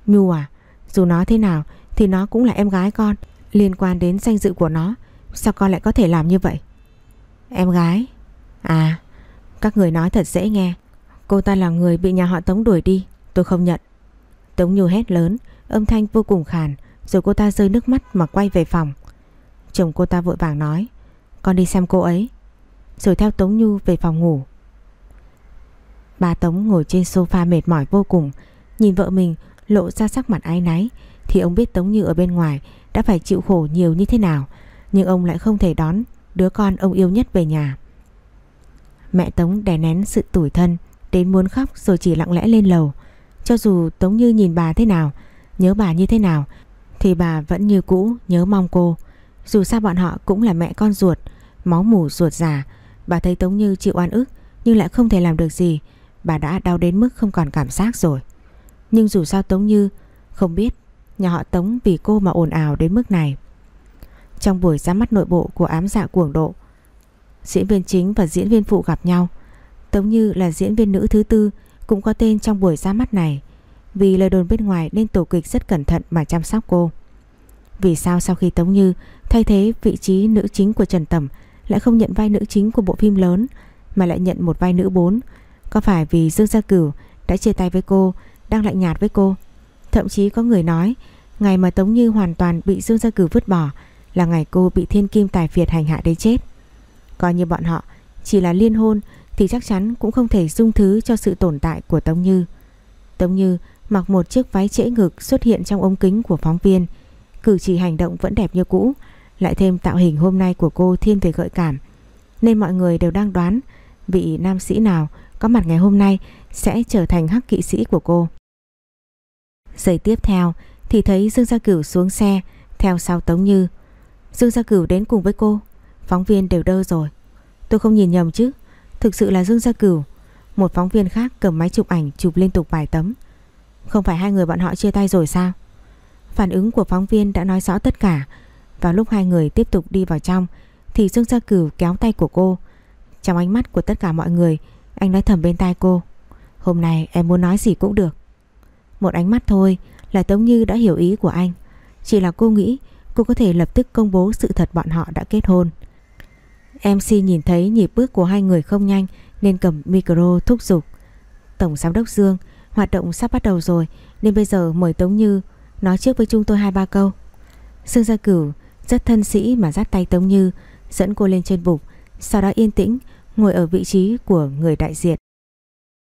Nhu à Dù nó thế nào Thì nó cũng là em gái con, Liên quan đến danh dự của nó. Sao con lại có thể làm như vậy? Em gái. À Các người nói thật dễ nghe. Cô ta là người bị nhà họ Tống đuổi đi, Tôi không nhận. Tống Nhu hét lớn, Âm thanh vô cùng khàn, Rồi cô ta rơi nước mắt mà quay về phòng. Chồng cô ta vội vàng nói, Con đi xem cô ấy. Rồi theo Tống Nhu về phòng ngủ. Bà Tống ngồi trên sofa mệt mỏi vô cùng, Nhìn vợ mình lộ ra sắc mặt ái náy, Thì ông biết Tống Như ở bên ngoài Đã phải chịu khổ nhiều như thế nào nhưng ông lại không thể đón Đứa con ông yêu nhất về nhà. Mẹ Tống đè nén sự tủi thân, Đến muốn khóc rồi chỉ lặng lẽ lên lầu. Cho dù Tống Như nhìn bà thế nào, Nhớ bà như thế nào, Thì bà vẫn như cũ nhớ mong cô. Dù sao bọn họ cũng là mẹ con ruột, Máu mủ ruột già. Bà thấy Tống Như chịu oan ức, Nhưng lại không thể làm được gì. Bà đã đau đến mức không còn cảm giác rồi. Nhưng dù sao Tống Như Không biết nhà họ Tống vì cô mà ồn ào đến mức này. Trong buổi ra mắt nội bộ của ám dạ cuồng độ. Diễn viên chính và diễn viên phụ gặp nhau. Tống Như là diễn viên nữ thứ tư Cũng có tên trong buổi ra mắt này, Vì lời đồn bên ngoài nên tổ kịch rất cẩn thận mà chăm sóc cô. Vì sao sau khi Tống Như thay thế vị trí nữ chính của Trần Tẩm Lại không nhận vai nữ chính của bộ phim lớn Mà lại nhận một vai nữ bốn? Có phải vì Dương Gia Cửu đã chia tay với cô, đang lạnh nhạt với cô. Thậm chí có người nói, ngày mà Tống Như hoàn toàn bị Dương Gia Cửu vứt bỏ là ngày cô bị thiên kim tài phiệt hành hạ đến chết. Coi như bọn họ chỉ là liên hôn thì chắc chắn cũng không thể dung thứ cho sự tồn tại của Tống Như. Tống Như mặc một chiếc váy trễ ngực xuất hiện trong ống kính của phóng viên. Cử chỉ hành động vẫn đẹp như cũ, lại thêm tạo hình hôm nay của cô thiên về gợi cảm. Nên mọi người đều đang đoán vị nam sĩ nào có mặt ngày hôm nay sẽ trở thành hắc kỵ sĩ của cô. Giây tiếp theo thì thấy Dương Gia Cửu xuống xe theo sau Tống Như. Dương Gia Cửu đến cùng với cô, phóng viên đều đơ rồi. Tôi không nhìn nhầm chứ, thực sự là Dương Gia Cửu. Một phóng viên khác cầm máy chụp ảnh chụp liên tục vài tấm. Không phải hai người bọn họ chia tay rồi sao? Phản ứng của phóng viên đã nói rõ tất cả. Vào lúc hai người tiếp tục đi vào trong thì Dương Gia Cửu kéo tay của cô. Trong ánh mắt của tất cả mọi người, anh nói thầm bên tai cô. Hôm nay em muốn nói gì cũng được. Một ánh mắt thôi là Tống Như đã hiểu ý của anh. Chỉ là cô nghĩ cô có thể lập tức công bố sự thật bọn họ đã kết hôn. MC nhìn thấy nhịp bước của hai người không nhanh nên cầm micro thúc giục. Tổng giám đốc Dương, hoạt động sắp bắt đầu rồi nên bây giờ mời Tống Như nói trước với chúng tôi hai ba câu. Dương Gia Cửu rất thân sĩ mà dắt tay Tống Như dẫn cô lên trên bục, sau đó yên tĩnh ngồi ở vị trí của người đại diện.